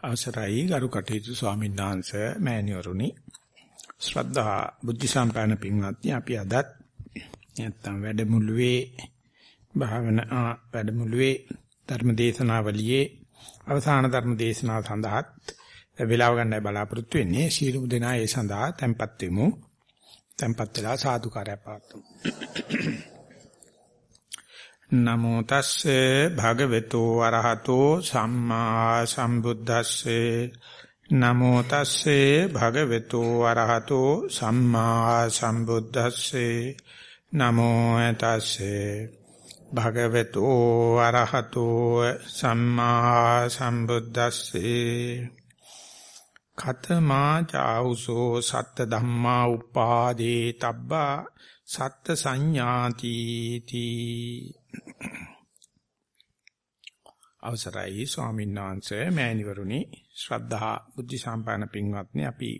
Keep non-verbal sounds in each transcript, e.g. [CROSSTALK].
අවසරයි ගරු කටයුතු ස්වාමීන් වහන්සේ මෑණිවරුනි. ශ්‍රද්ධා බුද්ධ සම්පන්න පින්වත්නි අපි අදත් නැත්තම් වැඩමුළුවේ භාවනා වැඩමුළුවේ ධර්ම දේශනාවලියේ අවසාන ධර්ම දේශනාව සඳහාත් වේලාව ගන්නයි බලාපොරොත්තු වෙන්නේ. සීලමු දෙනා ඒ සඳහා tempත් වෙමු. tempත් වෙලා සාදුකාරය පාත්තුමු නමෝ තස්සේ භගවතු අරහතෝ සම්මා සම්බුද්දස්සේ. නමෝ තස්සේ භගවතු අරහතෝ සම්මා සම්බුද්දස්සේ. නමෝ තස්සේ භගවතු අරහතෝ සම්මා සම්බුද්දස්සේ. ඛතමා චෞසෝ සත්ත ධම්මා උපාදේ තබ්බා සත්ත සංඥාති තී. අවසරයි ස්වාමීන් වහන්සේ මෑණිවරුනි ශ්‍රද්ධා බුද්ධ සම්පන්න පින්වත්නි අපි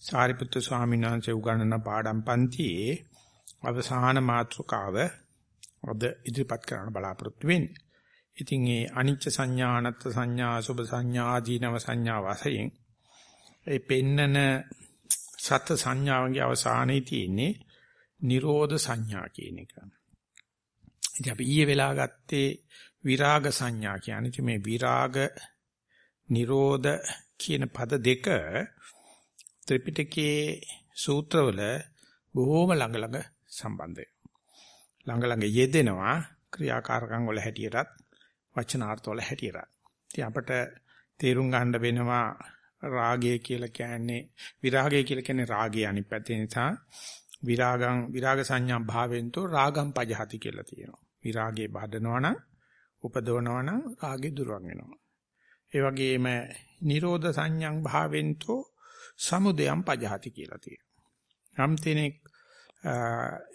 සාරිපුත්‍ර ස්වාමීන් වහන්සේ උගන්වන පාඩම් පන්තියේ අවසාන මාතෘකාව අද ඉදිරිපත් කරන්න බලාපොරොත්තු වෙන්නේ. ඉතින් මේ අනිච්ච සංඥා අනත්ත් සංඥා අසුභ සංඥා ආදීනව සංඥා වශයෙන් ඒ පෙන්නන සත් සංඥාවන්ගේ අවසානයේ තියෙන්නේ නිරෝධ සංඥා කියන එක. ඉතින් අපි ඊයේ වෙලා ගත්තේ විරාග සංඥා කියන්නේ මේ විරාග නිරෝධ කියන පද දෙක ත්‍රිපිටකයේ සූත්‍රවල බොහෝම ළඟ ළඟ සම්බන්ධයි. ළඟ ළඟ යෙදෙනවා ක්‍රියාකාරකම් වල හැටියටත් වචනාර්ථ වල හැටියටත්. ඉතින් අපට තේරුම් ගන්න වෙනවා රාගය කියලා කියන්නේ විරාගය කියලා කියන්නේ රාගය අනිත් පැත්තේ නිසා විරාගං විරාග සංඥා භාවෙන්තෝ රාගම් පජහති කියලා තියෙනවා. විරාගේ බඩනවා නම් උපදවනවා නම් රාගේ දුරවන් වෙනවා. ඒ වගේම නිරෝධ සංඥං භාවෙන්තෝ සමුදයම් පජහති කියලා තියෙනවා. යම් තැනෙක්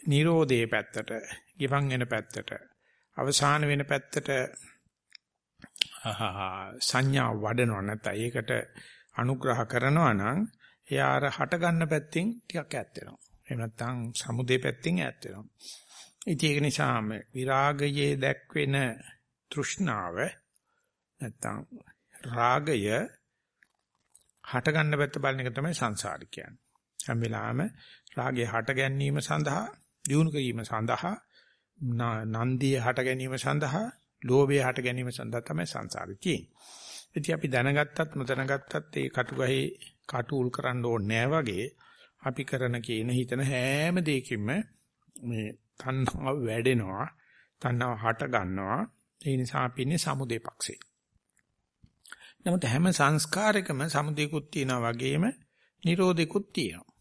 නිරෝධයේ පැත්තට, ගිවන් වෙන පැත්තට, අවසාන වෙන පැත්තට සංඥා වඩනවා නැත්නම් ඒකට අනුග්‍රහ කරනවා නම් එයා අර හට ගන්න පැත්තෙන් ටිකක් ඈත් වෙනවා. එහෙම නැත්නම් සමුදේ පැත්තෙන් ඈත් වෙනවා. ඉතින් ඒක නිසා විරාගයේ දැක්වෙන තෘෂ්ණාව නැත්නම් රාගය හට ගන්න පැත්ත බලන එක තමයි සංසාරික කියන්නේ. හැම වෙලාවෙම රාගය හට ගැනීම සඳහා, දියුණු කිරීම සඳහා, නන්දිය හට ගැනීම සඳහා, ලෝභය හට ගැනීම සඳහා තමයි සංසාරේ තියෙන්නේ. ඉතින් අපි දැනගත්තත් නොදැනගත්තත් ඒ කටුගහේ කටු උල් කරන්න ඕනේ නෑ වගේ අපි කරන කියන හිතන හැම දෙයකින්ම මේ තණ්හාව වැඩෙනවා තණ්හාව හට ගන්නවා ඒ නිසා අපි ඉන්නේ සමුදේ පක්ෂේ. නමුත් හැම සංස්කාරයකම සමුදේකුත් තියෙනවා වගේම නිරෝධිකුත් තියෙනවා.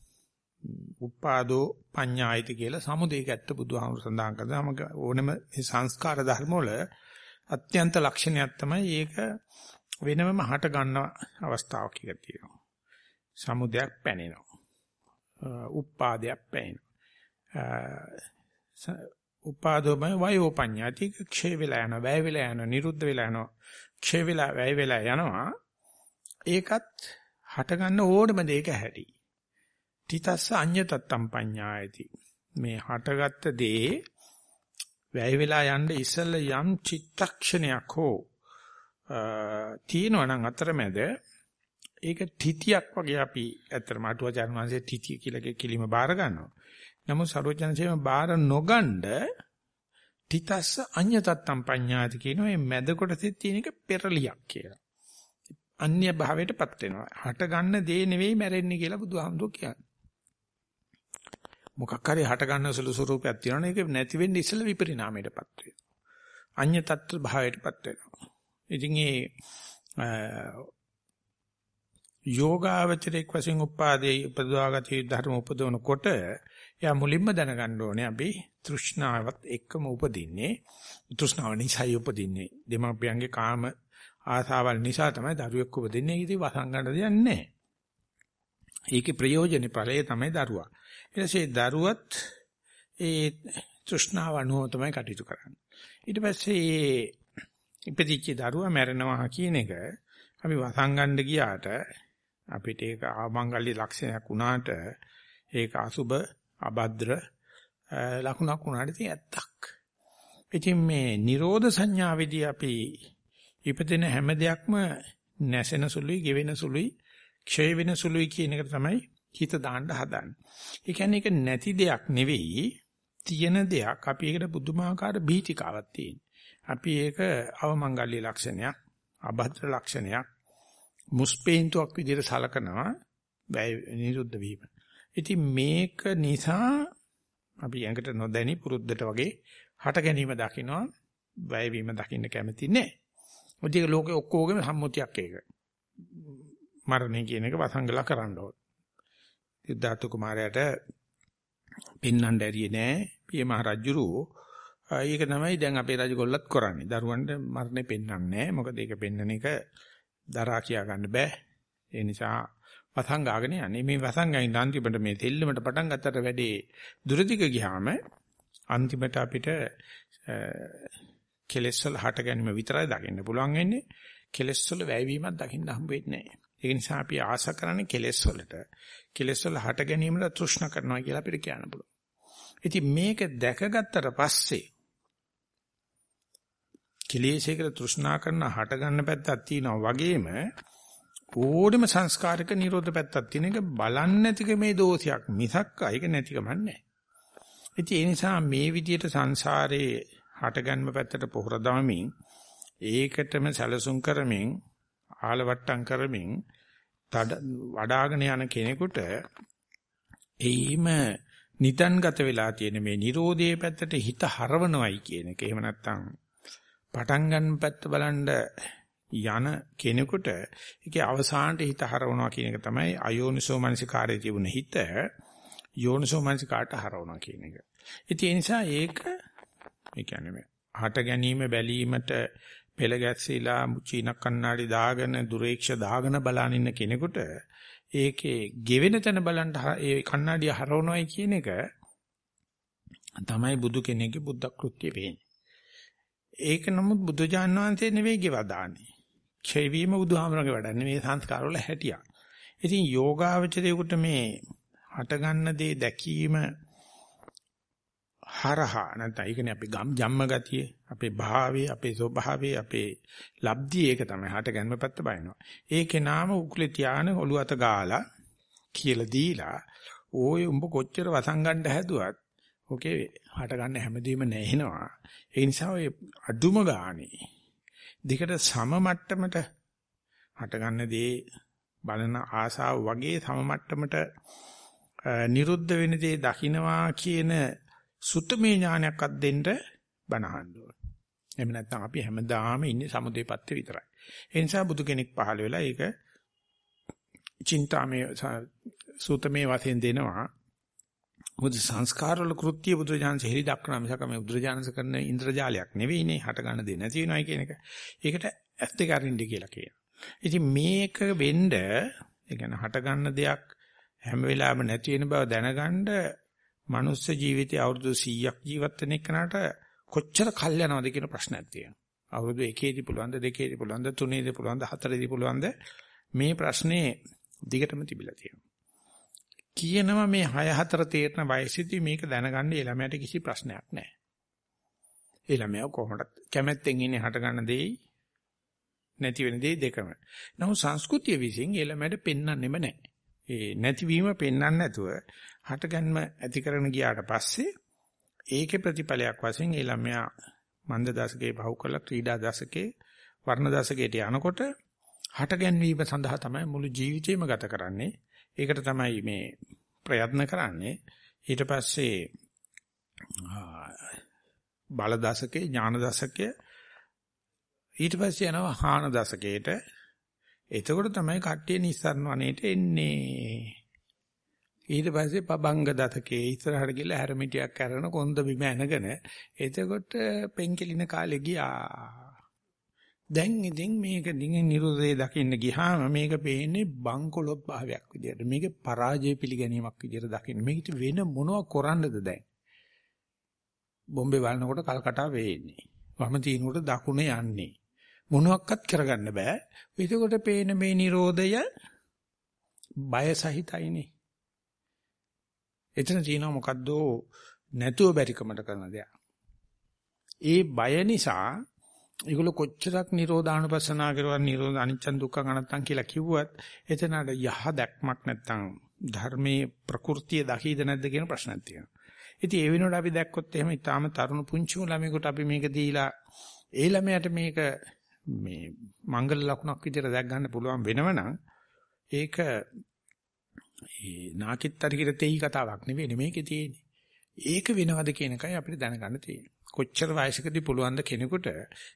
උපාදෝ පඤ්ඤායිති කියලා සමුදේක ඇත්ත බුදුහාමුදුර සඳහන් කරනවා ඕනෙම සංස්කාර ධර්ම වල අත්‍යන්ත ලක්ෂණයක් තමයි ඒක වෙනමම හට ගන්න අවස්ථාවක් එක තියෙනවා. සමුදයක් පැනෙනවා. උපාදයක් පැනෙනවා. උපාදෝමය වයෝ පඤ්ඤාති ක්ෂය වෙලා යනවා වැය වෙලා යනවා නිරුද්ධ වෙලා යනවා. ක්ෂය වෙලා වැය වෙලා යනවා. ඒකත් හට ගන්න ඕනම දෙයක හැටි. තිතස්ස අඤ්ඤතත්තම් පඤ්ඤායති. මේ හටගත්ත දේ වැය වෙලා යන්න ඉස්සෙල්ල යම් චිත්තක්ෂණයක් හෝ තියෙනවා නම් අතරමැද ඒක තිතියක් වගේ අපි ඇත්තටම අටුවාචාර්ය වංශයේ තිතිය කියලා කිලිම බාර ගන්නවා. නමුත් සරෝජනසේම බාර නොගණ්ඩ තිතස්ස අඤ්‍යතත්තම් පඤ්ඤාති කියන මේ මැද කොටසේ තියෙන එක පෙරලියක් කියලා. අන්‍ය භාවයටපත් වෙනවා. හට ගන්න දේ නෙවෙයි මැරෙන්නේ කියලා බුදුහාමුදුරුවෝ කියන්නේ. මොකක් හරි හට ගන්න සුළු ස්වරූපයක් තියෙනවනේ ඒක නැති වෙන්නේ ඉස්සෙල්ලා විපරිණාමයටපත් වෙනවා. අඤ්‍ය තත්ත්ව භාවයටපත් වෙනවා. ඉතින් ඒ යෝගාවචරයක් වශයෙන් උපාදේ උපදවාගත යුතු ධර්ම උපදවනකොට එයා මුලින්ම දැනගන්න ඕනේ අපි තෘෂ්ණාවත් එක්කම උපදින්නේ. තෘෂ්ණාව නිසායි උපදින්නේ. දෙමාපියන්ගේ කාම ආසාවල් නිසා තමයි දරුවෙක් උපදින්නේ. ඉතින් වසංගන්න දෙයක් නැහැ. ඒකේ ප්‍රයෝජනේ ඵලය තමයි දරුවා. ඊට පස්සේ දරුවත් ඒ තෘෂ්ණාව අනුව තමයි කටයුතු කරන්නේ. ඊට පස්සේ ඉපදිච්ච දරුවා මැරෙනවා කියන එක අපි වසංගන්න ගියාට අපිට ඒක ආමංගල්‍ය ලක්ෂණයක් වුණාට ඒක අසුබ අබද්ද්‍ර ලකුණක් වුණාට ඉතින් ඇත්තක්. ඉතින් මේ Nirodha සංඥාවේදී අපි ඉපදෙන හැම දෙයක්ම නැසෙන සුළුයි, ගෙවෙන සුළුයි, ක්ෂය වෙන සුළුයි කියන එක තමයි හිත දාන්න හදන්නේ. ඒ කියන්නේ ඒක නැති දෙයක් නෙවෙයි, තියෙන දෙයක්. අපි ඒකට පුදුමාකාර බීතිකාවක් තියෙන. අපි ඒක අවමංගල්‍ය ලක්ෂණයක්, අභද්‍ර ලක්ෂණයක්, මුස්පේන්තුවක් විදිහට සලකනවා වැය නිරුද්ධ වීම. ඉතින් මේක නිසා අපි ඇඟට නොදැනි පුරුද්දට වගේ හට ගැනීම දකිනවා වැය වීම දකින්න කැමති නැහැ. මොකද ඒක ලෝකේ ඔක්කොගේම සම්මුතියක් ඒක. මරණය කියන එක වසංගල කරන්න ඕන. සිද්ධාර්ථ කුමාරයාට පෙන්වන්න ඇරියේ නෑ. පිය මහ රජුරෝ ඒක තමයි දැන් අපේ රජගොල්ලත් කරන්නේ. දරුවන්ට මරණය පෙන්වන්නේ නෑ. මොකද ඒක පෙන්වන එක දරා කියා ගන්න බෑ. ඒ නිසා වසංගාගෙන යන්නේ. මේ වසංගයෙන් අන්තිමට මේ තෙල්ලමට පටන් ගත්තට වැඩේ දුරදිග ගියාම අන්තිමට අපිට කෙලෙස් වල හට ගැනීම විතරයි දකින්න පුළුවන් වෙන්නේ. කෙලෙස් වල වැයවීමක් දකින්න හම්බ වෙන්නේ නැහැ. ඒ නිසා අපි ආශ කරන්නේ කෙලෙස් වලට. කෙලෙස් වල හට ගැනීමට තෘෂ්ණා කරනවා කියලා අපිට කියන්න පුළුවන්. ඉතින් මේක දැකගත්තට පස්සේ කෙලෙසේකට තෘෂ්ණා කරන හට ගන්න පැත්තක් තියෙනවා වගේම ඕඩම සංස්කාරක නිරෝධ පැත්තක් තියෙන එක බලන්නේ නැතිකමේ දෝෂයක් මිසක් ඒක නැතිකම නැහැ. ඉතින් ඒ නිසා මේ විදිහට සංසාරේ හටගන්ම පැත්තට පොහොර දාමින් ඒකටම සැලසුම් කරමින් ආලවට්ටම් කරමින් වඩාගෙන යන කෙනෙකුට එයිම නිතන්ගත වෙලා තියෙන මේ Nirodhe පැත්තට හිත හරවනවයි කියන එක. එහෙම නැත්නම් පටන් ගන්න පැත්ත බලන්න යන කෙනෙකුට ඒකේ අවසානට හිත හරවනවා කියන එක තමයි අයෝනිසෝ මනසිකාරයේ තිබුණ හිත යෝනිසෝ මනසිකාට හරවනවා කියන එක. ඉතින් ඒ නිසා ඒක ඒ කියන්නේ හට ගැනීම බැලීමට පෙළ ගැස්සීලා චීන කන්නාඩි දාගෙන දුරේක්ෂ දාගෙන බලන ඉන්න කෙනෙකුට ඒකේ ගෙවෙන තැන බලන්න ඒ කන්නාඩිය හරවනවයි කියන එක තමයි බුදු කෙනෙක්ගේ බුද්ධ කෘත්‍ය වෙන්නේ. ඒක නමුත් බුදුජාන් වහන්සේ නෙවෙයි ගෙවා දාන්නේ. ක්ෂය වීම බුදුහාමරගේ වැඩ නෙවෙයි සංස්කාරවල හැටියක්. ඉතින් යෝගාවචරයේකට මේ හට ගන්න දේ දැකීම හරහා නැත්නම් ඒකනේ අපි ගම් ජම්ම ගතිය අපේ භාවයේ අපේ ස්වභාවයේ අපේ ලබ්ධිය ඒක තමයි හට ගැනීම පැත්ත බලනවා ඒකේ නාම උකුලේ තියාන ඔළුව අත ගාලා කියලා දීලා ඕය උඹ කොච්චර වසංගණ්ඩ හැදුවත් ඕකේ හට ගන්න හැමදේම නැහෙනවා ඒ නිසා ඔය අදුම ගානේ දෙකට සම මට්ටමට හට ගන්න දේ බලන ආසාව වගේ සම මට්ටමට නිරුද්ධ වෙන දේ දකින්නවා කියන සුත්තමේ ඥානයක්වත් දෙන්න බනහන්න ඕන. එහෙම නැත්නම් අපි හැමදාම ඉන්නේ සමුදේ පැත්තේ විතරයි. ඒ නිසා බුදු කෙනෙක් පහළ වෙලා ඒක චින්තාමේ සූතමේ වශයෙන් දෙනවා. මොකද සංස්කාර වල කෘත්‍ය බුදුරජාණන් හෙලි දක්වන මිසක මේ බුදුරජාණන්ස කරන ඉන්ද්‍රජාලයක් නෙවෙයිනේ හට ගන්න දෙ නැති වෙනවයි කියන එක. ඒකට ඇස් දෙක අරින්න කියලා කියනවා. ඉතින් මේක වෙන්න ඒ කියන්නේ හට ගන්න දෙයක් හැම වෙලාවෙම නැති වෙන බව දැනගන්න මනුස්ස ජීවිතය අවුරුදු 100ක් ජීවත් වෙන එකනට කොච්චර කල් යනවද කියන ප්‍රශ්නයක් තියෙනවා. අවුරුදු 1 පුළුවන්ද 2 පුළුවන්ද 3 පුළුවන්ද 4 පුළුවන්ද මේ ප්‍රශ්නේ දිගටම තිබිලා තියෙනවා. කියනවා මේ 6 4 තේරන වයසේදී මේක දැනගන්න ඒ ළමයට කිසි ප්‍රශ්නයක් නැහැ. ඒ ළමයා කොහොමද කැමැත්තෙන් ඉන්නේ හට ගන්න දෙයි නැති වෙන දෙයි දෙකම. නමුත් සංස්කෘතිය විසින් ඒ ළමයට පෙන්වන්නෙම නැහැ. ඒ නැතිවීම පෙන්වන්න නැතුව හටගන්ම ඇති කරන ගියාට පස්සේ ඒකේ ප්‍රතිඵලයක් වශයෙන් ඒ ළමයා මන්ද දශකේ පහු කළ ක්‍රීඩා දශකේ වර්ණ දශකයට යනකොට හටගැන්වීම සඳහා තමයි මුළු ජීවිතේම ගත කරන්නේ. ඒකට තමයි මේ ප්‍රයත්න කරන්නේ. ඊට පස්සේ බල දශකේ ඥාන දශකයේ ඊට පස්සේ යනවා හාන දශකයට එතකොට තමයි කට්ටිය නිස්සාරණ වනේට එන්නේ. ඊට පස්සේ පබංග දතකේ ඉස්සරහට ගිහලා හැරමිටියක් කරන කොන්ද බිම ඇනගෙන එතකොට පෙන්කෙලින කාලේ ගියා. දැන් ඉතින් මේක දිගෙන් නිරෝධය දකින්න ගියාම මේක පේන්නේ බංකොලොත් භාවයක් විදියට. මේක පරාජය පිළිගැනීමක් විදියට දකින්න. මේක වෙන මොනව කරන්නද දැන්? බොම්බේ වලනකොට කල්කටා වේන්නේ. වම තිනකොට දකුණේ යන්නේ. මොනවත් කරගන්න බෑ. එතකොට පේන මේ Nirodhaය බය සහිතයිනේ. එතන තියෙනවා මොකද්ද නැතුව බැරිකමට කරන දෙයක්. ඒ බය නිසා ඒගොල්ලෝ කොච්චරක් නිරෝධානුපස්සනා කරුවා නිරෝධ අනිච්ච දුක්ඛ අනත්තං කියලා කිව්වත් එතනට යහ දැක්මක් නැත්තම් ධර්මයේ ප්‍රകൃතිය දකීද නැද්ද කියන ප්‍රශ්නක් තියෙනවා. ඉතින් ඒ වෙනුවට අපි දැක්කොත් එහෙම ඊටාම තරුණ පුංචි ළමයෙකුට අපි මේක දීලා ඒ ළමයාට මේක මේ මංගල ලකුණක් විදිහට දැක් ගන්න පුළුවන් වෙනවනම් ඒක ඒ නාකිත්තරිකිර තේයි කතාවක් නෙවෙයි මේකේ තියෙන්නේ. ඒක වෙනවද කියන එකයි අපිට දැනගන්න තියෙන්නේ. කොච්චර වයසකදී පුළුවන් ද කෙනෙකුට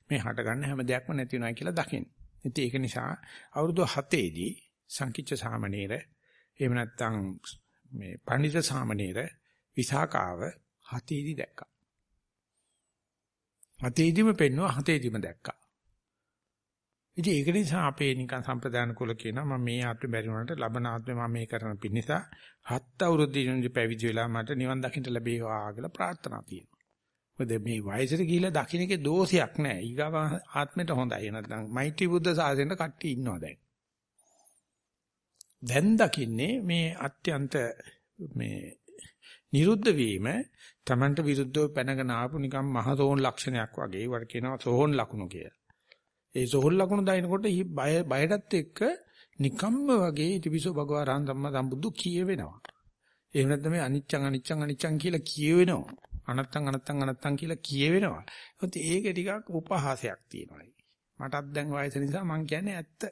මේ හට ගන්න හැම දෙයක්ම නැති වෙනවා කියලා දකින්න. ඉතින් ඒක නිසා අවුරුදු 7 දී සංකිච්ඡ සාමණේර එහෙම නැත්නම් මේ පඬිත සාමණේර විසාකාව හතේදී දැක්කා. හතේදීම පෙන්නවා හතේදීම දැක්කා. ඉතින් ඒක නිසා අපේ නිකන් සම්ප්‍රදාන කුල කියනවා මම මේ ආත්මෙ බැරි වුණාට ලබන ආත්මෙ මම මේ කරන පිණිසා හත් අවුරුද්දකින් පැවිදි වෙලා මට නිවන් දකින්න ලැබේවා කියලා ප්‍රාර්ථනා තියෙනවා. මොකද මේ වයසට ගිහිලා දකින්න එකේ දෝෂයක් නැහැ. ඊගාව ආත්මෙට හොඳයි. නැත්නම් මෛත්‍රී බුද්ධ සාසනෙට කට්ටි ඉන්නවා දැන්. දැන් දකින්නේ මේ අත්‍යන්ත මේ නිරුද්ධ වීම Tamanට විරුද්ධව පැනගෙන ආපු නිකන් මහසෝන් ලක්ෂණයක් වගේ ඒවට කියනවා සෝහන් ලකුණු කියලා. ඒ සෝහන් ලකුණු දයින්නකොට බය බයටත් එක්ක නිකම්ම වගේ ඉතිවිසෝ භගවාරහන් ධම්ම සම්බුදු කියවෙනවා. එහෙම නැත්නම් මේ අනිච්චං අනිච්චං අනිච්චං කියලා කියවෙනවා. අනත්තං අනත්තං අනත්තං කියලා කියවෙනවා. ඒත් ඒක ටිකක් උපහාසයක් තියෙනවා. මටත් දැන් වයස නිසා මම කියන්නේ ඇත්ත.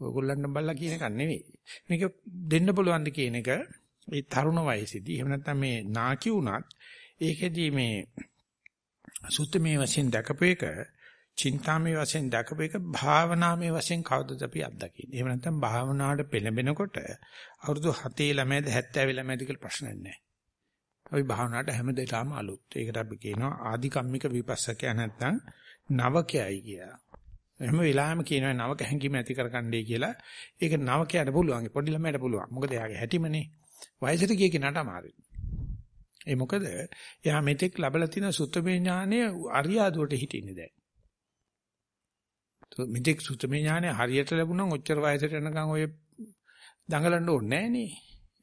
ඔයගොල්ලන්ට බල්ලා කියන එක නෙවෙයි. මේක දෙන්න පුළුවන් ද කියන එක මේ තරුණ වයසේදී එහෙම නැත්නම් මේ නාකි වුණත් ඒකෙදී මේ සුත්තමේ වශයෙන් දැකපු එක චින්තාමේ වශයෙන් දැකපු එක භාවනාමේ වශයෙන් කවදද අපි අත්දකින්නේ. එහෙම නැත්නම් භාවනාවට පෙළඹෙනකොට අවුරුදු 7 ළමයිද 70 ළමයිද කියලා ප්‍රශ්නයක් නැහැ. අපි භාවනාවට හැමදේටම අලුත්. ඒකට අපි කියනවා ආධිකම්මික විපස්සකයා නැත්නම් නවකයයි කියලා. එහෙම වෙලාවෙම කියනවා නවක හැංගීම ඇති කරගන්නයි කියලා. ඒක නවකයට පුළුවන්. පොඩි ළමයට පුළුවන්. මොකද එයාගේ හැටිමනේ. වයසට ගිය කෙනාට අමාරුයි. ඒ මොකද එයා මෙතෙක් ලැබලා තියෙන සුත්තමේ ඥානය අරියාදුවට හිටින්නේ දැන්. මෙතෙක් සුත්තමේ ඥානය හරියට ලැබුණා ඔච්චර වයසට යනකම් ඔය දඟලන්න ඕනේ නෑනේ.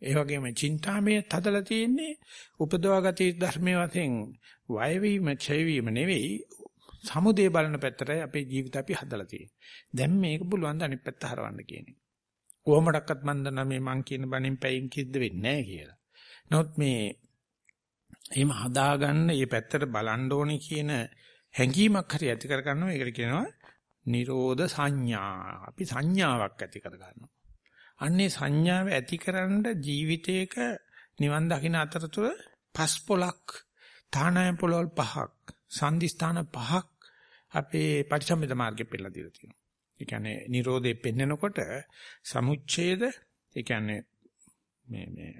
ඒ වගේම චින්තාමය තදලා තියෙන්නේ උපදවාගති ධර්මයේ වශයෙන් වය වීම, ඡය වීම නෙවෙයි සමුදේ බලන පැත්තටයි අපේ ජීවිත අපි හදලා තියෙන්නේ. දැන් මේක පුළුවන් ද අනිත් පැත්ත හරවන්න කියන්නේ. කොහොමඩක්වත් මන් දන්නා මේ මං කියන බණින් පැයින් කිද්ද වෙන්නේ නැහැ කියලා. නමුත් මේ එහෙම හදාගන්න මේ පැත්තට බලන්න ඕනේ කියන හැඟීමක් හරි ඇති කර ගන්නවා. ඒකට කියනවා නිරෝධ සංඥා. අපි සංඥාවක් ඇති කර ගන්නවා. අන්නේ සංඥාව ඇතිකරන ජීවිතයක නිවන් දකින්න අතරතුර පස් පොලක් තානාය පොළවල් පහක් සංදිස්ථාන පහක් අපේ පරිසම්පද මාර්ගෙ පෙන්නලා දීලා තියෙනවා. ඒ කියන්නේ Nirodhe පෙන්නකොට සමුච්ඡේද ඒ කියන්නේ මේ මේ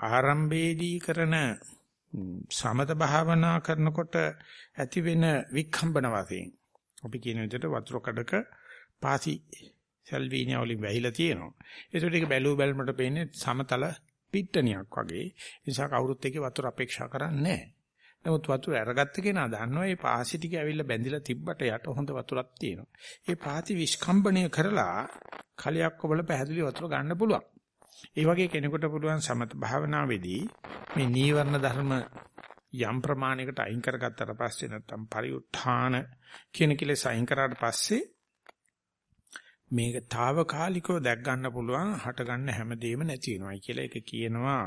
ආරම්භයේදී කරන සමත භාවනා කරනකොට ඇති වෙන වික්ඛම්බන වශයෙන් අපි කියන විදිහට වතුර කඩක පාසි සල්වීනියා වලින් වැහිලා තියෙනවා. ඒකට ඒක බැලුව බැලමට පේන්නේ සමතල පිට්ටනියක් වගේ. ඒ නිසා කවුරුත් ඒකේ වතුර අපේක්ෂා කරන්නේ නැහැ. නමුත් වතුර අරගත්ත කෙනා දන්නවා මේ පාසි ටික ඇවිල්ලා බැඳිලා තිබ්බට යට හොඳ වතුරක් තියෙනවා. ඒ පාසි විස්කම්බණය කරලා කලයක් කොබල පැහැදිලි වතුර ගන්න පුළුවන්. ඒ වගේ කෙනෙකුට පුළුවන් සමත භාවනාවේදී මේ නීවරණ ධර්ම යම් ප්‍රමාණයකට අයින් කරගත්තට පස්සේ නැත්තම් පරිඋත්ථාන කියන කෙලෙස් අයින් කරාට පස්සේ මේක తాවකාලිකව දැක් ගන්න පුළුවන් හට ගන්න හැමදේම නැති වෙනවයි කියලා ඒක කියනවා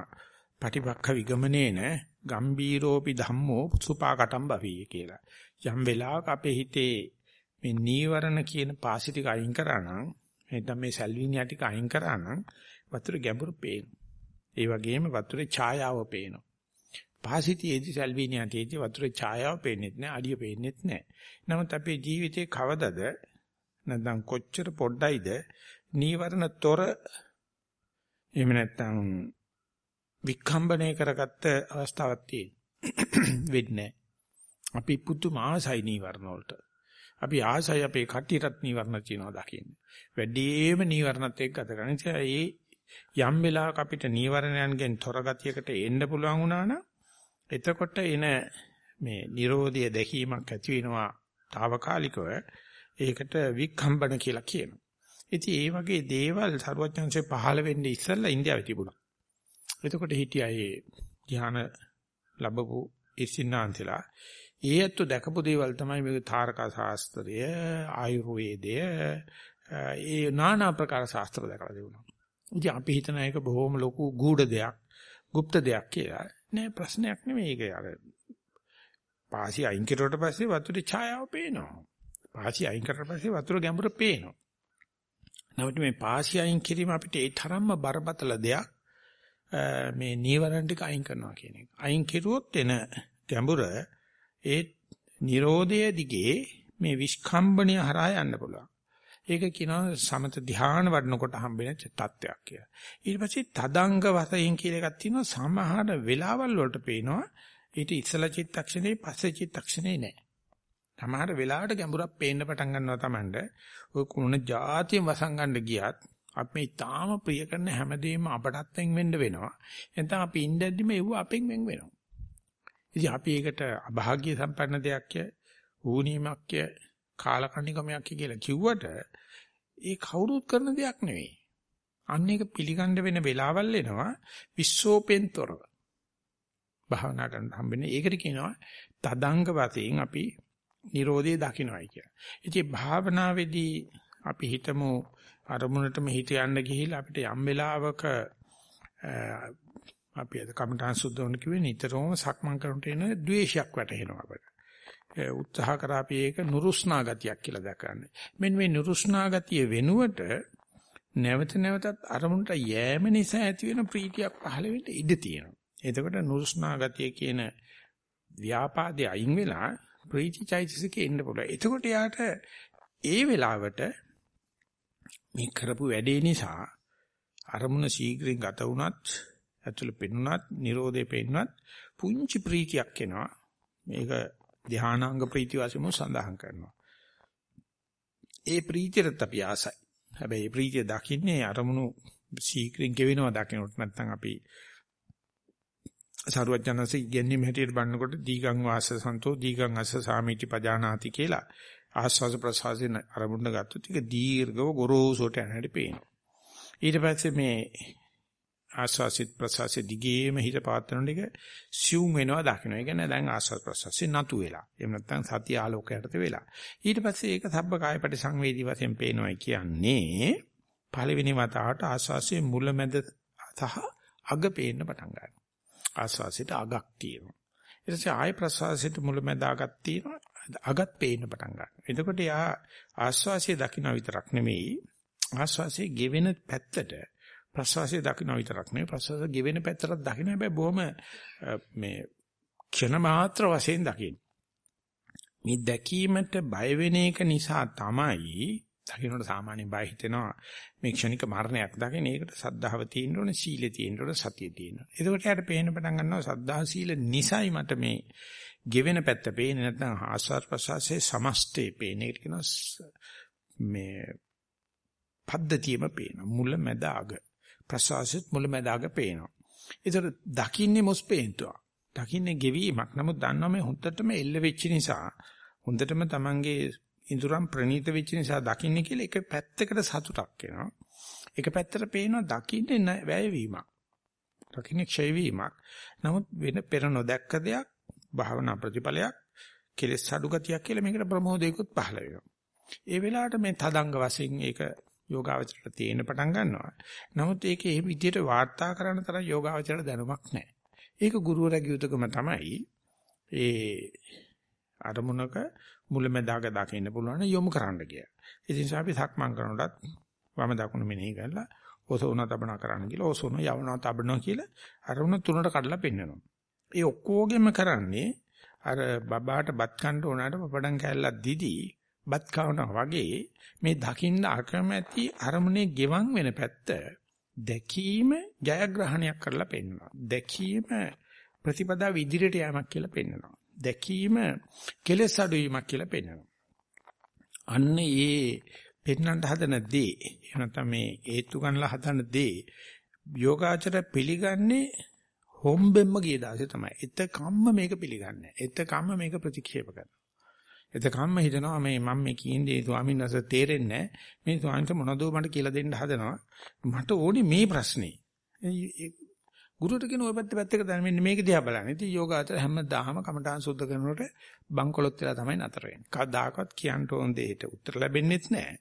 පටිපක්ඛ විගමනේන ගම්බීරෝපි ධම්මෝ සුපාකටම් භවී කියලා. යම් වෙලාවක අපේ හිතේ මේ නීවරණ කියන පාසි ටික අයින් කරා නම් නැත්නම් මේ සල්විනියා ටික අයින් කරා නම් වතුර ගැඹුරු පේනවා. ඒ වගේම වතුරේ ඡායාව පේනවා. පාසිතියේදී සල්විනියාටේදී වතුරේ ඡායාව පේන්නේ නැහැ, අඩිය පේන්නේ නැහැ. නමුත් අපේ ජීවිතේ කවදද නැත්නම් කොච්චර පොඩ්ඩයිද නීවරණ තොර එහෙම නැත්නම් වික්ඛම්බණය කරගත්ත අවස්ථාවක් තියෙන [COUGHS] වෙන්නේ අපි පුදුම ආසයි නීවරණ වලට. අපි ආසයි අපේ කට්ටියටත් නීවරණ තියෙනවා දකින්න. වැඩිම නීවරණත් එක්ක ගත කරන නිසා ඒ යම් වෙලාවක අපිට නීවරණයන්ගෙන් තොර ගතියකට එන්න පුළුවන් වුණා නම් එතකොට එන මේ Nirodhiya දැකීමක් ඇති වෙනවා తాවකාලිකව. ඒකට වික්ඛම්බන කියලා කියනවා. ඉතින් ඒ වගේ දේවල් සරුවඥංශේ පහළ වෙන්නේ ඉස්සෙල්ලා ඉන්දියාවේ තිබුණා. එතකොට හිටියා ඒ ධ්‍යාන ලැබපු ඉස්සින්නාන්තිලා ඒ ඇත්ත දැකපු දේවල් තමයි මේ තාරකා ශාස්ත්‍රය ආයුර්වේදය ඒ নানা ආකාර ශාස්ත්‍ර දැකලා දෙනවා. ඉතින් අපි හිතන එක බොහොම ලොකු ගූඪ දෙයක්, গুপ্ত දෙයක් කියලා. නෑ ප්‍රශ්නයක් නෙමෙයි ඒක. අර පාසි අයින් කරුවට පස්සේ වතුරේ ඡායාව පේනවා. පාසි අයින් කරලා පස්සේ වතුර ගැඹුර පේනවා. නමුත් මේ පාසි අයින් කිරීම අපිට ඒ තරම්ම බරපතල දෙයක්. මේ නීවරණ ටික අයින් කරනවා කියන එක. අයින් කෙරුවොත් එන ගැඹුර ඒ Nirodha දිගේ මේ විස්කම්බණය හරහා යන්න පුළුවන්. ඒක කියනවා සමත ධ්‍යාන වඩනකොට හම්බෙන තත්ත්වයක් කියලා. ඊට පස්සේ තදංග වශයෙන් කියලා එකක් තියෙනවා සමහර වෙලාවල් වලට පේනවා ඊට ඉස්සල චිත්තක්ෂණේ පස්සේ චිත්තක්ෂණේ නෑ. සමහර වෙලාවට ගැඹුරක් පේන්න පටන් ගන්නවා Tamand. ඔය කුණ જાතියෙන් වසංගන්න ගියත් අපි මේ තාම ප්‍රිය කරන හැමදේම අපටත් වෙන්න වෙනවා. එතන අපි ඉඳද්දිම ඒව අපෙන් වෙන් වෙනවා. ඉතින් අපි ඒකට අභාග්‍ය සම්පන්න දෙයක්ය, ඌනීමක්ය, කාලකන්නිකමයක් කියලා කිව්වට ඒ කවුරුත් කරන දෙයක් නෙවෙයි. අන්න ඒක පිළිගන්න වෙන වෙලාවල් එනවා විශ්වෝපෙන්තරව. භාවනා කරන්න හම්බෙන්නේ ඒකට කියනවා තදංග වශයෙන් අපි Nirodhe දකින්නයි කියලා. ඉතින් භාවනාවේදී අපි හිතමු අරමුණටම හිත යන්න ගිහිල්ලා අපිට යම් වෙලාවක අපි අද කමඨාන් සුද්ධ වුණ කිව්වේ නිතරම සක්මන් කරනට එන ද්වේෂයක් වැටහෙනවා අපිට. උත්සාහ කරා අපි ඒක නුරුස්නා ගතියක් කියලා දක්වන්නේ. මෙන්න මේ නුරුස්නා ගතිය වෙනුවට නැවත නැවතත් අරමුණට යෑම නිසා ඇති වෙන ප්‍රීතියක් පහළ වෙන්න ඉඩ තියෙනවා. එතකොට නුරුස්නා ගතිය කියන ව්‍යාපාදේ අයින් වෙලා ප්‍රීතිචෛතසිකේ එන්න පුළුවන්. එතකොට යාට ඒ වෙලාවට මේ කරපු වැඩේ නිසා අරමුණ ශීඝ්‍රයෙන් ගත වුණත් ඇතුළේ පෙන්ුණත් Nirodhe පෙන්ුණත් පුංචි ප්‍රීතියක් එනවා. මේක ධානාංග ප්‍රීති වශයෙන් සඳහන් කරනවා. ඒ ප්‍රීතියට අපි ආසයි. හැබැයි ප්‍රීතිය දකින්නේ අරමුණු ශීඝ්‍රයෙන් ගෙවෙනවා දකින්නට නැත්නම් අපි සරුවඥාන්සේ ඉගෙනීම හැටියට බannකොට දීගං වාස සන්තෝ දීගං අස්ස සාමිති පජානාති කියලා ආස්වාද ප්‍රසවාසයෙන් අරමුණ ගත්තොත් ඒක දීර්ඝව ගොරෝසුට යන හැටි පේනවා. ඊට පස්සේ මේ ආස්වාසිත ප්‍රසවාසයේ දිගේම හිත පාත්‍රන ටික සිවුම් වෙනවා දකින්න. ඒ කියන්නේ දැන් ආස්වාද ප්‍රසවාසයේ නතු වෙලා. එහෙම නැත්නම් සතිය ආලෝකයට වෙලා. ඊට පස්සේ ඒක සබ්බ කායපටි සංවේදී වශයෙන් පේනවා කියන්නේ පළවෙනි වතාවට ආස්වාසියේ මුලැමැද සහ අග පේන්න පටන් ගන්නවා. ආස්වාසියට අගක් තියෙනවා. ඊට පස්සේ ආය ප්‍රසවාසයට මුලැමැද අගක් තියෙනවා. අගත් පේන්න පටන් ගන්නවා. එතකොට යා ආස්වාසිය දකින්න විතරක් නෙමෙයි ආස්වාසිය ගෙවෙන පැත්තට ප්‍රසවාසය දකින්න විතරක් නෙවෙයි ප්‍රසවාසය ගෙවෙන පැත්තට දකින්න. හැබැයි බොහොම මේ ක්ෂණ මාත්‍ර වශයෙන් දකින්න. මේ දැකීමට බය වෙන එක නිසා තමයි දකින්නට සාමාන්‍ය බය හිතෙනවා මේ ක්ෂණික මරණයක් දකින්න. ඒකට සද්ධාව තියෙන්න ඕනේ සීලෙ තියෙන්න ඕනේ සතිය තියෙන්න ඕනේ. එතකොට යාට පේන්න පටන් ගන්නවා සද්ධා සීල නිසයි මට මේ ගෙවෙන පැත්ත පේන්නේ. නැත්නම් ආස්වාද ප්‍රසවාසයේ සමස්තේ පේන්නේ. ඒක කියනවා මේ පද්ධතියම පේනවා. මුල මැද අග. ප්‍රසවාසෙත් මුල මැද අග පේනවා. ඒතර දකින්නේ මොස්පේන්තුවා දකින්නේ ගෙවීමක්. නමුත් දන්නවා මේ හොඳටම එල්ල වෙච්ච නිසා හොඳටම Tamange ඉඳුරම් ප්‍රනීත වෙච්ච නිසා දකින්නේ කියලා එක පැත්තකට සතුටක් එනවා. එක පැත්තට පේනවා දකින්නේ වැයවීමක්. දකින්නේ ක්ෂය වීමක් නමුත් වෙන පෙර නොදැක්ක දෙයක් භාවනා ප්‍රතිඵලයක් කෙලෙස් අඩු ගතියක් කියලා මේකට ප්‍රමෝදයකුත් පහළ වෙනවා. ඒ වෙලාවට මේ තදංග වශයෙන් ඒක යෝගාවචරයට තේින්න පටන් ගන්නවා. නමුත් ඒකේ මේ විදිහට වාර්තා කරන තරම් යෝගාවචරයට දැනුමක් නැහැ. ඒක ගුරුවරයාගේ යුතුයකම තමයි ඒ අරමුණක මුලැමැදාක දකින්න පුළුවන් යොමු කරන්න කිය. ඒ නිසා අපි සක්මන් කරනකොටත් වම දකුණ මෙනෙහි කරලා ඔසවන තබන කරන්න කියලා ඔසවන යවන තබන කියලා අරමුණ තුනට කඩලා පෙන්නනවා. ඒ ඔක්කොගෙම කරන්නේ අර බබාට බත් කන්න ඕනට පපඩම් කැල්ලක් දීදී බත් කවනවා වගේ මේ දකින්න අකමැති අරමුණේ ගෙවන් වෙන පැත්ත දැකීම ජයග්‍රහණයක් කරලා පෙන්වනවා. දැකීම ප්‍රතිපදාව ඉදිරියට යamak කියලා පෙන්වනවා. දැකීම කෙලෙස් අඩුවීමක් කියලා පෙන්වනවා. අන්න ඒ පෙන්වන්න හදන දේ එහෙම නැත්නම් මේ හේතු ගන්නලා හදන දේ යෝගාචර පිළිගන්නේ හොම්බෙම්ම ගිය දාසේ තමයි. එතකම්ම මේක පිළිගන්නේ. එතකම්ම මේක ප්‍රතික්ෂේප කරනවා. එතකම්ම හිතනවා මේ මම මේ කියන්නේ ස්වාමීන් වහන්සේ තේරෙන්නේ මේ ස්වාමීන් වහන්සේ මොනවද මට කියලා දෙන්න හදනවා. මට ඕනේ මේ ප්‍රශ්නේ. ගුරුවරට කියන ඔය පැත්ත පැත්තක දැන් මෙන්න මේක දිහා බලන්න. ඉතින් යෝගාචර හැමදාම කමඨාන් සුද්ධ කරනකොට බංකොලොත් වෙලා තමයි නතර වෙන්නේ. කවදාකවත් කියන්න ඕන දෙයට උත්තර ලැබෙන්නේත් නැහැ.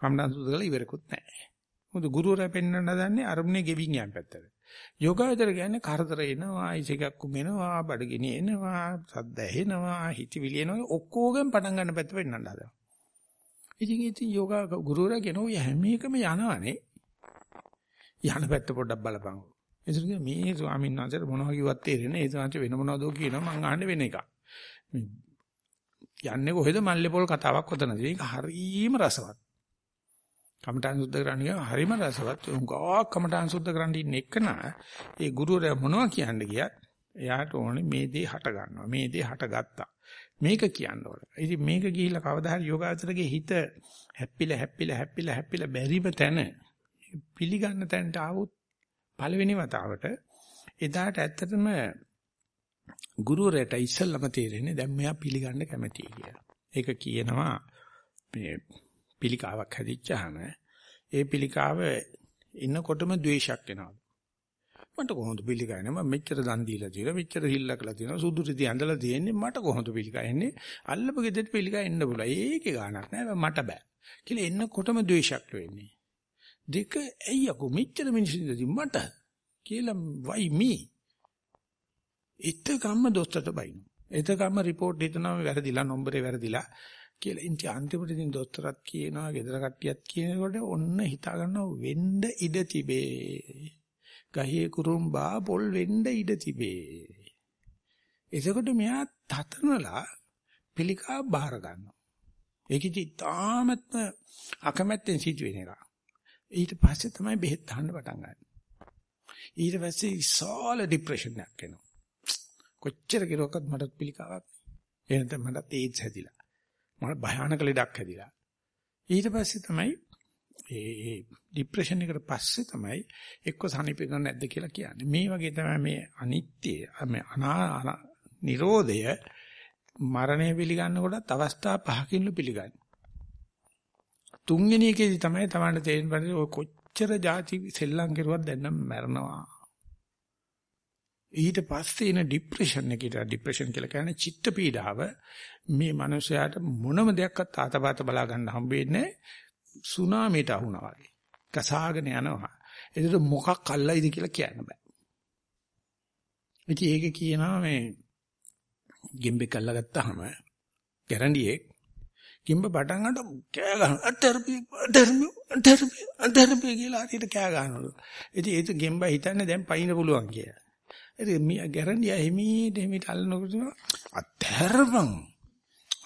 කමඨාන් සුද්ධ කරලා ඉවරකුත් නැහැ. මොකද ගුරුවරයා පෙන්වන්න දන්නේ අරමුණේ ගෙවින් යන පැත්තට. යෝගාචර කියන්නේ කරදර එනවා, ඉසිකක් කුමෙනවා, බඩගිනි එනවා, සද්ද ඇහෙනවා, හිතවිලි එනවා ඔක්කොගෙන් පටන් ගන්න පැත්ත වෙන්නන්න හදනවා. ඉතින් ඉතින් යෝගා ගුරුවරයා කියන ඔය හැම එකම යනවනේ. යන පැත්ත පොඩ්ඩක් බලපන්. එතකොට මේ ස්වාමීන් වහන්සේට මොනවා කිව්වත් තේරෙන්නේ ඒ ස්වාමීන් වෙන මොනවදෝ කියනවා මං අහන්නේ වෙන එකක්. යන්නේ කොහෙද මල්ලේ පොල් කතාවක් ඔතනදී. ඒක හරීම රසවත්. කමඨාන් සුද්ධ කරන්නේ හරීම රසවත්. උංගා කමඨාන් සුද්ධ කරන්න ඉන්න එකන ඒ ගුරුවරයා මොනවා කියන්න ගියත් එයාට ඕනේ මේ දේ හට ගන්නවා. මේ දේ හට ගත්තා. මේක කියන්න ඕනේ. ඉතින් මේක ගිහිල්ලා කවදා හරි යෝගාචරගේ හිත හැප්පිලා හැප්පිලා හැප්පිලා හැප්පිලා බැරිම තැන පිළිගන්න තැනට ආවොත් පළවෙනි වතාවට එදාට ඇත්තටම ගුරුවරයාට ඉස්සල්ලාම තේරෙන්නේ දැන් මෙයා පිළිගන්න කැමතියි කියලා. ඒක කියනවා මේ පිළිකාවක් හැදිච්චාම ඒ පිළිකාව ඉන්නකොටම ද්වේෂයක් එනවා. මට කොහොමද පිළිගන්නේ මම මෙච්චර දන් දීලා තියෙනවා මෙච්චර හිල්ලකලා තියෙනවා සුදු රිදි ඇඳලා තියෙන්නේ මට කොහොමද පිළිගන්නේ අල්ලපු ගෙදරට පිළිගා එන්න බුලා ඒකේ ගාණක් නෑ මට බෑ. කියලා එන්නකොටම ද්වේෂයක් වෙන්නේ. දෙක ඇයි අකෝ මෙච්චර මිනිස්සුන්ද මට. කියලා why me? එතකම්ම දොස්තරට බයිනු එතකම්ම report හිතනවා වැරදිලා නම්බරේ වැරදිලා. කියලා ඉන්ටි අන්තිමට ඉතින් දොස්තරත් කියනවා ගෙදර කට්ටියත් කියනකොට ඔන්න හිතා ගන්නවා වෙන්න ඉඩ තිබේ ගහේ කුරුම්බා පොල් වෙන්න ඉඩ තිබේ එතකොට මෙයා තතනලා පිළිකා බාර ගන්නවා ඒකෙදි තාමත්ම අකමැත්තෙන් සිදුවෙන එක ඊට පස්සේ තමයි බෙහෙත් ගන්න පටන් ගන්න. ඊට පස්සේ ඉසාල ડિප්‍රෙෂන් එකක් එනවා. කොච්චර කෙරුවක්වත් මට පිළිකාවක් නෑ. එහෙනම් මට ඒඩ්ස් හැදිලා. මට භයානක ලෙඩක් හැදිලා. ඊට පස්සේ තමයි ඒ ડિප්‍රෙෂන් එකට පස්සේ තමයි එක්ක සනීපෙක නැද්ද කියලා කියන්නේ. මේ වගේ තමයි මේ අනිත්‍ය මේ අනා නිරෝධය මරණය පිළිගන්න කොටත් අවස්ථා පහකින්ලු පිළිගන්නේ. තුන්වෙනි එකේදී තමයි Tamanට තේරෙන්න බැරි ඔය කොච්චර જાති සෙල්ලම් කරුවත් දැන් නම් මැරනවා. ඊට පස්සේ එන ડિප්‍රෙෂන් එකට ડિප්‍රෙෂන් කියලා කියන්නේ චිත්ත පීඩාව මේ මනුස්සයාට මොනම දෙයක්වත් ආතපాత බලා ගන්න හම්බ වෙන්නේ සුනාමියට අහුණා වගේ. කසාගෙන යනවා. ඒකට මොකක් අල්ලයිද කියලා කියන්න බෑ. ඉතින් ඒක කියනවා මේ ගෙම්බෙක් අල්ලගත්තාම ගැරන්ඩියෙක් ගෙම්බ පටන් ගන්නට කෑ ගන්න අතරපි අතරපි අතරපි අතරපි කියලා හිත කෑ ගන්නවලු. ඉතින් ඒක ගෙම්බ හිතන්නේ දැන් පයින්න පුළුවන් කියලා. ඉතින් මිය ගැරන්ඩිය එහිමීට එහිමීට අල්ලනකොට අතරපන්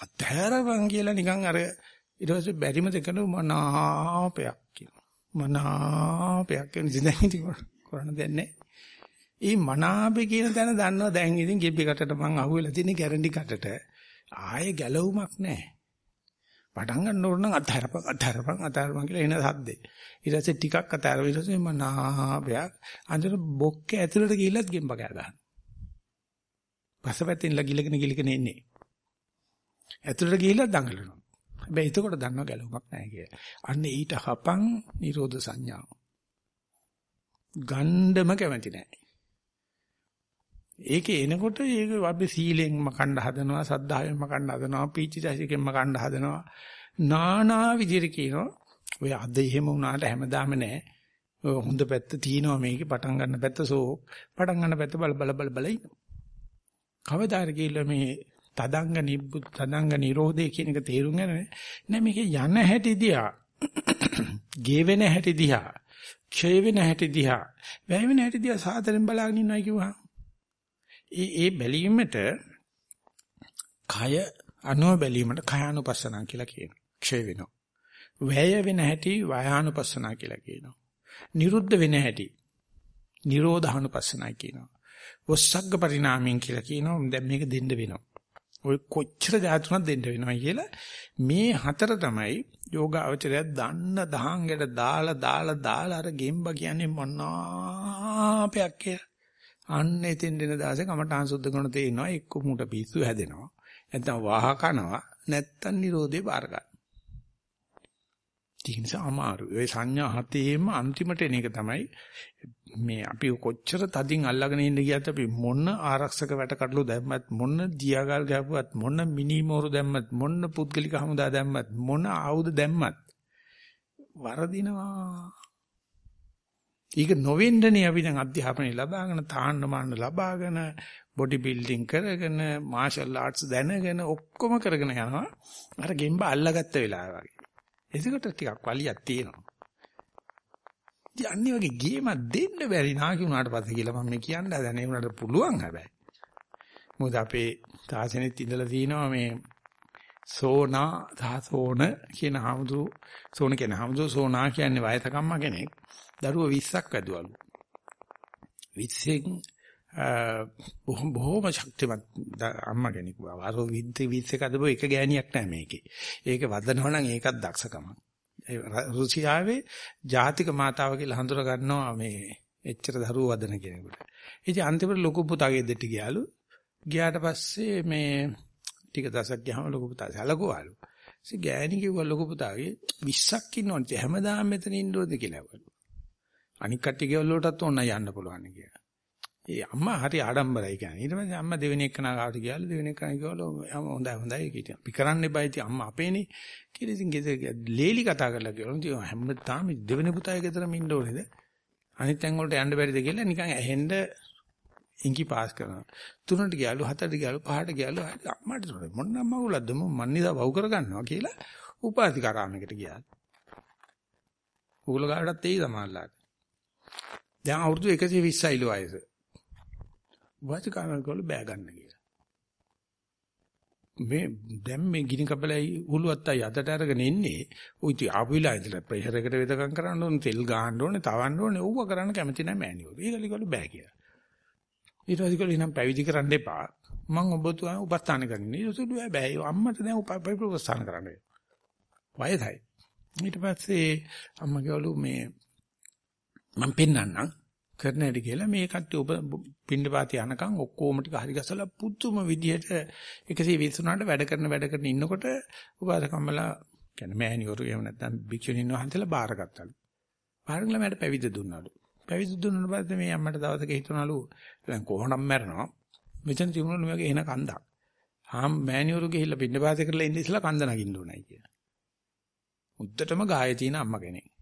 අතරපන් කියලා නිකන් අර ඊට පස්සේ බැරිම දෙකන මනාපයක් කියනවා. මනාපයක් කියන ඉතින් ඉතින් කරන්න දෙන්නේ. ඒ මනාපේ කියන තැන දන්නවා දැන් ඉතින් ගෙබ්බි කටට මං අහුවෙලා තියෙන ගැරන්ඩි කටට ආයේ ගැලවුමක් නැහැ. පටන් ගන්න ඕන නම් අතහැරපන් අතහැරපන් අතහැරපන් කියලා එන සද්දේ. ඊට පස්සේ ටිකක් අතහැරලා ඊට පස්සේ මම නාභයක් අන්තිම බොක්කේ ඇතුළට ගිහිල්ලත් ගෙම්බ කෑ ගන්නවා. පස්සපැත්තෙන් ලගිලගෙන ගිලගෙන එන්නේ. ඇතුළට ගිහිල්ලත් දඟලනවා. හැබැයි එතකොට දන්නව ගැලුමක් නැහැ කියලා. අන්න ඊට හපන් නිරෝධ සංඥාව. ගණ්ඩම කැමති නැහැ. ඒකේ එනකොට ඒක අපි සීලෙන් මකන්න හදනවා සද්ධායෙන් මකන්න හදනවා පීචිදසිකෙන් මකන්න හදනවා. නානා විදිහට කියනවා. ඔය අද එහෙම වුණාට හැමදාම නෑ. ඔය හොඳ පැත්ත තියෙනවා මේකේ. පටන් ගන්න පැත්ත සෝ. පටන් ගන්න පැත්ත බල බල බල බල ඉන්නවා කවදාද කියලා මේ තදංග නිබ්බු තදංග නිරෝධය කියන එක තේරුම් ගන්න නෑ. මේකේ යන හැටි දිහා. ගේ වෙන හැටි දිහා. ක්ෂය වෙන හැටි දිහා. වැය වෙන හැටි දිහා සාතරෙන් බලාගෙන ඉන්නවා කිව්වා ඒ ඒ බැලීමට කය අනුව බැලීමට කයානුපස්සනා කියලා කියනවා. ක්ෂය වෙනවා. වැය වෙන හැටි වයානුපස්සනා කියලා කියනවා. නිරුද්ධ වෙන හැටි නිරෝධානුපස්සනා කියනවා. වස්සග්ග පරිණාමයෙන් කියලා කියනවා. දැන් මේක දෙන්න වෙනවා. ඔය කොච්චර ධාතුණක් දෙන්න වෙනවා කියලා මේ හතර තමයි යෝගාවචරය දන්න දහංගට දාලා දාලා දාලා අර ගෙම්බ කියන්නේ මොනාපයක් කියලා. අන්න එතෙන් දෙන දාසේ කමඨාන් සුද්ධ කරන තේිනවා එක්ක මුට පිස්සු හැදෙනවා නැත්නම් වාහ කනවා නැත්නම් Nirodhe බාර ගන්න. ඒක නිසා අමාරු. ඒ සංඥා හතේම අන්තිමට එන එක තමයි මේ අපි කොච්චර තදින් අල්ලගෙන ඉන්න ගියත් අපි මොන ආරක්ෂක වැටකටලු දැම්මත් මොන දියාගල් ගහපුවත් මොන මිනිමෝරු දැම්මත් මොන පුද්ගලික හමුදා දැම්මත් මොන ආයුධ දැම්මත් වරදිනවා. ඒක නොවෙන්නනේ අපි දැන් අධ්‍යාපනය ලබාගෙන තාන්න මාන්න ලබාගෙන බොඩි බිල්ඩින් කරගෙන මාෂල් ආර්ට්ස් දැනගෙන ඔක්කොම කරගෙන යනවා. අර ගෙම්බ අල්ලගත්ත වෙලාව වගේ. එතකොට ටිකක් වලියක් තියෙනවා. ඉතින් අන්නේ වගේ ගේමක් දෙන්න බැරි නාකි වුණාට පස්සේ කියලා මම කියන්න හදන ඒ වුණාට පුළුවන් හැබැයි. මොකද අපේ තාසනෙත් ඉඳලා තිනවා මේ සෝනා සාසෝන කියන හමුදු සෝන කියන හමුදු සෝනා කියන්නේ වයසකම්ම කෙනෙක්. දරුවෝ 20ක් වැදුවලු. 20න් බොහොම බොහොම ශක්තිමත් අම්මා කෙනෙක් වුණා. අර විද්ද 20 කදබෝ එක ගෑණියක් නැහැ මේකේ. ඒක වදනවා නම් ඒකත් දක්ෂකමක්. රුසියාවේ ජාතික මාතාව කියලා හඳුර ගන්නවා මේ එච්චර දරුවෝ වදන කෙනෙකුට. ඉතින් අන්තිමට ලොකු පුතාගේ දෙට ගියාලු. ගියාට පස්සේ මේ ටික දවසක් ගියාම ලොකු පුතා සැලකුවාලු. ඉතින් ගෑණි කිව්වා ලොකු පුතාගේ 20ක් ඉන්නවනේ හැමදාම මෙතන ඉන්න ඕනද කියලා ඇහුවලු. අනික් කට්ටිය ගෙවල් වලටත් ඕන යන්න පුළුවන් කියලා. ඒ අම්මා හරි ආඩම්බරයි කියන්නේ. ඊට පස්සේ අම්මා දෙවෙනි එක්කන ගාවට ගියාලු දෙවෙනි එක්කන කිව්වලු හොඳයි හොඳයි කිව්වා. අපි කරන්න එපා ඉතින් අම්මා අපේනේ. කියලා ඉතින් ගෙදර ලේලි කතා කරලා කිව්වලු ඉතින් හැමදාම දෙවෙනි පුතාගේ ගෙදරම ඉන්න ඕනේද? අනිත් තැන් වලට යන්න බැරිද කියලා නිකන් ඇහෙන්න ඉංගි පාස් කරනවා. තුනට ගියාලු හතරට ගියාලු පහට ගියාලු අම්මාට මොන මවුලක්ද මම මන්නිදා වව් කරගන්නවා කියලා උපාධිකාරාමයකට ගියා. උගල ගාඩටත් එයි සමාල්ලාට. දැන් අවුරුදු 120යිලු වයස. වාචිකාමල් වල බෑ ගන්න කියලා. මේ දැන් මේ ගිනි කබලයි උළුවත්තයි අතට අරගෙන ඉන්නේ. උයි ඉතින් ආපු වෙලාව ඉඳලා ප්‍රෙෂර් එකට වෙදකම් කරන්න ඕනේ, තෙල් ගහන්න ඕනේ, තවන්න ඕනේ. ඌව කරන්න කැමති නැහැ මෑණියෝ. ඒකලිකවල බෑ කියලා. ඊට පස්සේ කිව්වා එහෙනම් පැවිදි කරන්න එපා. මම ඔබතුමා උපස්ථාන කරන්නේ. ඊට පස්සේ බෑ. අම්මට දැන් උපස්ථාන කරන්න. වයසයි. ඊට පස්සේ අම්මා කිව්වලු මේ මම පෙන්නන්නම් කරන හැටි කියලා මේ කට්ටිය ඔබ පින්නපාති යනකම් ඔක්කොම ටික හරි ගසලා පුදුම විදියට 123ට වැඩ කරන වැඩ කරන ඉන්නකොට උපාසකම්මලා කියන්නේ මෑණිවරු එහෙම නැත්නම් භික්ෂුණීන් වහන්සේලා බාරගත්තලු. බාරගලා මට පැවිදි දුන්නාලු. පැවිදි දුන්නාට පස්සේ මේ අම්මට දවසක හිතනලු දැන් කොහොමනම් මැරෙනවා. මෙතන තිබුණලු මේක එන කන්දක්. ආම් මෑණිවරු ගිහිල්ලා පින්නපාති කරලා ඉන්න ඉස්සලා කන්ද නගින්න ඕනයි කියලා. උද්දටම ගායේ තියෙන අම්මා කෙනෙක්.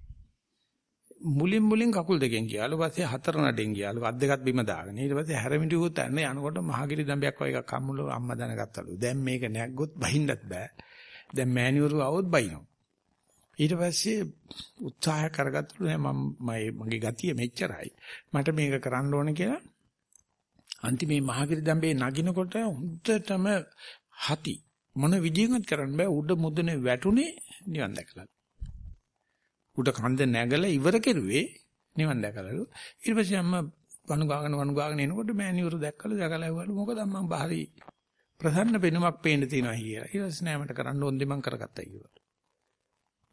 මුලින් මුලින් කකුල් දෙකෙන් ගියාලු පස්සේ හතර නඩෙන් ගියාලු අත් දෙකත් බිම දාගෙන. ඊට පස්සේ හැරමිටියුත් යන්නේ යනකොට මහගිරි දඹයක් වගේ එකක් හම්මුල අම්මා දැනගත්තලු. දැන් මේක නැග්ගොත් බහින්නත් බෑ. දැන් මෑණිවරු આવොත් බයිනවා ඊට පස්සේ උත්සාහ කරගත්තලු මම මගේ ගතිය මෙච්චරයි. මට මේක කරන්න ඕන කියලා. අන්තිමේ මහගිරි දඹේ නගිනකොට හුද්දටම හති. මොන විදියෙන්වත් කරන්න බෑ. උඩ මුදුනේ වැටුනේ නිවන් දැකලා. උඩ කන්ද නැගලා ඉවර කෙරුවේ නිවන් දැකලාලු. ඊට පස්සේ අම්මා වණු ගාගෙන වණු ගාගෙන එනකොට මෑණිවරු දැක්කලු දැකලා ඇහුවලු මොකද අම්මා බහරි ප්‍රසන්න වෙනමක් පේන්න තියෙනවා කියලා. ඊට පස්සේ නෑ මට කරන්න ඕන දේ මං කරගත්තා කිව්වා.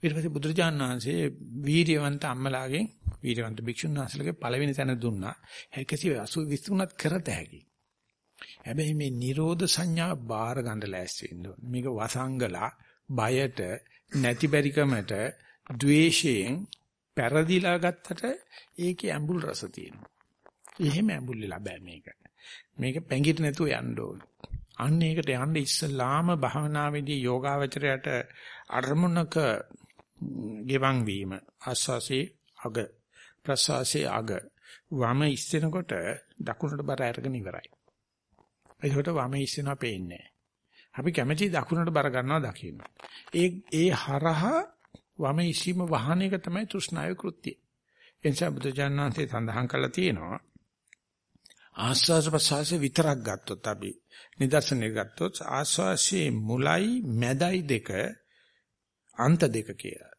ඊට පස්සේ බුදුරජාණන් වහන්සේ වීර්යවන්ත අම්මලාගෙන් වීර්යවන්ත භික්ෂුන් වහන්සේලගේ පළවෙනි තැන දුන්නා. 180 උනත් කරත හැකි. හැබැයි මේ Nirodha සංඥා බාර ගන්න ලෑස්ති වෙන්න ඕනේ. මේක වසංගලා බයට නැති බැරිකමට ද්වේෂයෙන් පෙරදිලා ගත්තට ඒකේ ඇඹුල් රස තියෙනවා. එහෙම ඇඹුල් වෙලා බෑ මේක. මේක පැංගිට නැතුව යන්න ඕන. අන්න ඒකට යන්න ඉස්සලාම භාවනාවේදී යෝගාවචරයට අරමුණක ගෙවන් වීම ආස්වාසේ අග ප්‍රසවාසේ අග වම ඉස්සෙනකොට දකුණට බර අරගෙන ඉවරයි. ඒකට වම ඉස්සෙනවා පේන්නේ අපි කැමැති දකුණට බර ගන්නවා දකින්න. ඒ ඒ හරහා වම ඉසීම වහන එක තමයි තෘෂ්ණාවේ කෘත්‍යය. එනිසා බුදුජානනාංශය සඳහන් කළා තියෙනවා ආස්වාස ප්‍රසවාසයේ විතරක් ගත්තොත් අපි නිදර්ශනයක් ගත්තොත් ආස්වාසයේ මුලයි මැදයි දෙක අන්ත දෙක කියලා.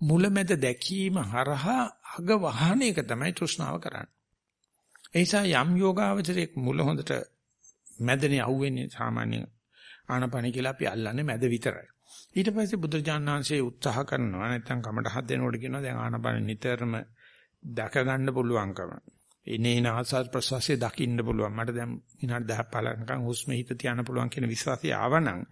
මුල මැද දැකීම හරහා අග වහන එක තමයි තෘෂ්ණාව කරන්නේ. ඒ නිසා යම් යෝගාවචරයේ මුල හොඳට මැදනේ අහුවෙන්නේ සාමාන්‍ය ආනපන කියලා අපි අල්ලන්නේ මැද විතරයි. ඊට පස්සේ බුදුරජාණන් වහන්සේ උත්සාහ කරනවා නැත්නම් කමට හත් දෙනකොට කියනවා දැන් ආනපන නිතරම දැක ගන්න පුළුවන්කම. එනේන ආස්වාද ප්‍රසවාසයේ දකින්න පුළුවන්. මට දැන් විනාඩි 10 15 හුස්ම හිත තියන්න පුළුවන් කියන විශ්වාසය ආවනම්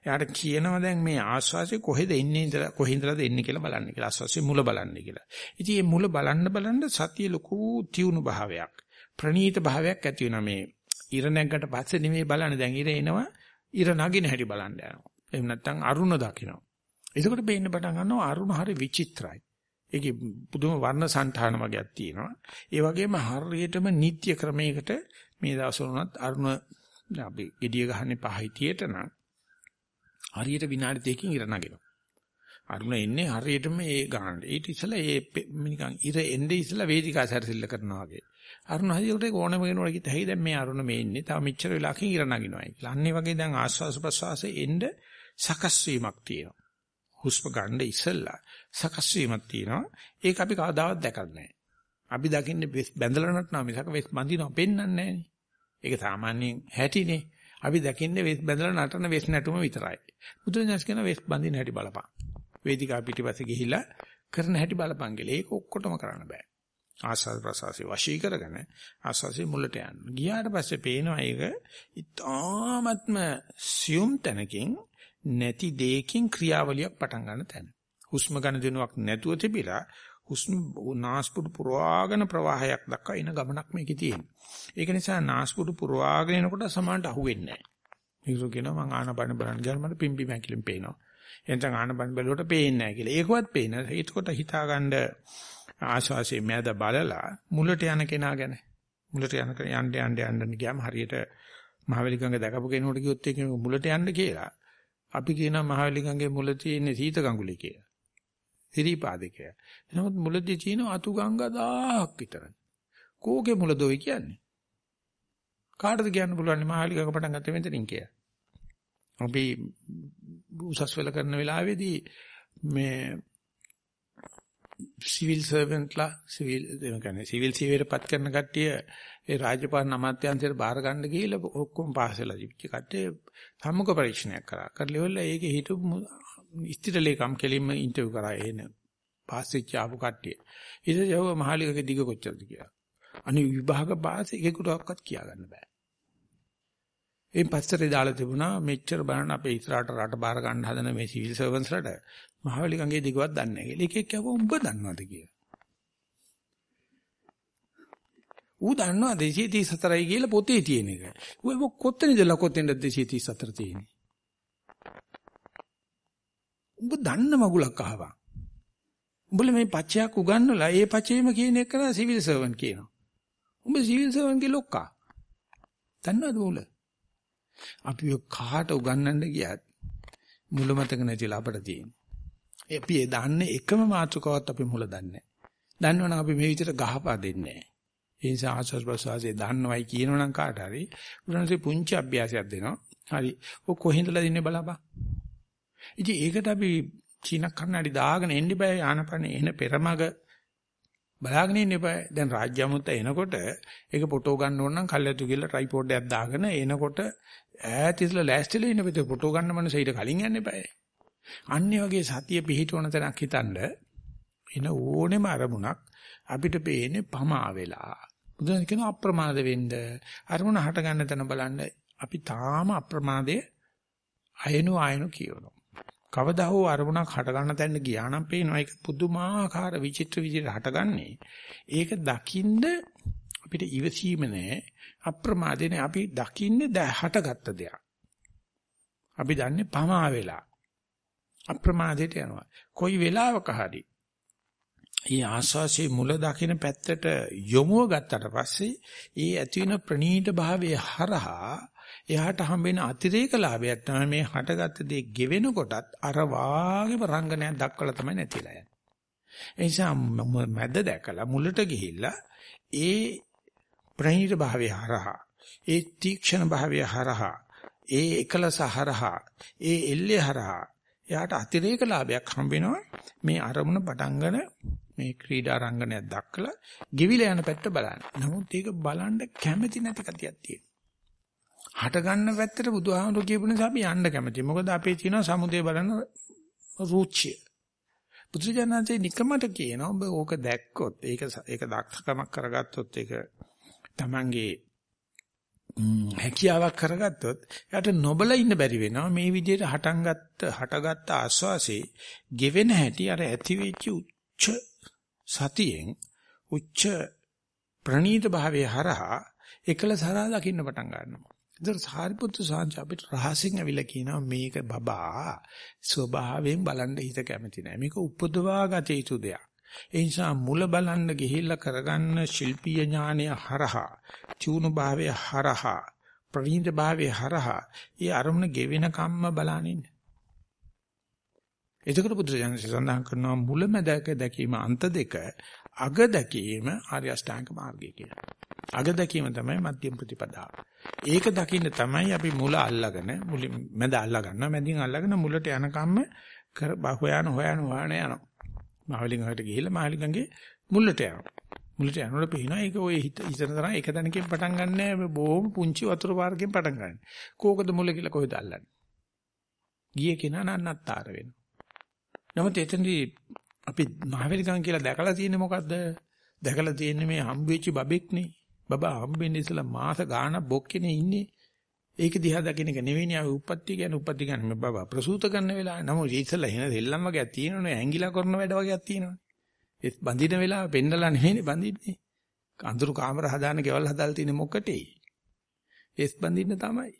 එයාට කියනවා දැන් මේ ආස්වාසිය කොහෙද එන්නේ ඉඳලා කොහින්දලාද එන්නේ කියලා බලන්න කියලා. ආස්වාසිය මුල බලන්න කියලා. ඉතින් මේ මුල බලන්න බලන්න සතිය ලොකු තියුණු භාවයක්. ප්‍රණීත භාවයක් ඇති වෙනවා මේ ඉර නැග්ගට පස්සේ නෙමෙයි බලන්නේ දැන් ඉර එනවා ඉර නගින හැටි බලන්න යනවා. එහෙම නැත්නම් අරුණ දකිනවා. එතකොට පේන්න පටන් ගන්නවා අරුණ හරි විචිත්‍රයි. ඒකේ පුදුම වර්ණ సంతාන වගේක් තියෙනවා. ඒ වගේම හරියටම නිත්‍ය ක්‍රමයකට මේ දවස්වල උනත් අරුණ අපි gediya ගහන්නේ පහිතියට නම් හරියට විනාඩි දෙකකින් ඉර නගිනවා. අරුණ එන්නේ හරියටම ඒ ගානට. ඊට ඉස්සෙල්ලා ඒ නිකන් ඉර එන්නේ ඉස්සෙල්ලා වේදිකා සැරසිල්ල කරනවා වගේ. අරුණ හදිවට ඕනම කෙනෙකුට කිව්ත හැයි දැන් මේ අරුණ මේ ඉන්නේ. තව මෙච්චර වෙලාවකින් ඉර නගිනවායි කියලා. අන්නේ වගේ දැන් ආස්වාස ප්‍රසවාසයේ එන්න සකස් වීමක් තියෙනවා. හුස්ම ගන්න ඉස්සෙල්ලා සකස් වීමක් තියෙනවා. ඒක අපි කවදාවත් දැකලා නැහැ. අපි දකින්නේ බැඳලා නටනවා මිසක වෙස් බඳිනවා පෙන්වන්නේ නැහැ ඒක සාමාන්‍යයෙන් හැටිනේ. අපි දකින්නේ වෙස් බැඳලා නටන වෙස් නැටුම විතරයි. බුදුරජාණන් කියන වෙස් බඳින හැටි බලපන්. වේදිකා පිටිපස්සේ ගිහිල්ලා කරන හැටි බලපන් කියලා. ඒක ඔක්කොටම කරන්න බෑ. ආස්වාද ප්‍රසවාසී වශී කරගෙන ආස්වාසී මුලට යන්න. ගියාට පස්සේ පේනවා ඒක ඊ타ත්ම සියුම් තැනකින් නැති දෙයකින් ක්‍රියාවලියක් පටන් ගන්න තැන. හුස්ම ගන්න දෙනුවක් නැතුව තිබිලා හුස්ම නාස්පුඩු පුරවාගෙන ප්‍රවාහයක් දක්වා එන ගමනක් මේකේ තියෙනවා. ඒක නිසා නාස්පුඩු පුරවාගෙන එනකොට සමානට අහුවෙන්නේ නැහැ. ඒක කියනවා මං ආනපන බලන්න ගියාම මට පිම්බි මැකිලෙන් පේනවා. එතන ආනපන බැලුවට පේන්නේ නැහැ කියලා. ඒකවත් පේනවා. ඒකකොට හිතාගන්න ආශාසයේ මෑද බලලා මුලට යන කෙනා ගැන මුලට යන යන්න යන්න යන්න ගියාම හරියට මහවැලිගඟ දැකපු කෙනෙකුට කිව්වොත් ඒක මුලට යන්න කියලා. අපි කියනවා මහවැලිගඟේ මුල තියෙන සීත ගඟුලේ කියලා. සිරිපාදේ නමුත් මුලදී තියෙන අතු ගංගා 1000ක් විතර. කෝකේ මුලදෝයි කියන්නේ? කාටද කියන්න පුළුවන් මහවැලිගඟ පටන් ගත්තේ මෙතනින් කියලා. අපි උසස් වෙල කරන වෙලාවේදී මේ සිවිල් සර්වන්ට්ලා සිවිල් කියන්නේ සිවිල් සීවරපත් කරන කට්ටිය ඒ රාජ්‍යපාලන අමාත්‍යාංශයට බාර ගන්න ගිහිල්ලා ඔක්කොම පාස් වෙලා තිබිච්ච කට්ටිය සම්මුඛ පරීක්ෂණයක් කරා. කරලා ඉවරලා ඒකේ හිටු ඉස්තිරලේකම් කෙලින්ම ඉන්ටර්විව් කරා එන පාස් වෙච්ච ආපු කට්ටිය. ඊට පස්සේ යව මහලිකගේ දිග කොච්චරද කියලා. අනිත් විභාග පාස් එකෙකුටවත් කියා ගන්න බෑ. ඒ පස්තරේ දාලා තිබුණා මෙච්චර බලන්න අපේ ඉස්සරහට රට බාර ගන්න හදන මේ සිවිල් සර්වන්ස්ලට මහවැලිගඟේ දිගවත් දන්නේ නැහැ කියලා. එකෙක් කිව්වා උඹ දන්නවද කියලා. ඌ දන්නවා 234යි කියලා පොතේ තියෙන එක. ඌ කොතනද ලකොතෙන්ද 234 තියෙන්නේ? උඹ දන්න මගුලක් අහවා. උඹලා මේ පච්චයක් උගන්වලා ඒ පච්චේම කියන එක නා සිවිල් සර්වන් කියනවා. උඹ සිවිල් සර්වන්ගේ ලොක්කා. දන්නවද උඹ? අපි කාට උගන්වන්න ගියත් මුල මතක නැතිලා අපට තියෙන්නේ. අපි ඒ දාන්නේ එකම මාතෘකාවක් අපි මුල දන්නේ. දන්නවනම් අපි මේ විදිහට ගහපා දෙන්නේ නැහැ. ඒ නිසා ආස්වාස් ප්‍රසවාසයේ දන්නවයි කියනවනම් කාට හරි උනන්සේ පුංචි අභ්‍යාසයක් දෙනවා. හරි. ඔය කොහෙන්දලා දින්නේ බලපන්. ඉතින් ඒකට අපි චීන කන්නඩි දාගෙන එන්න බෑ ආනපන එන පෙරමග බලාගෙන ඉන්න එපා. දැන් රාජ්‍ය අමුත්ත එනකොට ඒක ෆොටෝ ගන්න ඕන නම් කල්යතු කියලා ට්‍රයිපෝඩ් එකක් දාගෙන එනකොට ඈත ඉස්සලා ලෑස්තිලා ඉන්න පිට ෆොටෝ ගන්න මනස ඊට කලින් යන්න එපා. අන්නේ වගේ සතිය පිහිටවන තැනක් හිතනද එන ඕනෙම අරමුණක් අපිට පේන්නේ පමා වෙලා. බුදුන් කියන අප්‍රමාද වෙන්න අරමුණ හට ගන්න තැන බලන්න අපි තාම අප්‍රමාදයේ අයනු අයනු කියනවා. කවදා හෝ අරමුණක් හට ගන්න තැනට ගියා නම් පේනවා ඒක පුදුමාකාර විචිත්‍ර විදිහට හටගන්නේ. ඒක දකින්ද අපිට ඉවසීම නැහැ. අප්‍රමාදේ අපි දකින්නේ හටගත්ත දෙයක්. අපි දන්නේ පමා වෙලා. අප්‍රමාදයට යනවා. කොයි වෙලාවක හරි ඒ ආස්වාසියේ මුල දකින්න පැත්තට යොමුව ගත්තට පස්සේ ඒ ඇති වෙන ප්‍රනීත භාවයේ හරහා එයාට හම්බෙන අතිරේක ලාභයක් තමයි මේ හටගත්ත දේ ගෙවෙන කොටත් අර වාගේම රංගනයක් දක්වලා තමයි නැතිලා යන්නේ. ඒ නිසා මැද දැකලා මුලට ගිහිල්ලා ඒ ප්‍රණීත භාවය හරහා ඒ තීක්ෂණ භාවය හරහා ඒ එකලස හරහා ඒ එල්ලේ හරහා එයාට අතිරේක ලාභයක් හම්බ වෙනවා මේ අරමුණ පටන්ගෙන මේ ක්‍රීඩා රංගනයක් දක්කලා ගිවිල යන පැත්ත බලන්න. නමුත් ඒක බලන්න කැමැති නැති කතියක් තියෙනවා. හට ගන්න පැත්තට බුදුහාමුදුරු කියපු නිසා අපි යන්න කැමතියි. මොකද අපේ තියෙන සමුදේ බලන රුචිය. බුදුජානන්සේ නිකමට කියනවා ඔබ ඕක දැක්කොත් ඒක ඒක දක්ෂකමක් කරගත්තොත් ඒක Tamange හැකියාවක් කරගත්තොත් එයාට නොබල ඉන්න බැරි වෙනවා මේ විදිහට හටන්ගත්ත හටගත්ත ආස්වාසේ ගෙවෙන හැටි අර ඇති වෙච්ච උච්ච සතියෙන් උච්ච ප්‍රණීත භාවයේ හරහා එකලස හරහා දකින්න පටන් ගන්නවා. ඒතර සාරිපුත්තු සාංශ අපිට රහසින් අවිල කියනවා මේක බබා ස්වභාවයෙන් බලන්න හිත කැමති නෑ. මේක උපදවා ගත යුතු දෙයක්. ඒ නිසා මුල බලන්න ගිහිල්ලා කරගන්න ශිල්පීය ඥානය හරහා, චූණු භාවය හරහා, ප්‍රණීත භාවය හරහා, ඒ අරමුණ ගෙවෙන කම්ම බලනින්න. එතකොට බුදුරජාණන් සඳහන් කරනවා මුලමැදක දැකීම අන්ත දෙක අග දැකීම ආර්ය අෂ්ටාංග මාර්ගය කියලා. අග දැකීම තමයි මධ්‍යම ප්‍රතිපදාව. ඒක දකින්න තමයි අපි මුල අල්ලගෙන මුලින් මැද අල්ලා ගන්නවා මැදින් අල්ලගෙන මුලට යනකම්ම කර හොයන හොයන හොයන යනවා. මහවලිගඟට ගිහිල්ලා මහවලිගඟේ මුලට යනවා. මුලට යනකොට පේනවා ඒක ඔය හිත ඉතන තරම් එක තැනකින් පටන් ගන්නෑ බොහොම පුංචි වතුර පාරකින් පටන් ගන්න. කෝකද මුල කියලා කොහෙද අල්ලන්නේ? ගියේ කෙනා නන්නත්තර වෙනවා. නමුත් එතනදී අපි මහවැලිකම් කියලා දැකලා තියෙන්නේ මොකද්ද? දැකලා තියෙන්නේ මේ හම්බෙච්ච බබෙක්නේ. බබා හම්බෙන්නේ ඉස්සලා මාස ගාණක් බොක්කේනේ ඉන්නේ. ඒක දිහා දකින්න එක නෙවෙයිනේ අපි උප්පත්ති කියන්නේ උප්පත්ති කියන්නේ බබා ප්‍රසූත කරන වෙලාවේ නම ඉස්සලා එන දෙල්ලම් වගේක් තියෙනවනේ ඇංගිලා කරන වැඩ වගේක් තියෙනවනේ. ඒ බඳින වෙලාව පෙන්නලා නෙවෙයිනේ බඳින්නේ. අඳුරු කාමර හදාන ගෙවල් හදාලා තියෙන්නේ මොකටේ? ඒස් බඳින්න තමයි.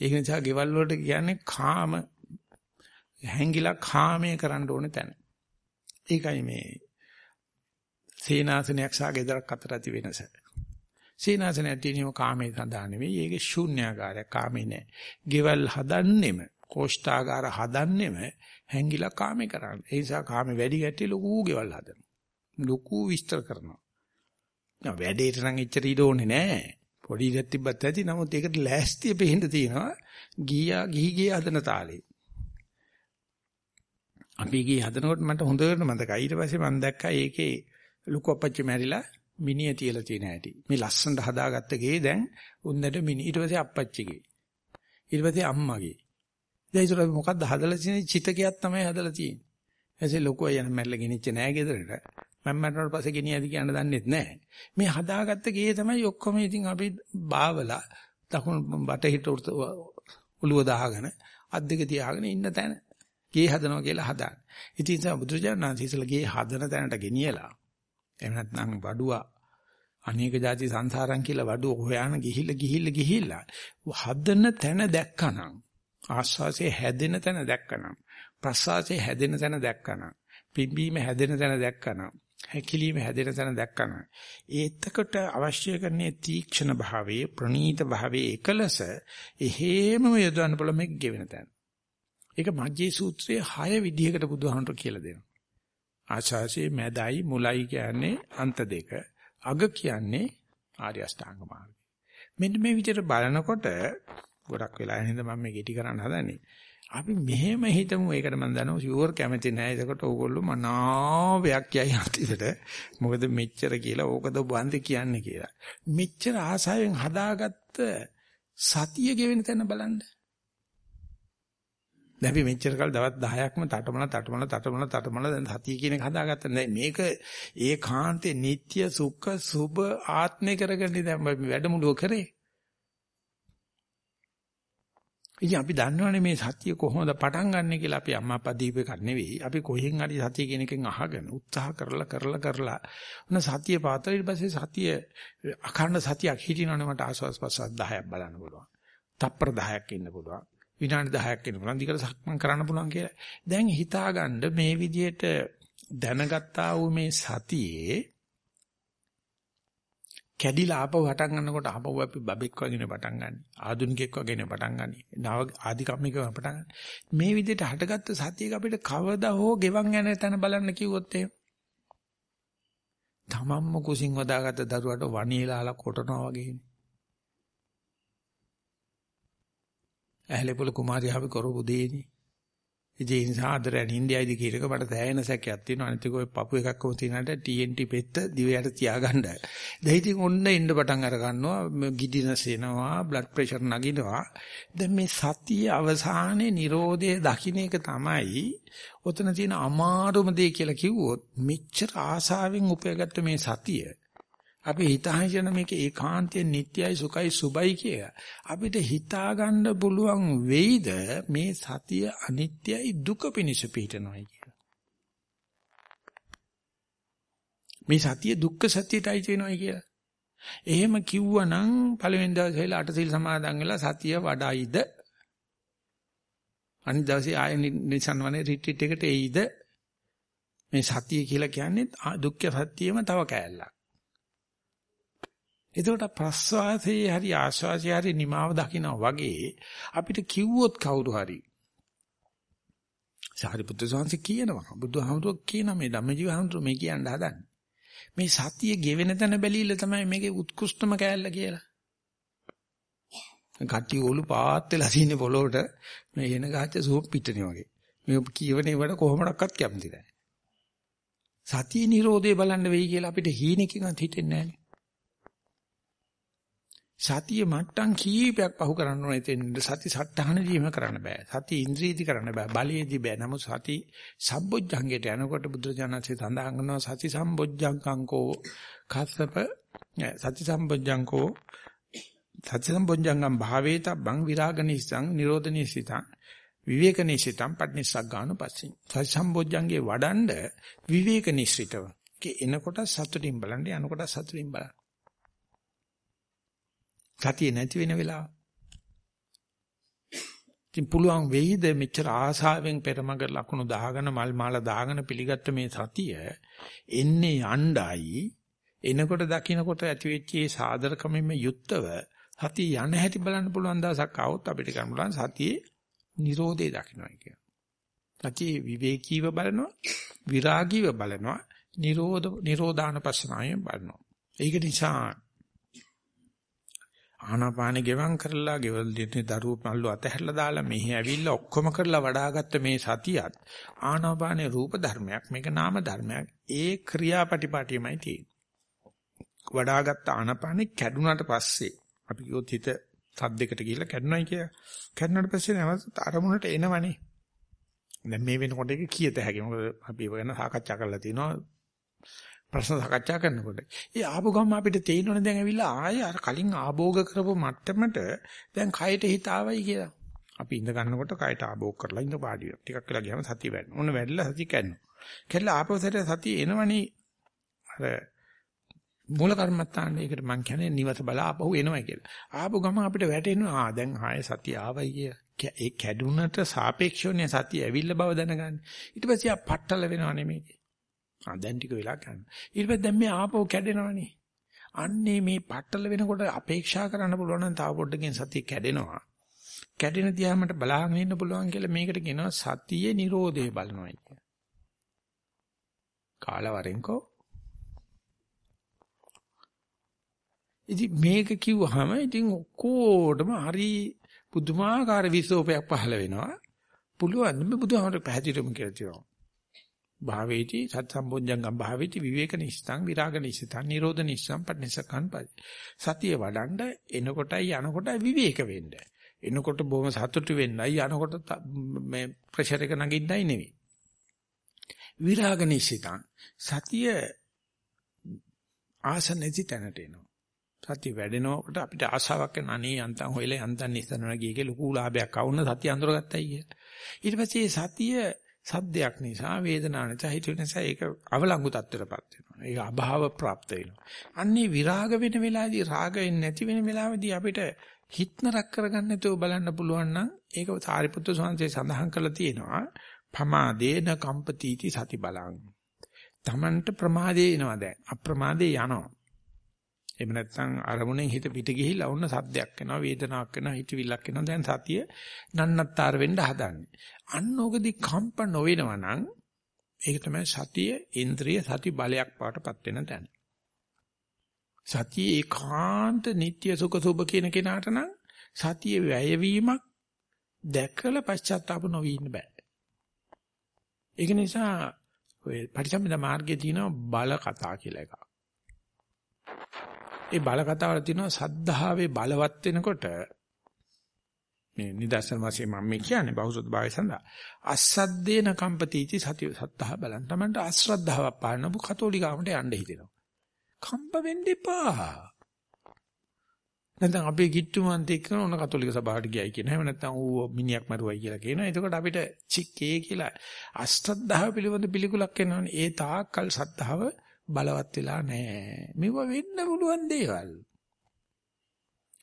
ඒක නිසා ගෙවල් වලට කියන්නේ කාම හැංගිලා කාමයේ කරන්න ඕනේ තැන. ඒකයි මේ සේනාසනයක් සහ ගෙදරක් අතර ඇති වෙනස. සේනාසනය තියෙනව කාමයේ සඳහා නෙවෙයි. ඒක ශූන්‍යාකාරයක් කාමේ නෑ. ගෙවල් හදන්නෙම, කෝෂ්ඨාගාර හදන්නෙම හැංගිලා කාමේ කරන්නේ. ඒ නිසා කාමේ වැඩි ගැටි ලොකු ගෙවල් හදනවා. ලොකු විස්තර කරනවා. නෑ වැඩේට නම් එච්චර ඉඩ ඕනේ නෑ. පොඩි ඉඩක් තිබ්බත් ඇති. නමුත් ඒකට ලෑස්තිය පෙහෙන්න තියෙනවා. ගියා ගිහි ගිය හදන තාලේ. අපි ගියේ හදනකොට මට හොඳට මතකයි. ඊට පස්සේ මම දැක්කා ඒකේ ලොකු අපච්චි මැරිලා මිනිය තියලා තියෙන හැටි. මේ ලස්සනට හදාගත්ත ගේ දැන් උන්දට මිනි. ඊට පස්සේ අපච්චිගේ. ඊට පස්සේ අම්මගේ. දැන් ඒතර මොකද්ද හදලා තියෙන්නේ? චිතකයක් තමයි හදලා තියෙන්නේ. එසේ ලොකු අයන මැරලා ගෙනිච්ච නෑ ගෙදරට. මම මැරුණාට පස්සේ ගෙනියද කියන්න දන්නෙත් නෑ. මේ හදාගත්ත ගේ තමයි ඔක්කොම ඉතින් අපි බාවලා දකුණු බටහිර ඔළුව දාගෙන අත් දෙක තියාගෙන ඉන්න තැන. ගේ හදනවා කියලා හදාන. ඉතින් ඒ නිසා බුදුරජාණන් වහන්සේ ඉස්සලා ගේ හදන තැනට ගෙනියලා එහෙම නැත්නම් වඩුවා අනේක ಜಾති සංසාරම් කියලා වඩුව හොයන ගිහිල්ලා ගිහිල්ලා ගිහිල්ලා හදන තැන දැක්කනම් ආස්වාසේ හැදෙන තැන දැක්කනම් ප්‍රසවාසයේ හැදෙන තැන දැක්කනම් පිම්බීම හැදෙන තැන දැක්කනම් හැකිලිම හැදෙන තැන දැක්කනම් ඒතකට අවශ්‍ය කරන්නේ තීක්ෂණ භාවයේ ප්‍රනීත භාවයේ එකලස එහෙමම යොදවන්න පුළුවන් මේක ගෙවෙන තැන ඒක මජ්ජේ සූත්‍රයේ 6 විදිහකට බුදුහාමුදුර කියලා දෙනවා. ආශාසයේ මැදයි මුලයි කියන්නේ අන්ත දෙක. අග කියන්නේ ආර්ය අෂ්ටාංග මාර්ගය. මෙන්න මේ විදිහට බලනකොට ගොඩක් වෙලා හින්දා මම මේ ගෙටි කරන්න හදන්නේ. අපි මෙහෙම හිතමු ඒකට මම දන්නවා ෂුවර් කැමති නැහැ. ඒකට ඕගොල්ලෝ මනාවයක් යයි අන්තිමට. මොකද මෙච්චර කියලා ඕකද බන්දේ කියන්නේ කියලා. මෙච්චර ආසාවෙන් හදාගත්ත සතිය ගෙවෙන තැන බලන්න. දැන් අපි මෙච්චර කල් දවස් 10ක්ම තටමන තටමන තටමන තටමන දැන් සතිය කියන එක හදාගත්තා නෑ මේක ඒකාන්තේ නিত্য සුඛ සුබ ආත්මේ කරගන්න දැන් වැඩමුළුව කරේ. ඉතින් අපි දන්නවනේ මේ සතිය කොහොමද පටන් ගන්නෙ කියලා අපි අම්මා අප්පා දීප එකක් නෙවෙයි. අපි කොහෙන් හරි සතිය කියන එකෙන් අහගෙන උත්සාහ කරලා කරලා කරලා ඔන්න සතිය පාතල ඊට පස්සේ සතිය අඛණ්ඩ සතියක් හිටිනවනේ මට ආස්වාස් පස්සක් 10ක් බලන්න පුළුවන්. තප්පර 10ක් ඉන්න පුළුවන්. විනාඩි 10ක් ඉන්න පුළුවන්. දිගට සක්මන් කරන්න පුළුවන් කියලා. දැන් හිතාගන්න මේ විදිහට දැනගත්තා වූ මේ සතියේ කැඩිලා ආපහු හටන් ගන්නකොට ආපහු අපි බබෙක් වගේනේ පටන් ගන්න. ආදුනිකෙක් වගේනේ පටන් ගන්න. නව ආධිකම්මිකව පටන් ගන්න. මේ විදිහට හටගත්ත සතියක අපිට කවදා හෝ ගෙවන් යන තැන බලන්න කිව්වොත් එහෙම. තමන්ම කුසින් වදාගත්ත දරුවට වණීලාලා කොටනවා වගේනේ. ඇහැලේපොළ කුමාරියාව කරපු දෙයනේ. ඉතින් ඒ නිසා අද රැන් ඉන්දියායිද කියන එක මට දැයෙන සැකයක් තියෙනවා. අනිත් එක ඔය පපු එකක්ම තියනට TNT පෙත්ත දිවයට තියාගන්න. දැන් ඉතින් ඔන්න එන්න පටන් අර ගන්නවා. ගිඩිනස් එනවා, බ්ලඩ් ප්‍රෙෂර් නගිනවා. දැන් මේ සතිය අවසානයේ Nirodhe දකින්න එක තමයි ඔතන තියෙන අමාරුම දේ කියලා කිව්වොත් මෙච්චර ආසාවෙන් උපයාගත්ත මේ සතිය අපි හිතාගෙන මේක ඒකාන්තයෙන් නිට්ටයයි සුඛයි සුබයි කියලා. අපිට හිතා ගන්න පුළුවන් වෙයිද මේ සතිය අනිත්‍යයි දුක පිනිස පිටනොයි කියලා. මේ සතිය දුක්ඛ සත්‍යයටයි වෙනවයි කියලා. එහෙම කිව්වනම් පළවෙනි දවසේ ඉලා අටසිල් සමාදන් වෙලා සතිය වඩායිද අනිත් දවසේ ආයෙ නිසන් වනේ රිට්‍රීට් එකට එයිද මේ සතිය කියලා කියන්නේ දුක්ඛ සත්‍යෙම තව කෑල්ලක්. එතකොට ප්‍රස්වාසයේ හරි ආශ්වාසයේ හරි නිමාව දකිනා වගේ අපිට කිව්වොත් කවුරු හරි සාරිපුත්‍ර සාංශ කියනවා බුදුහාමුදුරුවෝ කියන මේ ධම්මජීව හාමුදුරුවෝ මේ කියන්න හදන්නේ මේ සතිය ගෙවෙන තැන බැලීල තමයි මේකේ උත්කෘෂ්ඨම කෑල්ල කියලා. කට්ටි ඕලු පාත් වෙලා තියෙන පොළොවට මේ එන ගහච්ච සූප් පිටනේ වගේ. මේ කියවනේ වල කොහොමඩක්වත් කැමති නැහැ. සතිය නිරෝධය බලන්න වෙයි කියලා අපිට හීනකින්වත් හිතෙන්නේ නැහැ. සතිය මට්ටම් කීපයක් පහු කරන්න ඕනේ එතෙන් සති සට්ටහනදීම කරන්න බෑ. සති ඉන්ද්‍රියදි කරන්න බෑ. බලයේදී බෑ. නමුත් සති සම්බොජ්ජංගයට යනකොට බුදුරජාණන්සේ සඳහන් කරනවා සති සම්බොජ්ජංකංකෝ කස්සප සති සම්බොජ්ජංකෝ සති සම්බොජ්ජංගම් භාවේතබ්බං විරාගනිස්සං නිරෝධනිසිතං විවේකනිසිතං පට්නිසග්ගානුපස්සී සති සම්බොජ්ජංගේ වඩන්ඩ විවේකනිශ්‍රිතව කේ එනකොට සතුටින් බලන්න යනකොට සතුටින් බලන්න. සතිය නැති වෙන වෙලාව. ඉතින් පුළුවන් වෙයිද මෙච්චර ආසාවෙන් පෙරමග ලකුණු දාගෙන මල් මාලා දාගෙන පිළිගත්ත මේ සතිය එන්නේ යණ්ඩයි එනකොට දකින්නකොට ඇති වෙච්ච මේ සාදරකමෙම යුක්තව සතිය යන හැටි බලන්න පුළුවන් දවසක් ආවොත් අපිට ගන්න පුළුවන් සතියේ Nirodhe දකින්නයි කියන. සතියේ විවේකීව බලනවා විරාගීව බලනවා නිරෝධ නිරෝධාන පස්සනාවෙන් බලනවා. ඒක නිසා ආනාපානෙ ගෙවම් කරලා ගෙවල් දෙන්නේ දරුවෝ පල්ලු අතහැරලා දාලා මෙහි ඇවිල්ලා ඔක්කොම කරලා වඩාගත්ත මේ සතියත් ආනාපානේ රූප ධර්මයක් මේක නාම ධර්මයක්. ඒ ක්‍රියාපටිපාටියමයි තියෙන්නේ. වඩාගත්ත ආනාපානෙ කැඩුනට පස්සේ අපි කිව්වොත් හිත සද්දයකට ගිහිල්ලා කැඩුනයි කියලා කැඩුනට පස්සේ නැවත අරමුණට එනවනේ. දැන් මේ වෙනකොට ඒක කියත හැකි මොකද අපි ඒක ගැන සාකච්ඡා කරලා තිනවා ප්‍රශ්න සාකච්ඡා කරනකොට. ඒ ආපු ගම අපිට තේිනවනේ දැන් ඇවිල්ලා ආයෙ අර කලින් ආභෝග කරපු මට්ටමට දැන් කයට හිත ආවයි කියලා. අපි ඉඳ ගන්නකොට කයට ආභෝග කරලා ඉඳ පාඩි වෙනවා. ටිකක් වෙලා ගියාම සතිය වැඩනවා. ඔන්න වැඩිලා සතිය කැඩෙනවා. කැඩලා ආපස්සට සතිය එනවනේ අර මූල කර්මත්තාන්න ඒකට මං කියන්නේ නිවස බලා ආපහු එනවා කියලා. ආපු ගම අපිට වැටෙනවා ආ දැන් ආයෙ සතිය ආවයි කියලා. ඒ කැඩුනට සාපේක්ෂවනේ සතිය ඇවිල්ලා බව දැනගන්න. ඊට පස්සේ ආ පట్టල වෙනව නෙමෙයි. ආ දැන් ටික වෙලා ගන්න. ඊට පස්සේ දැන් මේ ආපහු කැඩෙනවනේ. අන්නේ මේ පట్టල වෙනකොට අපේක්ෂා කරන්න පුළුවන් නම් තව පොඩ්ඩකින් සතිය කැඩෙනවා. කැඩෙන දිහාමට බලාගෙන ඉන්න පුළුවන් කියලා මේකට කියනවා සතියේ Nirodhe බලනවා කිය. කාලවරෙන්කෝ ඉතින් මේක කිව්වහම ඉතින් ඔක්කොටම හරි පුදුමාකාර විශ්ෝපයක් පහළ වෙනවා. පුළුවන් මේ බුදුහාමර පැහැදිලිවම කියලා තියෙනවා. භාවේති සත් සම්බොජ්ජංගම් භාවේති විවේක නිස්සං විරාග නිස්සං නිරෝධ නිස්සං පටිනිසකං පදි. සතිය වඩන්ඩ එනකොටයි යනකොටයි විවේක වෙන්න. එනකොට බොහොම සතුටු වෙන්නයි යනකොට මේ ප්‍රෙෂර් එක නගින්නයි නෙවෙයි. විරාග නිස්සං සතිය ආසනෙති තැනට එනවා. සතිය වැඩෙනකොට අපිට ආශාවක් වෙන අනේ යන්තම් හොයලා යන්තම් නිස්සනන ගියේක ලොකු ලාභයක් ආවොත් සතිය අඳුරගත්තයි කිය. ඊට පස්සේ සතිය සද්දයක් නිසා වේදනාව නිසා හිත නිසා ඒක අවලංගු තත්ත්වයටපත් වෙනවා. ඒක අභාව પ્રાપ્ત වෙනවා. අන්නේ විරාග වෙන වෙලාවේදී රාග වෙන්නේ නැති වෙන වෙලාවේදී අපිට හිතනරක් කරගන්න නැතුව බලන්න පුළුවන් නම් ඒක සාරිපුත්‍ර ස්වාමීන් සඳහන් කරලා තියෙනවා. පමාදේන කම්පතිටි සති බලං. Tamanට ප්‍රමාදේ එනවා දැන්. අප්‍රමාදේ යනවා. එහෙම නැත්නම් අරමුණෙන් හිත පිට ගිහිල්ලා වුණ සද්දයක් එනවා වේදනාවක් එනවා හිතවිල්ලක් එනවා. දැන් සතිය නන්නත්තර වෙන්න හදන්නේ. අන්න ඔකදී කම්ප නොවෙනවා නම් ඒක තමයි සතිය ඉන්ද්‍රිය සති බලයක් පාටපත් වෙන තැන. සතිය ඒකාන්ත නিত্য සුඛ සුභ කියන කෙනාට නම් සතිය වැයවීමක් දැකලා පශ්චාත්තාප නොවී ඉන්න බෑ. ඒක නිසා ඔය පරිසම්පද මාර්ගයේ තියෙන බල කතා කියලා එකක්. ඒ බල කතාවල තියෙනවා සද්ධාවේ බලවත් වෙනකොට මේ නිදර්ශන වශයෙන් මම මේ කියන්නේ බහුසුත් භාවය සඳහා අසද්දේන කම්පතිති සති සද්ධා බලන් තමන්ට අශ්‍රද්ධාවක් පානපු කතෝලිකාවට යන්න හිතෙනවා කම්ප වෙන්න එපා. නැත්නම් අපේ කිට්ටුමන්ත එක්ක ඕන කතෝලික සභාවට ගියයි කියන හැම නැත්නම් ඌ මිනිහක් මරුවයි කියලා කියනවා. එතකොට අපිට චික්කේ කියලා අෂ්ටද්ධාව පිළිබඳ පිළිකුලක් එනවනේ. ඒ තාක්කල් සද්ධාව බලවත් වෙලා නැහැ. මෙව වෙන්න පුළුවන් දේවල්.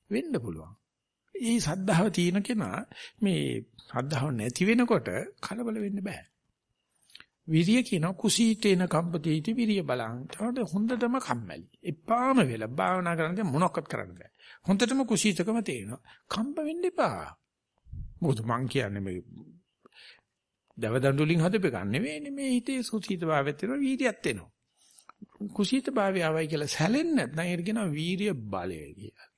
වෙන්න පුළුවන්. මේ සද්ධාව තියෙන කෙනා මේ සද්ධාව නැති වෙනකොට කලබල වෙන්න බෑ. විරිය කියන කුසීතේන කම්පතිටි විරිය බලං. ඒකට හොඳටම කම්මැලි. එපාම වෙලා භාවනා කරන්නේ මොනක්වත් කරන්න බෑ. හොඳටම කුසීතකම තේරෙනවා. කම්ප වෙන්න එපා. මොකද මං කියන්නේ මේ දවදඬුලින් හදපේ ගන්න නෙවෙයිනේ මේ හිතේ සුසීත භාවයත් වෙනවා වීර්යයත් වෙනවා. කුසීත භාවය ආවයි කියලා සැලෙන්නේ නැත්නම් ඒකට කියනවා වීර්ය බලය කියලා.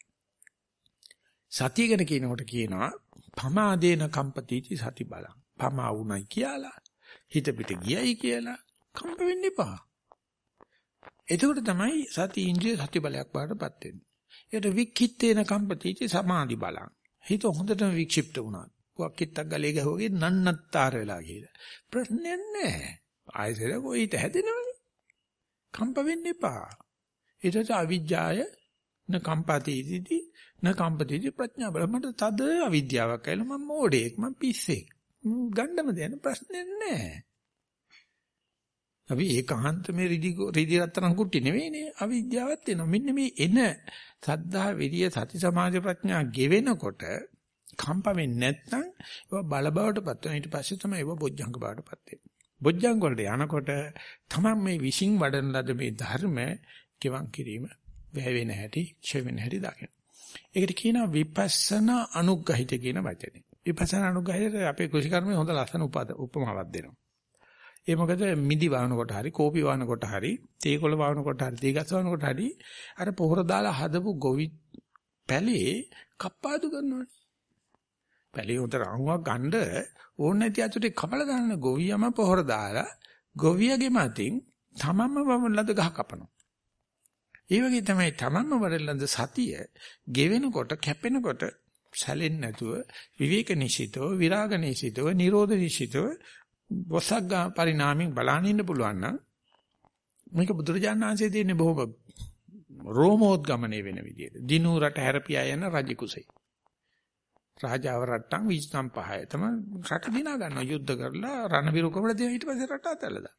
සතිය ගැන කියනකොට කියනවා පමාදේන කම්පතිටි සති බලං. පමා වුණයි කියලා හිත පිට ගියයි කියලා කම්ප වෙන්න එපා. එතකොට තමයි සති ඉන්ද්‍රිය සති බලයක් බාටපත් වෙන්නේ. ඒකට වික්ඛිත්තේන කම්පතිච සමාධි බලං. හිත හොඳටම වික්ෂිප්ත වුණා. වක්කිටක් ගලේ ගහුවගේ නන්නත්තර වෙලා ගිහලා. ප්‍රශ්නයක් නැහැ. ආයෙසර කොයිට හැදෙනවනේ. කම්ප වෙන්න එපා. ඊට අවිජ්ජාය න කම්පතිති න කම්පතිති ප්‍රඥා බල මට තද අවිද්‍යාවක් ඇවිල්ලා මම මෝඩෙක් මම පිස්සෙක්. ගණ්ඩම දෙන ප්‍රශ්නයක් නැහැ. අපි ඒකාන්ත මේ රිදි රිදි රත්තරන් කුට්ටි නෙවෙයිනේ අවිද්‍යාවත් එනවා. මෙන්න මේ එන සද්ධා විරිය සති සමාධි ප්‍රඥා ගෙවෙනකොට කම්ප වෙන්නේ නැත්නම් ඒවා බල බවටපත් වෙන ඊට පස්සේ තමයි ඒවා බොජ්ජංග බවටපත් වෙන්නේ. බොජ්ජංග වලට යනකොට තමයි මේ විශ්ින් වඩන ලද මේ ධර්ම කිවන් කිරීම වැය වෙන හැටි, ඡය වෙන හැටි දකින්න. ඒකට කියනවා විපස්සනා අනුග්‍රහිත කියන වචනේ. විපස්සනා අනුග්‍රහයට අපේ කෘෂිකර්මයේ හොඳ ලස්සන උපමාවක් දෙනවා. ඒ මොකද මිදි වහනකොට හරි කෝපි වහනකොට හරි තේකොළ වහනකොට හරි තේගස් වහනකොට හරි අර පොහොර දාලා හදපු ගොවි පැලේ කප්පාදු කරනවනේ. පැලේ උතර අහුවක් ගන්න ඕන නැති අතුරේ කපලා දාන්න ගොවියම පොහොර දාලා ගොවියගේ මතින් තමන්ම වමලද ගහ කපනවා. ඒ වගේ තමයි තමන්ම වරලඳ සතිය ගෙවෙනකොට කැපෙනකොට සැලෙන්නේ නැතුව විවේක නිසිතව විරාග නිසිතව නිරෝධ නිසිතව වසග්ග පරිණාමයෙන් බලන්න ඉන්න පුළුවන් නම් මේක බුදුරජාණන් වහන්සේ දෙන්නේ බොහොම රෝමෝද්ගමණය වෙන විදියට. දිනු රට හැරපියා යන රජ කුසයි. රාජාව රට්ටම් විස්නම් පහය. තමයි රට දිනා ගන්නවා යුද්ධ කරලා රණවිරු කොමඩ දෙන ඊට පස්සේ රට අතල්ලා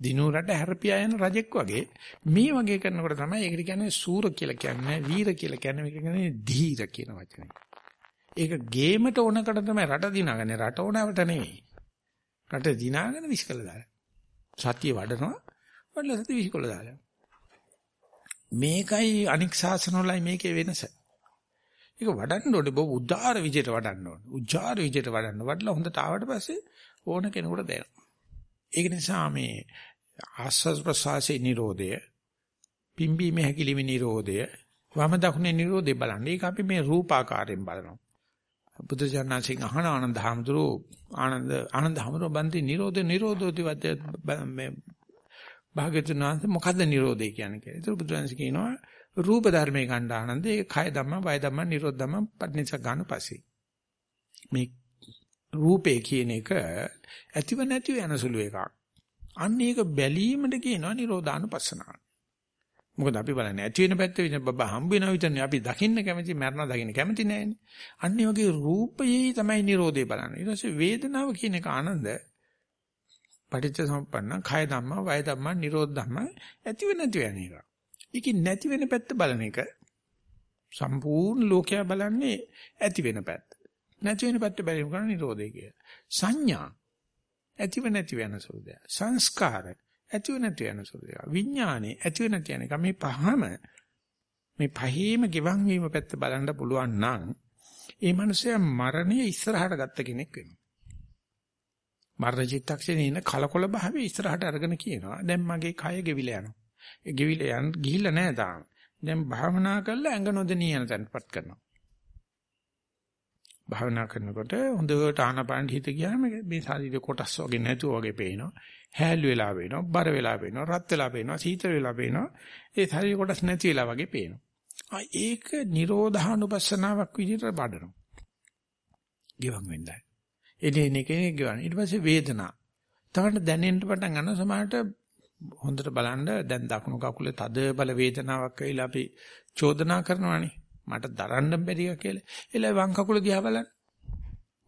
දිනු රට හැරපියා යන රජෙක් වගේ මේ වගේ කරනකොට තමයි ඒකට කියන්නේ සූර කියලා කියන්නේ වීර කියලා කියන්නේ මේක කියන්නේ ධීර කියන වචනේ. ඒක ගේමට ඕනකට තමයි රට දිනාගන්නේ රට ඕනවට නෙවෙයි. රට දිනාගෙන විශ්කල දාලා. සතිය වඩනවා වඩලා සතිය විශ්කල දාලා. මේකයි අනික් ශාසන වලයි මේකේ වෙනස. ඒක වඩන්න ඕනේ බොහොම උදාාර විදියට වඩන්න ඕනේ. උජාර විදියට වඩන්න. වඩලා හොඳට ආවට පස්සේ ඕන කෙනෙකුට දෙනවා. ඒක නිසා මේ ආස්වාද ප්‍රසආසී නිරෝධය පිම්බීමේ හැකිලිමේ නිරෝධය වම දකුණේ නිරෝධය බලන්න. ඒක අපි මේ රූපාකාරයෙන් බලනවා. බුදු ජානසිංහ අහන ආනන්ද හැමතුරු ආනන්ද ආනන්ද හැමතුරු බන්ති නිරෝධ නිරෝධෝති වද්ද මේ භාග්‍යතුන් වහන්සේ මොකද්ද නිරෝධය කියන්නේ කියලා. ඒක බුදුරජාණන් කියනවා රූප ධර්මයේ ගන්න ආනන්ද ඒක කය ධම්ම වය ධම්ම නිරෝධ ධම්ම පටිනිස ගන්න පස්සේ. මේ රූපේ කියන එක ඇතිව නැතිව යන සුළු එකක්. අන්න ඒක බැලීමට කියනවා නිරෝධානුපස්සනාව. මොකද අපි බලන්නේ ඇති වෙන පැත්ත විතර බබා හම්බ වෙනවා විතරනේ අපි දකින්න කැමති මරණ දකින්න කැමති නෑනේ. අන්න ඒ වගේ රූපයේ තමයි Nirodhe බලන්නේ. ඊට පස්සේ වේදනාව කියන එක ආනන්ද පටිච්ච සමුප්පන්න කය ධම්ම වය ධම්ම නිරෝධ ධම්ම ඇති වෙන නැති වෙන එක. ඒකේ නැති වෙන පැත්ත බලන එක සම්පූර්ණ ලෝකයා බලන්නේ ඇති වෙන පැත්ත. නැති වෙන පැත්ත බැලීම කරන නිරෝධය කිය. සංඥා ඇතිව නැති වෙන සෝදය. සංස්කාර ඇතිව නැති වෙන සෝදය. විඥානේ ඇතිව නැති වෙන එක මේ පහම මේ පහේම ගිවන් වීම පැත්ත බලන්න පුළුවන් නම් ඒ මනුස්සයා මරණය ඉස්සරහට ගත්ත කෙනෙක් වෙනවා. මරණ චිත්තක්ෂණේ ඉන්න කලකොල භාවය ඉස්සරහට අරගෙන කියනවා. දැන් මගේ කය ගෙවිලා යනවා. ඒ ගෙවිලා යන් ගිහිල්ලා නැහැ තාම. දැන් භාවනා කරලා ඇඟ නොදෙනී යන තැනපත් කරනවා. භාවනා කරනකොට හොඳට ආනපාන හිත ගියාම මේ ශරීර කොටස් වගේ නැතුව වගේ පේනවා. හැල්ලු වෙලා පේනවා, බර වෙලා පේනවා, රත් වෙලා පේනවා, සීතල වෙලා පේනවා. ඒ ශරීර කොටස් නැති වෙලා වගේ පේනවා. ආ ඒක නිරෝධානුපස්සනාවක් විදිහට බඩනවා. ගිවන් වෙන්නයි. එදින එකේ ගිවන්. ඊට පස්සේ වේදනා. තවන්න දැනෙන්න පටන් ගන්න සමහරට හොඳට බලන්න දැන් දකුණු කකුලේ තද බල වේදනාවක් ඇවිල්ලා අපි චෝදනා කරනවානේ. මට දරන්න බැරි කියලා. එලා වම් කකුල දිහා බලන්න.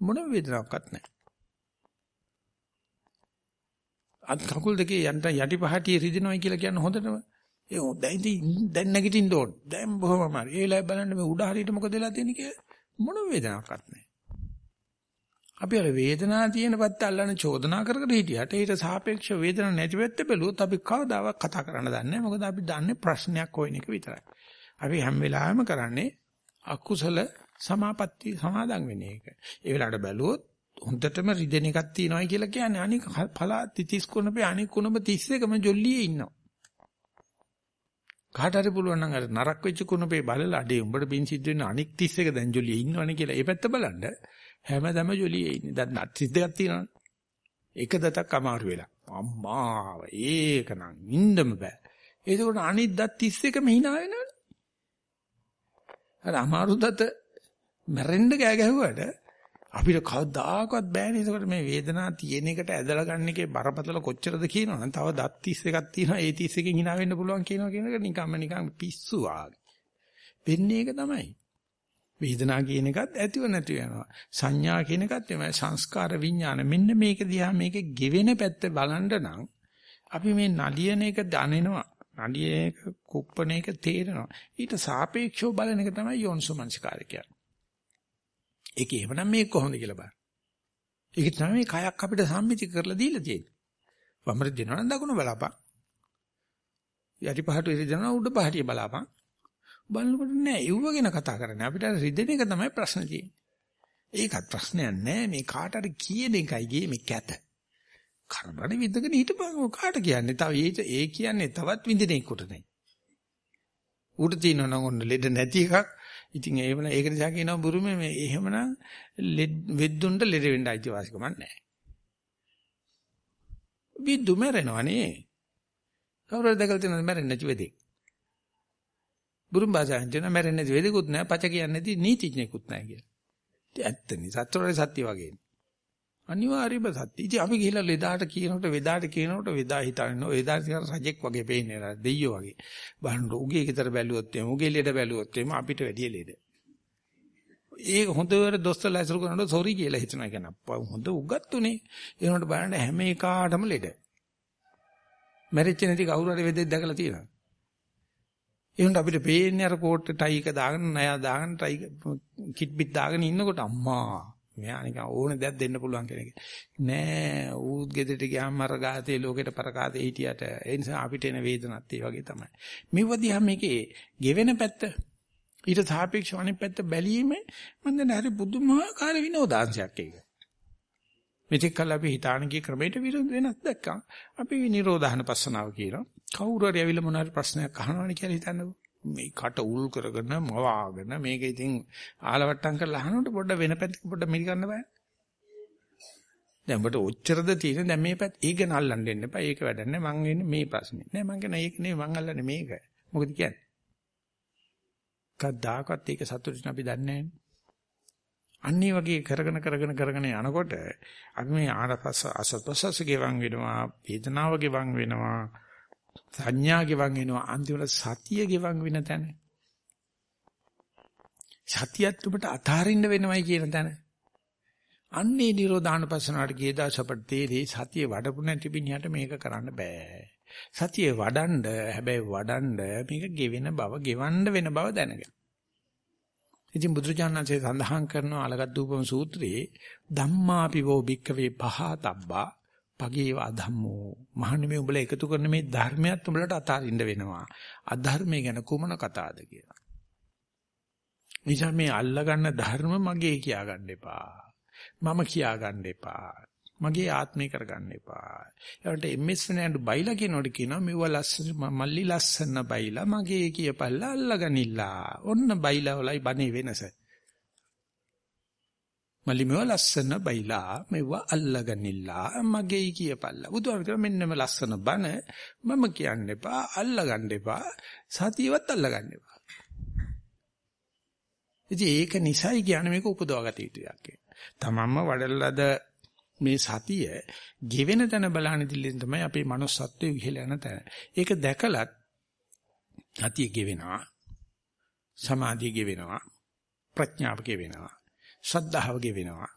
මොන වේදනාවක්වත් නැහැ. අත් කකුල් දෙකේ යන්ට යටි පහටිය රිදෙනවයි කියලා කියන්න හොඳටම. ඒ දැන් දැන් නැගිටින්න ඕන. දැන් බොහොම අමාරු. ඒ වෙලාවේ බලන්න මේ උඩ හරියට මොකද වෙලා තියෙන්නේ කියලා මොන වේදනාවක්වත් නැහැ. අපි අර වේදනාව තියෙන පැත්ත අල්ලන චෝදනා කර කර හිටියට ඊට සාපේක්ෂ වේදනාවක් නැති පැත්ත බැලුවොත් අපි කවදාවත් කතා කරන්න දන්නේ නැහැ. මොකද අපි දන්නේ ප්‍රශ්නයක් හොයන එක විතරයි. අපි හැම වෙලාවෙම කරන්නේ අකුසල සමාපatti සමාදන් වෙන එක. ඒ වෙලාවට බැලුවොත් හොඳටම රිදෙන එකක් තියෙනවායි කියලා කියන්නේ අනික පලා 30 කුණපේ අනික කුණප 31ම ජොල්ලියේ ඉන්නවා. කාට හරි පුළුවන් නම් අර නරක වෙච්ච කුණපේ බලලා අඩේ උඹට බින් සිද්ධ වෙන අනික් 31 දැන් ජොලියේ ඉන්නවනේ කියලා ඒ පැත්ත බලන්න හැමදාම ජොලියේ ඉන්නේ. දැන් 32ක් තියෙනවනේ. එක දතක් අමාරු වෙලා. අම්මා ඒකනම් ඉන්නම බෑ. ඒකෝට අනිත් දත් 31ම hina වෙනවනේ. අර අමාරු දත මැරෙන්න ගෑ ගැහුවට අපිට කවදාකවත් බෑනේ ඒකට මේ වේදනාව තියෙන එකට ඇදලා ගන්න එකේ බරපතල කොච්චරද කියනවනම් තව දත් 31ක් තියෙනවා ඒ 31කින් hina වෙන්න පුළුවන් කියනවා කියන එක නිකම්ම නිකම් පිස්සු ආගේ. වෙන්නේ ඒක තමයි. වේදනාව කියන එකත් ඇතිව නැතිව යනවා. සංඥා කියන එකත් එමය සංස්කාර විඥාන මෙන්න මේක දිහා මේකේ ගෙවෙන පැත්ත බලන්න නම් අපි මේ නලියන එක දනිනවා. නලියන එක කුප්පන එක තේරෙනවා. ඊට සාපේක්ෂව බලන එක තමයි යෝනිසෝමනසිකාරය කියන්නේ. ඒක එහෙමනම් මේක කොහොමද කියලා බලන්න. ඒක තමයි මේ කයක් අපිට සම්මිති කරලා දීලා තියෙන්නේ. වමර දෙනවා නම් දකුණ බලපන්. යටි පහට ඉරිදෙනවා උඩ පහටිය බලපන්. බලනකොට නෑ ඒව ගැන කතා කරන්නේ. අපිට රිදෙන එක තමයි ප්‍රශ්න තියෙන්නේ. ඒකත් ප්‍රශ්නයක් නෑ මේ කාට හරි කියන එකයි ගියේ මේ කැත. කර්මණ විඳගෙන හිටපන් කාට කියන්නේ? තව ඒ කියන්නේ තවත් විඳිනෙකුට නේ. ඌට තියෙනවා නම් ඔන්න ලෙඩ නැති එකක් ඉතින් ඒවන ඒක නිසා කියනවා බුරුමේ මේ එහෙමනම් වෙද්දුන්ට ලෙඩ වෙන්න අයිතිවාසිකමක් නැහැ. විද්දු මැරෙනවනේ. කවුරුද දැකලා තියෙනවද මැරෙන්නේ නැති වෙදේ? බුරුම් භාෂාවෙන් කියන මැරෙන්නේ නැති වෙදෙකුත් නැහැ, පච කියන්නේ නැති නීතිඥයෙකුත් නැහැ කියලා. ඉතින් ඇත්තනේ සත්‍යරේ සත්‍ය වගේනේ. අනිවාර්යයෙන්ම සත්‍ය. ඉතින් අපි ගිහිල්ලා ලෙදාට කියනකොට වෙදාට කියනකොට වෙදා හිතන්නේ වෙදා රජෙක් වගේ පේන්නේ නේද දෙයියෝ වගේ. බලන්න උගේ ගෙදර බැලුවොත් එමු උගේ ලෙඩ බැලුවොත් එමු අපිට වැඩිය ලෙඩ. ඒක හොඳට දොස්තරලා ඇසුරු කරනකොට සෝරි කියලා හිතනවා කියන හොඳ උගත්තුනේ. ඒනකොට බලන්න හැම එකාටම ලෙඩ. මැරිච්ච නැති කවුරු හරි වෙදෙක් දැකලා තියෙනවා. ඒකට අපිට පේන්නේ අර කෝට් ටයි එක දාගෙන නයා දාගෙන ටයි කිට් බිට් දාගෙන ඉන්නකොට අම්මා මෙයා නිකන් ඕන දෙයක් දෙන්න පුළුවන් කෙනෙක්. නෑ ඌත් ගෙදරට ගියාම අර ගාතේ ලෝකෙට පරකාතේ හිටියට ඒ නිසා අපිට එන වේදනත් ඒ වගේ තමයි. මෙවදියා මේකේ ගෙවෙන පැත්ත ඊට සාපේක්ෂව අනිත් පැත්ත බැලීමේ මම දැන් හරි පුදුමාකාර විනෝදාංශයක් ඒක. මෙතෙක් කල් අපි හිතාන ගිය ක්‍රමයට විරුද්ධ වෙනස් දැක්කා. අපි නිරෝධහන පස්සනාව කියනවා. කවුරු හරි ඇවිල්ලා මොන හරි ප්‍රශ්නයක් අහනවනේ කියලා හිතන්නකෝ. මේ කට උල් කරගෙන මවාගෙන මේක ඉතින් ආලවට්ටම් කරලා අහනකොට පොඩ්ඩ වෙන පැත්තක පොඩ්ඩ මිරි ගන්න බෑ. දැන් ඔබට ඔච්චරද තියෙන දැන් මේ පැත්ත ඒක නල්ලන්න දෙන්න එපා. ඒක වැඩක් නෑ. මං වෙන්නේ මේ ප්‍රශ්නේ. නෑ මං කියන ඒක නෙවෙයි මං අල්ලන්නේ මේක. මොකද කියන්නේ? කද්දාකත් ඒක සතුටින් අපි දන්නේ නෑනේ. අන්නේ වගේ කරගෙන කරගෙන කරගෙන යනකොට අපි මේ ආරපස අසපසස ගෙවන් වෙනවා වේදනාව ගෙවන් වෙනවා සංඥා ගෙවන් වෙනවා අන්තිමට සතිය ගෙවන් වෙන තැන. සතියත් ඔබට අතාරින්න වෙනවයි කියන තැන. අන්නේ නිරෝධාන පස්සනාවට ගිය දාස අපට තේරෙයි සතිය වඩපු නැති පිණියට මේක කරන්න බෑ. සතිය වඩන්ඩ හැබැයි වඩන්ඩ මේක ගෙවෙන බව ගෙවන්න වෙන බව දැනගන්න. ඉතින් බුදුරජාණන්සේ සඳහන් කරන අලගද්දූපම සූත්‍රයේ ධම්මාපි වෝ භික්කවේ පහතබ්බා පගේව අධම්මෝ. මහන්නේ මේ උඹලා එකතු කරන මේ ධර්මයක් උඹලට අතාරින්න වෙනවා. අධර්මය ගැන කුමන කතාවද කියලා. නිසා මේ අල්ලගන්න ධර්ම මගේ කියා ගන්න එපා. මම කියා ගන්න එපා. මගේ ආත්මේ කරගන්න එපා. ඒකට එම්එස් නෑඬු බයිලා කියනකොට කියනවා මෙව ලස්සන මල්ලි ලස්සන බයිලා මගේ කියපල්ලා අල්ලගනිලා ඔන්න බයිලා වලයි බනේ වෙනස. මල්ලි මෙව ලස්සන බයිලා මෙව අල්ලගනිලා මගේ කියපල්ලා. බුදුහාම මෙන්නම ලස්සන බන මම කියන්න එපා අල්ලගන්න එපා සතියවත් අල්ලගන්න එපා. ඉතින් ඒක නිසයි කියන්නේ මේක උපදවාගත යුතු එකක්. තමන්ම වඩලද මේ සතිය ගෙවෙන තැන බලන දිල්ලෙන් තමයි අපේ manussත්වයේ විහෙල යන තැන. ඒක දැකලත් සතිය ගෙවෙනවා. සමාධිය ගෙවෙනවා. ප්‍රඥාව ගෙවෙනවා. ශ්‍රද්ධාව ගෙවෙනවා.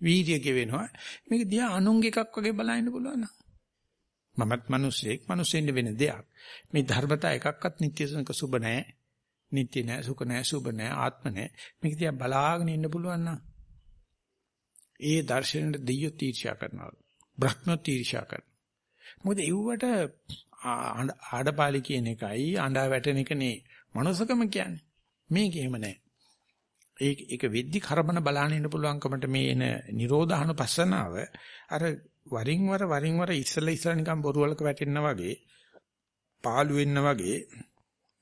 වීර්යය ගෙවෙනවා. මේක දිහා අනුංග එකක් වගේ බලන්න පුළුවන් නේද? මමත් මිනිස්සෙක් මිනිස්සෙන්න වෙන දෙයක්. මේ ධර්මතා එකක්වත් නිත්‍ය සුඛ සුබ නැහැ. නිත්‍ය නැහැ, සුඛ නැහැ, සුබ නැහැ, ආත්ම නැහැ. මේක දිහා බලාගෙන ඉන්න පුළුවන් නම් ඒ දර්ශනෙට දෙයියෝ තීර්ෂා කරනවා. බ්‍රහ්මෝ තීර්ෂා කරනවා. මොකද ඒවට ආඩපාලි කියන එකයි අඬා වැටෙන එකනේ මනුස්සකම කියන්නේ. මේක එහෙම නැහැ. ඒක ඒක වෙද්දි කරබන බලන්න ඉන්න පුළුවන්කමට මේ එන නිරෝධානුපස්සනාව අර වරින් වර වරින් වර ඉස්සලා ඉස්සලා නිකන් බොරුවලක වැටෙනා වගේ පාළු වෙන්න වගේ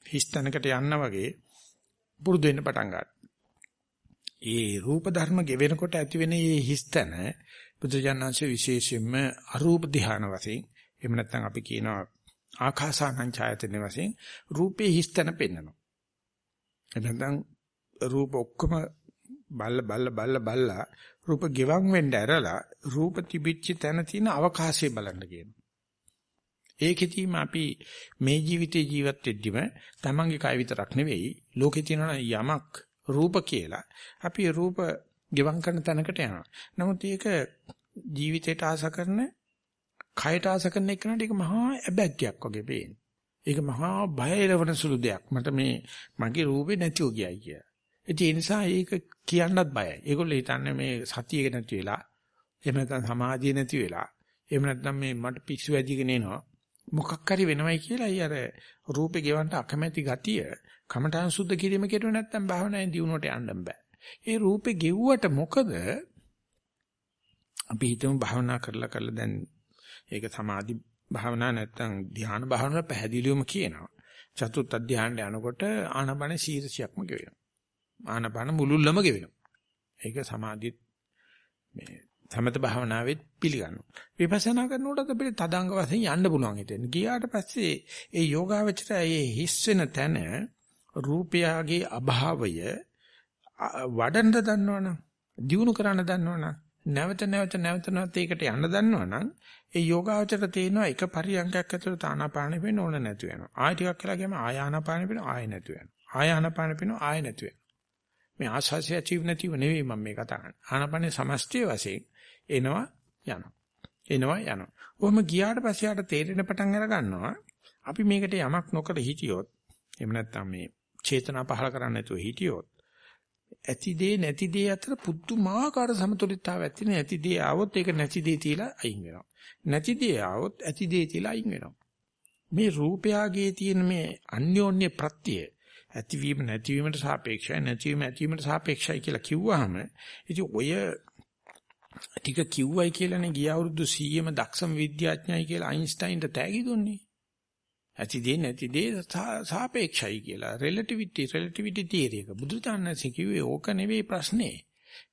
හිස්තැනකට යන්න වගේ පුරුදු වෙන්න පටන් ගන්නවා. ඒ රූප ධර්ම ගෙවෙනකොට ඇති වෙන මේ හිස්තැන බුදුජානනාංශ විශේෂයෙන්ම අරූප ධාන වශයෙන් එහෙම නැත්නම් අපි කියනවා ආකාසානං ඡායතන වශයෙන් රූපේ හිස්තැන පෙන්වනවා. එහෙනම් රූප ඔක්කොම බල්ල බල්ල බල්ල බල්ලා රූප ගෙවන් වෙන්න ඇරලා රූප තිබිච්ච තැන තියෙන අවකාශය බලන්න කියනවා. ඒකෙදීම අපි මේ ජීවිතේ ජීවත් වෙද්දිම තමන්ගේ කය විතරක් නෙවෙයි ලෝකේ තියෙන යමක් රූප කියලා අපි රූප ගෙවම් කරන තැනකට යනවා. නමුත් ඒක ජීවිතයට ආස කරන, කයට ආස කරන එකනට ඒක මහා ඇබැග්ගයක් වගේ පේන්නේ. ඒක මහා බය එළවන සුළු දෙයක්. මට මේ මගේ රූපේ නැතිව ගියයි කිය. ඒ නිසා ඒක කියන්නත් බයයි. ඒගොල්ලෝ හිතන්නේ මේ සතිය නැති වෙලා, එහෙම නැත්නම් සමාධිය නැති වෙලා, එහෙම නැත්නම් මේ මට පිස්සු වැදිගෙන එනවා. මොකක් හරි වෙනවයි කියලා අර රූපේ ගෙවන්න අකමැති ගතිය කමඨාන් සුද්ධ කිරීම කෙරුවේ නැත්නම් භාවනාවෙන් දියුණුවට යන්න බෑ. ඒ රූපේ ගෙව්වට මොකද අපි හිතමු භාවනා කරලා කරලා දැන් ඒක සමාධි භාවනා නැත්නම් ධ්‍යාන භාවනාව පැහැදිලිවම කියනවා. චතුත් අධ්‍යානට යනකොට ආනපන සීරසියක්ම ගෙවෙනවා. ආනපන මුලුල්ලම ගෙවෙනවා. ඒක සමාධි මේ සමත භාවනාවෙත් පිළිගන්නවා. විපස්සනා කරනකොට අපිට තදංග වශයෙන් යන්න පුළුවන් හිතෙන්. ගියාට පස්සේ ඒ යෝගාවචරය ඒ හිස් වෙන තැන රූපයාගේ අභාවය වඩන්න දන්නවනම් දියුණු කරන්න දන්නවනම් නැවත නැවත නැවත නැවත ඒකට යන්න දන්නවනම් ඒ යෝගාවචර තේනවා එක පරියන්කයක් ඇතුළත ආනාපානෙ වෙන්න ඕන නැතු වෙනවා. ආය ටිකක් කියලා ගියම ආය ආනාපානෙ වෙන ආය නැතු වෙනවා. ආය ආනාපානෙ වෙන ආය නැතු වෙනවා. මේ ආශාසය අචීව් නැතිව නෙවෙයි මම මේ කතා කරන්නේ. ආනාපානෙ සමස්තය වශයෙන් එනවා යනවා. එනවා යනවා. කොහොම ගියාට පස්සේ ආට තේරෙන පටන් අර ගන්නවා. අපි මේකට යමක් නොකර හිටියොත් එහෙම නැත්නම් මේ චේතනා පහල කරන්නේ නැතුව හිටියොත් ඇති දේ නැති දේ අතර පුදුමාකාර සමතුලිතතාවයක් තියෙන ඇති දේ ආවොත් ඒක නැති දේ තියලා අයින් වෙනවා නැති දේ ආවොත් ඇති දේ තියලා අයින් වෙනවා මේ රූපයාගේ තියෙන මේ අන්‍යෝන්‍ය ප්‍රත්‍ය ඇතිවීම නැතිවීමට සාපේක්ෂයි නැතිවීම ඇතිවීමට සාපේක්ෂයි කියලා කිව්වහම ඉතින් ඔය ටික කිව්වයි කියලානේ ගිය අවුරුදු 100ම දක්ෂම විද්‍යාඥයයි කියලා අයින්ස්ටයින්ට තෑගි දුන්නේ. ඇති දේ නැති දේ සාපේක්ෂයි කියලා. relativity relativity theory එක. බුදුචානන්සේ කිව්වේ ඕක නෙවෙයි ප්‍රශ්නේ.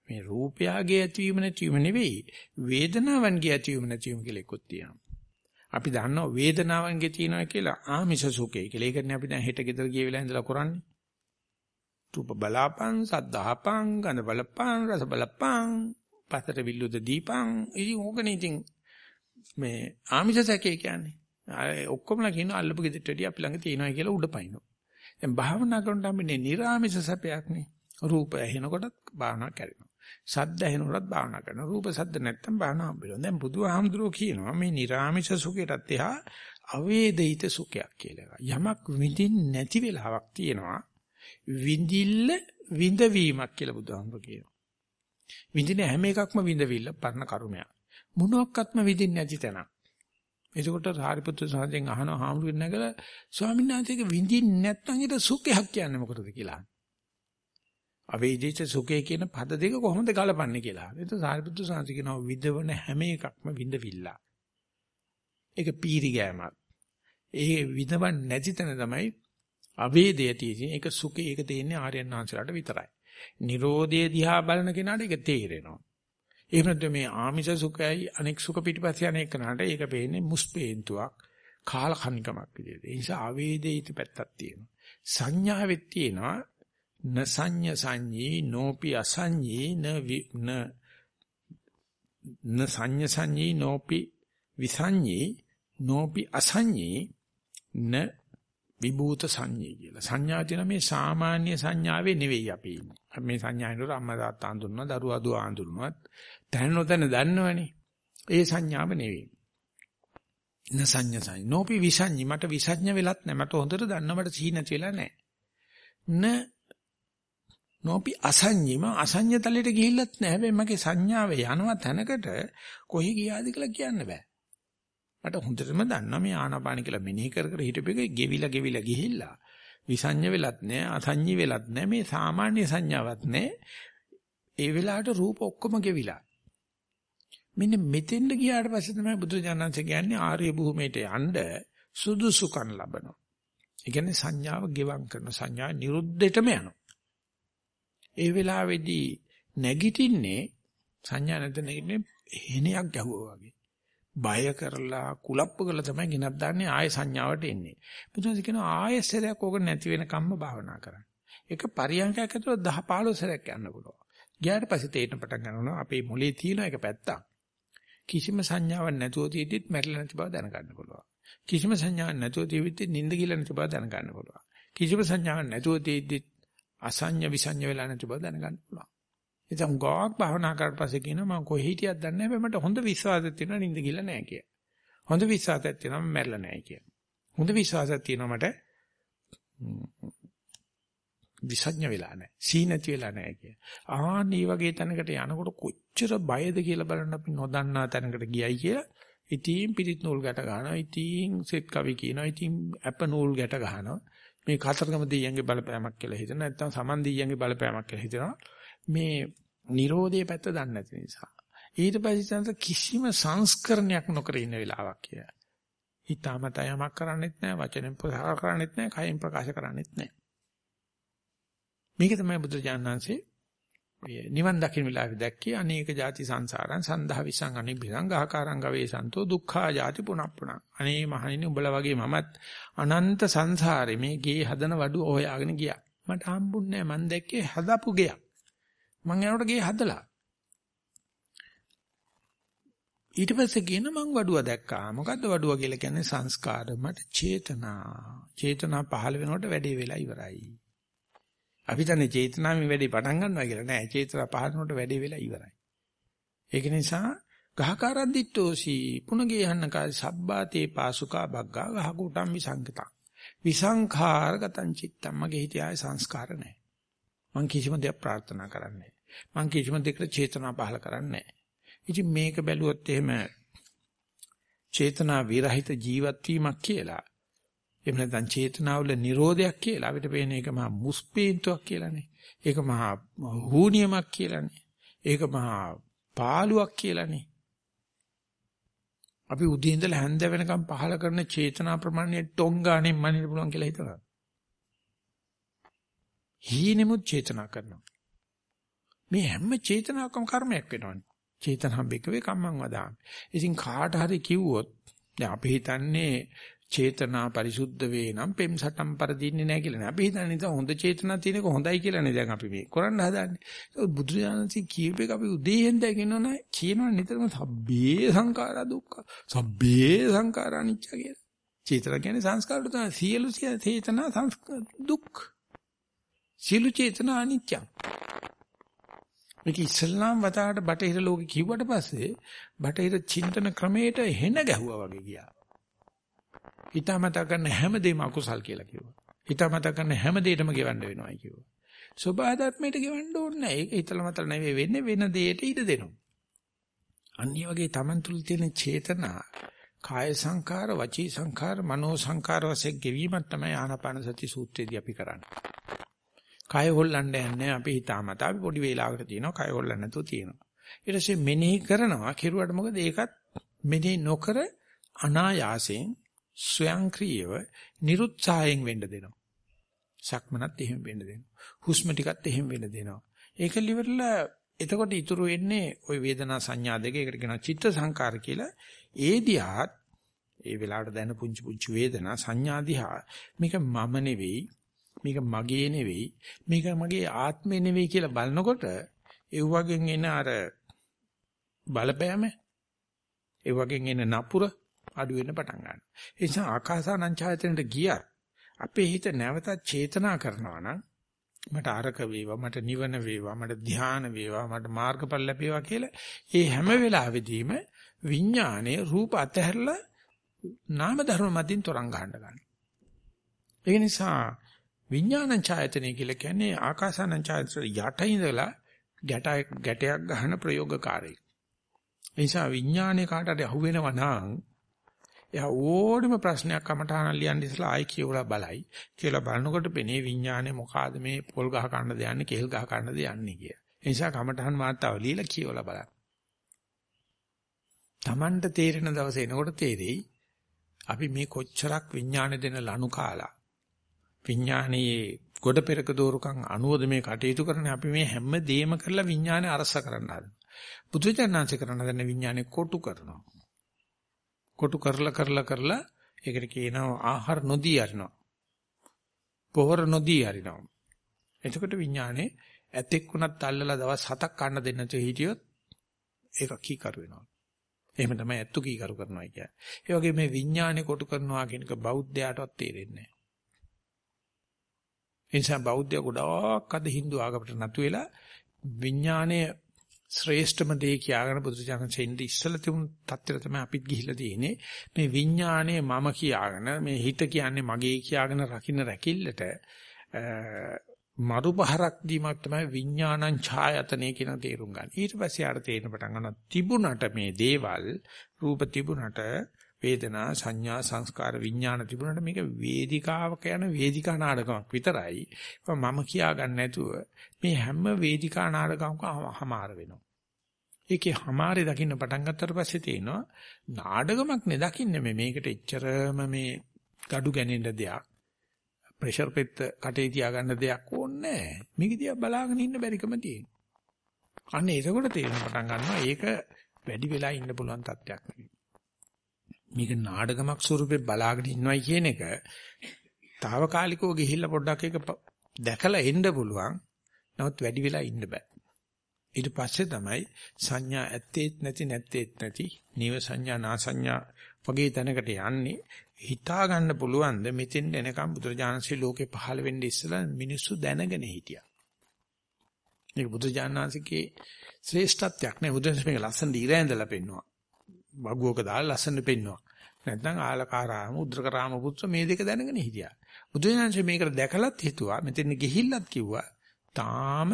මේ රූපයගේ ඇතිවීම නැතිවීම නෙවෙයි වේදනාවන්ගේ ඇතිවීම නැතිවීම කියලා එකක් තියෙනවා. අපි දන්නවා වේදනාවන්ගේ තියෙනවා කියලා ආමිෂ සුඛය කියලා. ඒකනේ අපි දැන් හෙට ගෙදර ගිය වෙලාව ඉඳලා කරන්නේ. රූප බලාපං සද්ධාපං ගඳ බලපං රස බලපං පතර විල්ලුද දීපං ඉතින් ඕකනේ ඉතින් මේ ආමිෂ සැකේ කියන්නේ ඔක්කොමලා කියනවා අල්ලපු ගෙදරට වැඩිය අපි ළඟ තියෙනවා කියලා උඩ පයින්නවා. දැන් භාවනා කරනකොට අපිනේ නිර්ාමිෂ සැපයක් නේ. රූප ඇහෙනකොටත් භාවනා කරනවා. සද්ද ඇහෙනකොටත් භාවනා කරනවා. රූප සද්ද නැත්තම් භාවනා හම්බෙනවා. දැන් බුදුහාමුදුරුවෝ කියනවා මේ නිර්ාමිෂ සුඛයටත් එහා අවේදිත සුඛයක් කියලා. යමක් විඳින් නැති වෙලාවක් තියෙනවා. විඳිල්ල විඳවීමක් කියලා බුදුහාමුදුරුවෝ කියනවා. විඳින හැම එකක්ම විඳවිල්ල පරණ කර්මයක්. මොනක්වත්ම විඳින්නේ නැති තැනක්. එතකොට සාරිපුත්‍ර සාන්තෙන් අහනවා හාමුදුරුවෝ නැගලා ස්වාමීන් වහන්සේක විඳින්නේ නැත්නම් ඒක සුඛයක් කියන්නේ මොකටද කියලා. අවේදිත සුඛය කියන පද දෙක කොහොමද ගලපන්නේ කියලා. ඒක සාරිපුත්‍ර සාන්ත කියනවා විදවන හැම එකක්ම විඳවිල්ලා. ඒක පීරි ගෑමක්. ඒ විදවන් නැති තැන තමයි අවේදය තියෙන්නේ. ඒක සුඛේ ඒක තියෙන්නේ ආර්යයන් වහන්සේලාට විතරයි. Nirodhe දිහා බලන කෙනාට ඒක තේරෙනවා. එහෙම නැත්නම් මේ ආමිෂ සුඛයයි අනෙක් සුඛ පිටිපස්ස යන එකනට ඒක පේන්නේ මුස්පේන්තුවක් කාලකන්නිකමක් විදිහට. ඒ නිසා ආවේදිත පැත්තක් තියෙනවා. සංඥාවෙත් තියෙනවා න සංඤ සංඤී නෝපි අසංඤී න න න සංඤ සංඤී නෝපි විසංඤී නෝපි අසංඤී න විභූත සංඤී කියලා. සංඥා කියන මේ සාමාන්‍ය සංඥාවේ නෙවෙයි අපි ඉන්නේ. මේ සංඥායිනවල අම්මා තාත්තා අඳුරනවා, දරුවා දුව අඳුරනවත්. දැන නොදැන දන්නවනේ. ඒ සංඥාව නෙවෙයි. න සංඥ සංඥ. නෝපි විසංඤි මට විසඥ වෙලත් නැහැ මට හොඳට දන්න මට සී නැති වෙලා නැහැ න නෝපි අසංඤිම අසංඤ තලයට ගිහිල්ලත් නැහැ හැබැයි මගේ සංඥාව යනවා තැනකට කොහි ගියාද කියලා කියන්න බෑ. මට හොඳටම දන්නවා මේ ආනාපාන කියලා මෙනෙහි කර කර හිටපෙක ගෙවිලා ගෙවිලා ගිහිල්ලා. විසඤ්ඤ වෙලත් නැහැ අසංඤි වෙලත් නැහැ මේ සාමාන්‍ය සංඥාවක් නැහැ ඒ වෙලාවට රූප ඔක්කොම ගෙවිලා මෙන්න මෙතෙන්ද ගියාට පස්සේ තමයි බුදු ජානන්සේ කියන්නේ ආර්ය භූමියට යන්න සුදුසුකම් ලබනවා. ඒ කියන්නේ සංඥාව ගෙවම් කරන සංඥා නිරුද්ධෙටම යනවා. ඒ වෙලාවේදී නැගිටින්නේ සංඥා නැද නැගිටින්නේ හේනයක් ගැහුවා වගේ. බය කරලා කුලප්පු කරලා තමයි ගෙනත් දාන්නේ ආය සංඥාවට එන්නේ. බුදුන් කියනවා ආයසරයක් ඕක නැති වෙන කම්ම භාවනා කරන්න. ඒක පරියන්කයක් ඇතුළත 10 15 සැරයක් යන්න පුළුවන්. ගියාට පස්සේ තේරෙන පටන් ගන්නවා අපේ මොලේ තියෙන එක පැත්තක්. කිසිම සංඥාවක් නැතුව තියෙද්දිත් මැරිලා නැති බව දැනගන්න පුළුවන්. කිසිම සංඥාවක් නැතුව තියෙද්දිත් නිින්ද කියලා නැති බව දැනගන්න පුළුවන්. කිසිම සංඥාවක් නැතුව තියෙද්දිත් අසඤ්ඤ විසඤ්ඤ වෙලා නැති බව දැනගන්න පුළුවන්. ඉතින් ගෝක් භාවනා කරලා පස්සේ කියනවා මම කොහේ හිටියද දන්නේ නැහැ මට හොඳ විශ්වාසයක් තියෙනවා නිින්ද කියලා නැහැ කිය. හොඳ විශ්වාසයක් තියෙනවා මම මැරිලා නැහැ කිය. හොඳ විශ්වාසයක් තියෙනවා මට විසඥ වෙලා නැහැ. සීනති වෙලා නැහැ කිය. ආන් මේ වගේ තැනකට යනකොට කොච්චර බයද කියලා බලන්න අපි නොදන්නා තැනකට ගියයි කියලා. ඉතින් පිටිත් නූල් ගැට ගන්නවා. ඉතින් සෙත් කවි කියනවා. ඉතින් අප නූල් ගැට ගන්නවා. මේ කතරගම දෙයියන්ගේ බලපෑමක් කියලා හිතන නැත්නම් සමන් දෙයියන්ගේ බලපෑමක් කියලා හිතනවා. මේ Nirodhe පැත්ත දන්නේ නැති නිසා. ඊට පස්සේ කිසිම සංස්කරණයක් නොකර ඉන්න වෙලාවක් කියලා. හිතාමතා යමක් කරන්නෙත් නැහැ, වචනෙන් ප්‍රකාශ කරන්නෙත් නැහැ, කයෙන් ප්‍රකාශ කරන්නෙත් නැහැ. මේක තමයි බුදුජානනාංශේ නිවන් දකින්න වෙලාවේ දැක්කේ අනේක ಜಾති සංසාරං සන්දහ විසං අනිබ්බිසං ගහකාරං ගවේ සන්තෝ දුක්ඛා ಜಾති පුනප්පුණ අනේ මහණෙනි උඹලා වගේ මමත් අනන්ත සංසාරේ මේ ගේ හදන වඩු හොයාගෙන ගියා මට හම්බුන්නේ නැහැ මං දැක්කේ හදපු ගෙයක් මං යනකොට ගේ හදලා ඊට පස්සේ කියන මං වඩුව දැක්කා මොකද්ද වඩුව කියලා කියන්නේ සංස්කාර මට චේතනා චේතනා පහළ වෙනකොට වැඩේ වෙලා ඉවරයි අපි දන්නේ චේතනාවෙන් වැඩේ පටන් ගන්නවා කියලා නෑ. චේතනා පහළනට වැඩේ වෙලා ඉවරයි. ඒක නිසා ගහකාරද්දිට්ඨෝසි පුනගේ යන්න කාලේ සබ්බාතේ පාසුකා බග්ගා ගහකුටම් විසංකතං. විසංඛාරගතං චිත්තම් මගේ හිතේ ආය සංස්කාර නැහැ. මං කිසිම දෙයක් ප්‍රාර්ථනා කරන්නේ මං කිසිම දෙයකට චේතනා පහල කරන්නේ ඉතින් මේක බැලුවොත් එහෙම චේතනා විරහිත ජීවත් වීමක් කියලා එහෙම නැත්නම් චේතනාවල නිරෝධයක් කියලා අපිට පේන එක මහා මුස්පීන්තුවක් කියලානේ. ඒක මහා හූනියමක් කියලානේ. ඒක මහා පාළුවක් කියලානේ. අපි උදේ ඉඳලා හැන්ද වෙනකම් පහල කරන චේතනා ප්‍රමාණය ටොංගානේ මනින්න පුළුවන් කියලා හිතනවා. හීනෙමුත් චේතනා කරනවා. මේ හැම චේතනාවකම කර්මයක් වෙනවනේ. චේතනා බිකවේ කම්මං වදාමි. ඉතින් කාට හරි කිව්වොත් දැන් අපි හිතන්නේ චේතනා පරිසුද්ධ වේ නම් පෙම් සටම් පරදින්නේ නැහැ කියලා නේ. අපි හිතන්නේ නිසා හොඳ චේතනා තියෙන එක හොඳයි කියලානේ දැන් අපි මේ කරන්න හදාන්නේ. ඒක බුදුරජාණන්සේ කියූප එක අපි උදේ හෙන්ද කියනවනේ කියනවා නිතරම සබ්බේ සංඛාරා දුක්ඛ. සබ්බේ සංඛාරා අනිච්ච කියලා. චේතනා කියන්නේ සංස්කාර තමයි සියලු චේතනා සංස්කාර දුක්. සියලු චේතනා අනිච්ච. මේක ඉස්ලාම් වතාවට බටහිර ලෝකෙ කිව්වට පස්සේ බටහිර චින්තන ක්‍රමයට හෙන ගැහුවා වගේ ගියා. හිතාමතා කරන හැම දෙයක්ම අකුසල් කියලා කිව්වා. හිතාමතා කරන හැම දෙයකම ගෙවන්න වෙනවායි කිව්වා. සෝභා ධර්මයට ගෙවන්න ඕනේ නැහැ. ඒක හිතලා මතල නෙවෙයි වෙන්නේ වෙන දෙයට ඉඩ දෙනවා. අනිත් වගේ Taman තුල තියෙන චේතනා කාය සංඛාර, වචී සංඛාර, මනෝ සංඛාර වශයෙන් ගෙවීමක් තමයි ආනාපාන සති සූත්‍රයේදී අපි කරන්නේ. කය හොල්ලන්න යන්නේ අපි හිතාමතා අපි පොඩි වේලාවකට තියෙනවා කය හොල්ලන්න නැතුව තියෙනවා. ඊට පස්සේ මෙනෙහි කරනවා කෙරුවට මොකද ඒකත් මෙනෙහි නොකර අනායාසයෙන් ස්වයංක්‍රීයව නිරුත්සාහයෙන් වෙන්න දෙනවා. සක්මනත් එහෙම වෙන්න දෙනවා. හුස්ම ටිකත් එහෙම වෙන්න දෙනවා. ඒක liverලා එතකොට ඉතුරු වෙන්නේ ওই වේදනා සංඥා දෙක එකට කියනවා චිත්ත සංකාර කියලා. ඒ දිහාත් ඒ වෙලාවට දැන පුංචි පුංචි වේදනා සංඥා දිහා මේක මම නෙවෙයි මේක මගේ නෙවෙයි මේක මගේ ආත්මේ නෙවෙයි කියලා බලනකොට ඒ වගේ එන අර බලපෑම ඒ වගේ එන නපුර අඩු වෙන්න පටන් ගන්නවා. ඒ නිසා ආකාසානංචායතනෙට ගියා අපේ හිත නැවතත් චේතනා කරනවා නම් මට අරක වේවා මට නිවන වේවා මට ධ්‍යාන වේවා මට මාර්ගඵල ලැබේවා කියලා ඒ හැම වෙලාවෙදීම විඥානයේ රූප අතහැරලා නාම ධර්ම මතින් තරංග ගන්න ගන්න. ඒ නිසා විඥානං ඡායතනෙ කියලා කියන්නේ ආකාසානං ඡායතන යට ඉඳලා ගැට ගැටයක් ගන්න ප්‍රයෝගකාරී. ඒ නිසා විඥානේ කාටද අහුවෙනවා නම් එයා ඕනම ප්‍රශ්නයක් අමතහන ලියන්න ඉස්සලා ආයි කියවලා බලයි. කියලා බලනකොට පෙනේ විඥානේ මොකಾದ මේ පොල් ගහ කන්නද යන්නේ කෙල් ගහ කන්නද යන්නේ කිය. ඒ නිසා කමඨහන් මාතාව ලියලා කියවලා බලන්න. Tamanට තේරෙන දවසේ එනකොට තේරෙයි අපි මේ කොච්චරක් විඥාන දෙන ලනු කාලා විඥානයේ ගොඩ පෙරක දෝරුකම් අනුවද මේ කටයුතු කරන්නේ අපි මේ හැම දෙයක්ම කරලා විඥානේ අරස කරන්න හදනවා. බුදුචානන්සේ කරන දන්න විඥානේ කොටු කරනවා. කොටු කරලා කරලා කරලා ඒකට කියනවා ආහාර නොදී අරිනවා. පොහොර නොදී අරිනවා. එතකොට විඥානේ ඇතෙක් වුණත් අල්ලලා දවස් 7ක් කන්න දෙන්න තු හිටියොත් ඒක කීකරු වෙනවා. එහෙම තමයි ඇත්තු කීකරු කරනවා කියන්නේ. ඒ වගේ මේ විඥානේ කොටු කරනවා කියන එක බෞද්ධයාටවත් තේරෙන්නේ නැහැ. ඒ නිසා බෞද්ධය ගොඩාක් අද Hindu ආගමට නතු වෙලා විඥානයේ ශ්‍රේෂ්ඨම දේ කියාගෙන බුදුචානන්සේ ඉඳි ඉස්සලා තිබුණු தත්තර තමයි අපිත් ගිහිල්ලා තියෙන්නේ මේ විඥානයේ මම කියාගෙන මේ හිත කියන්නේ මගේ කියාගෙන රකින්න රැකිල්ලට මරුපහරක් දීමක් තමයි විඥානං ඡායතනෙ කියන තේරුම් ගන්න. ඊට පස්සේ ආර තේරෙන පටන් ගන්නවා තිබුණට මේ දේවල් රූප තිබුණට වේදනා සංඥා සංස්කාර විඥාන තිබුණාට මේක වේදිකාවක යන වේදිකා නාටකමක් විතරයි. මම කියා ගන්න නැතුව මේ හැම වේදිකා නාටකමකම හමාර වෙනවා. ඒකේ හමාරේ දකින්න පටන් ගත්තට පස්සේ තියෙනවා නාටකමක් නේ දකින්නේ මේ මේකට එච්චරම මේ gadu ගැනෙන්න දෙයක්. ප්‍රෙෂර් පෙත්ත කටේ තියාගන්න දෙයක් ඕනේ නැහැ. මේක දිහා බලාගෙන ඉන්න බැරිකම තියෙනවා. අන්න ඒකකොට තේරෙන පටන් ගන්නවා ඒක වැඩි වෙලා ඉන්න පුළුවන් තත්යක් නෙවෙයි. මේක නාඩගමක් ස්වරූපේ බලාගෙන ඉන්නවයි කියන එක తాවකාලිකව ගිහිල්ලා පොඩ්ඩක් ඒක දැකලා එන්න පුළුවන්. නමුත් වැඩි වෙලා ඉන්න බෑ. ඊට පස්සේ තමයි සංඥා ඇත්තේත් නැති නැත්තේත් නැති නීව සංඥා නා සංඥා වගේ තැනකට යන්නේ හිතා ගන්න පුළුවන්ද මෙතෙන් එනකම් බුදුරජාණන්සේ ලෝකේ පහළ වෙන්නේ ඉස්සලා මිනිස්සු දැනගෙන හිටියා. මේක බුදුරජාණන්සේගේ ශ්‍රේෂ්ඨත්වයක් නේ බුදුරජාණන් මේක ලස්සන දීලා ඇඳලා පෙන්නවා. වගුවක දාලා ලස්සන පෙන්නවා. නැත්නම් ආලකාරාම උද්දකරාම පුත්‍ර මේ දෙක දැනගෙන හිටියා. බුදුරජාණන්සේ මේකට දැකලත් හිතුවා මෙතෙන් ගිහිල්ලත් කිව්වා. තාම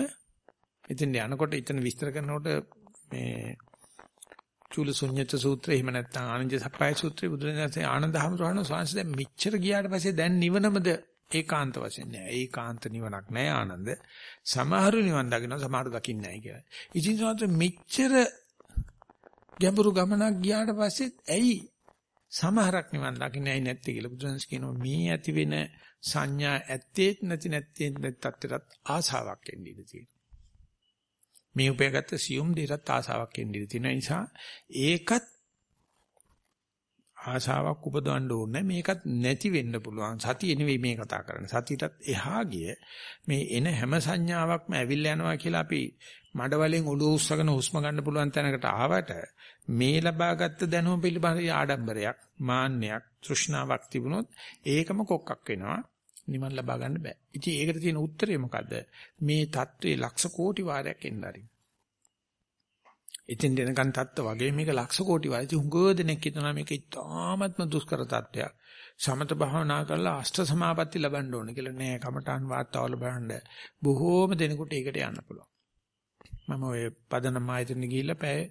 මෙතෙන් යනකොට ඉතන විස්තර කරනකොට මේ චූල ශුන්්‍යත සූත්‍රය එහෙම නැත්නම් ආනන්ද සප්පයි සූත්‍රය බුදුරජාණන්සේ ආනන්ද හැමරහන සාංශ දැන් මෙච්චර ගියාට පස්සේ දැන් නිවනමද ඒකාන්ත වශයෙන් නෑ. ඒකාන්ත නිවනක් නෑ ආනන්ද. සමහරු නිවන් දකිනවා සමහරු දකින්නේ නෑ කියලා. ඉතින් සාංශ මෙච්චර ගැඹුරු ගමනක් ගියාට පස්සේ ඇයි සමහරක් නිවන් දකින්නයි නැත්තේ කියලා බුදුන්ස් කියනවා මේ ඇති වෙන සංඥා ඇත්තේත් නැති නැත්තේත් නැත්තටත් ආසාවක් එන්න ඉඩ තියෙනවා. මේ උපයගත්ත සියුම් දෙයකට ආසාවක් එන්න ඉඩ තියෙන නිසා ඒකත් ආශාවක් උපදවන්න ඕනේ මේකත් නැති වෙන්න පුළුවන්. සතිය නෙවෙයි මේ කතා කරන්නේ. සතියටත් එහා ගිය මේ එන හැම සංඥාවක්ම ඇවිල්ලා යනවා කියලා අපි මඩ වලින් ඔළුව උස්සගෙන හුස්ම ගන්න පුළුවන් තැනකට ආවට මේ ලබාගත් දැනුම පිළිබඳ ආඩම්බරයක් මාන්නයක් තෘෂ්ණාවක් තිබුණොත් ඒකම කොක්කක් වෙනවා. නිවන් ලබා ගන්න බෑ. ඉතින් ඒකට තියෙන උත්තරේ මොකද්ද? මේ தત્ත්වයේ ලක්ෂ කෝටි වාරයක් එන්න ආරින් ඉතින් දෙනකන් තත්ත්ව වගේ මේක ලක්ෂ කෝටි වාරයි හුඟ දෙනෙක් හිතනවා මේක ඉතාමත්ම දුෂ්කර තත්ත්වයක් සමත භාවනා කරලා අෂ්ට සමාපatti ලබන්න ඕන කියලා. නෑ කමඨාන් වාතාවල බලන්න. බොහෝම දෙනෙකුට ඒකට යන්න පුළුවන්. මම ඔය පදනම ආයතන ගිහිල්ලා පැය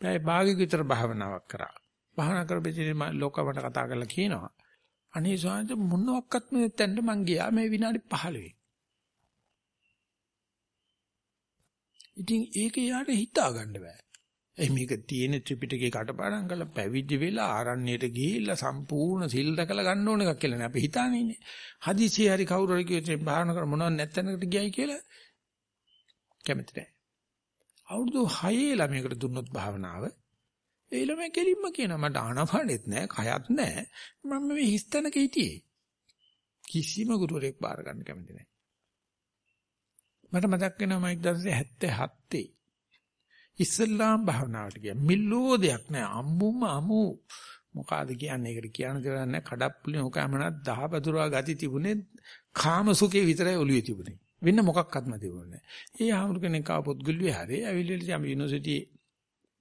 පැය භාගයක විතර භාවනාවක් කරා. භාවනා කරපෙදී මම ලෝකවට කතා කරලා කියනවා. අනේ සාන්ත මොනවත් නැත්නම් මං ගියා මේ විනාඩි 15. ඉතින් ඒක යාට හිතා ගන්න බෑ. එයි මේක තියෙන ත්‍රිපිටකේ කටපාඩම් කරලා පැවිදි වෙලා ආරණ්‍යයට ගිහිල්ලා සම්පූර්ණ සිල් දැකලා ගන්න ඕන එකක් කියලා නේ අපි හිතානේ ඉන්නේ. හදිසියෙ හරි කවුරු හරි කියොත් භාවනා කර මොනවත් නැත්නම්කට ගියයි කියලා කැමති නැහැ. අවුරුදු 6 ළමයකට දුන්නොත් භාවනාව. ඒ ළමයා කෙලින්ම කියනවා මට ආනපානෙත් නැහැ කයත් නැහැ මම මේ හිස්තැනක හිටියේ. කිසිම ගුරුවරයෙක් බාර ගන්න කැමති නැහැ මට මතක් වෙනවා මම 1977 ඉස්ලාම් භාවනාවට ගියා. මිල්ලෝ දෙයක් නෑ. අම්මුම අමු. මොකಾದ කියන්නේ? ඒකට කියන්න දෙයක් නෑ. කඩප්පුලි නොකමනක් දහපතුරා ගති තිබුණේ. කාම සුඛේ විතරයි ඔළුවේ තිබුණේ. වෙන මොකක්වත්ම තිබුණේ නෑ. ඒ ආමුරු කෙනෙක් ආව පොත්ගුල් විහාරේ ඇවිල්ලා යම් යුනිවර්සිටි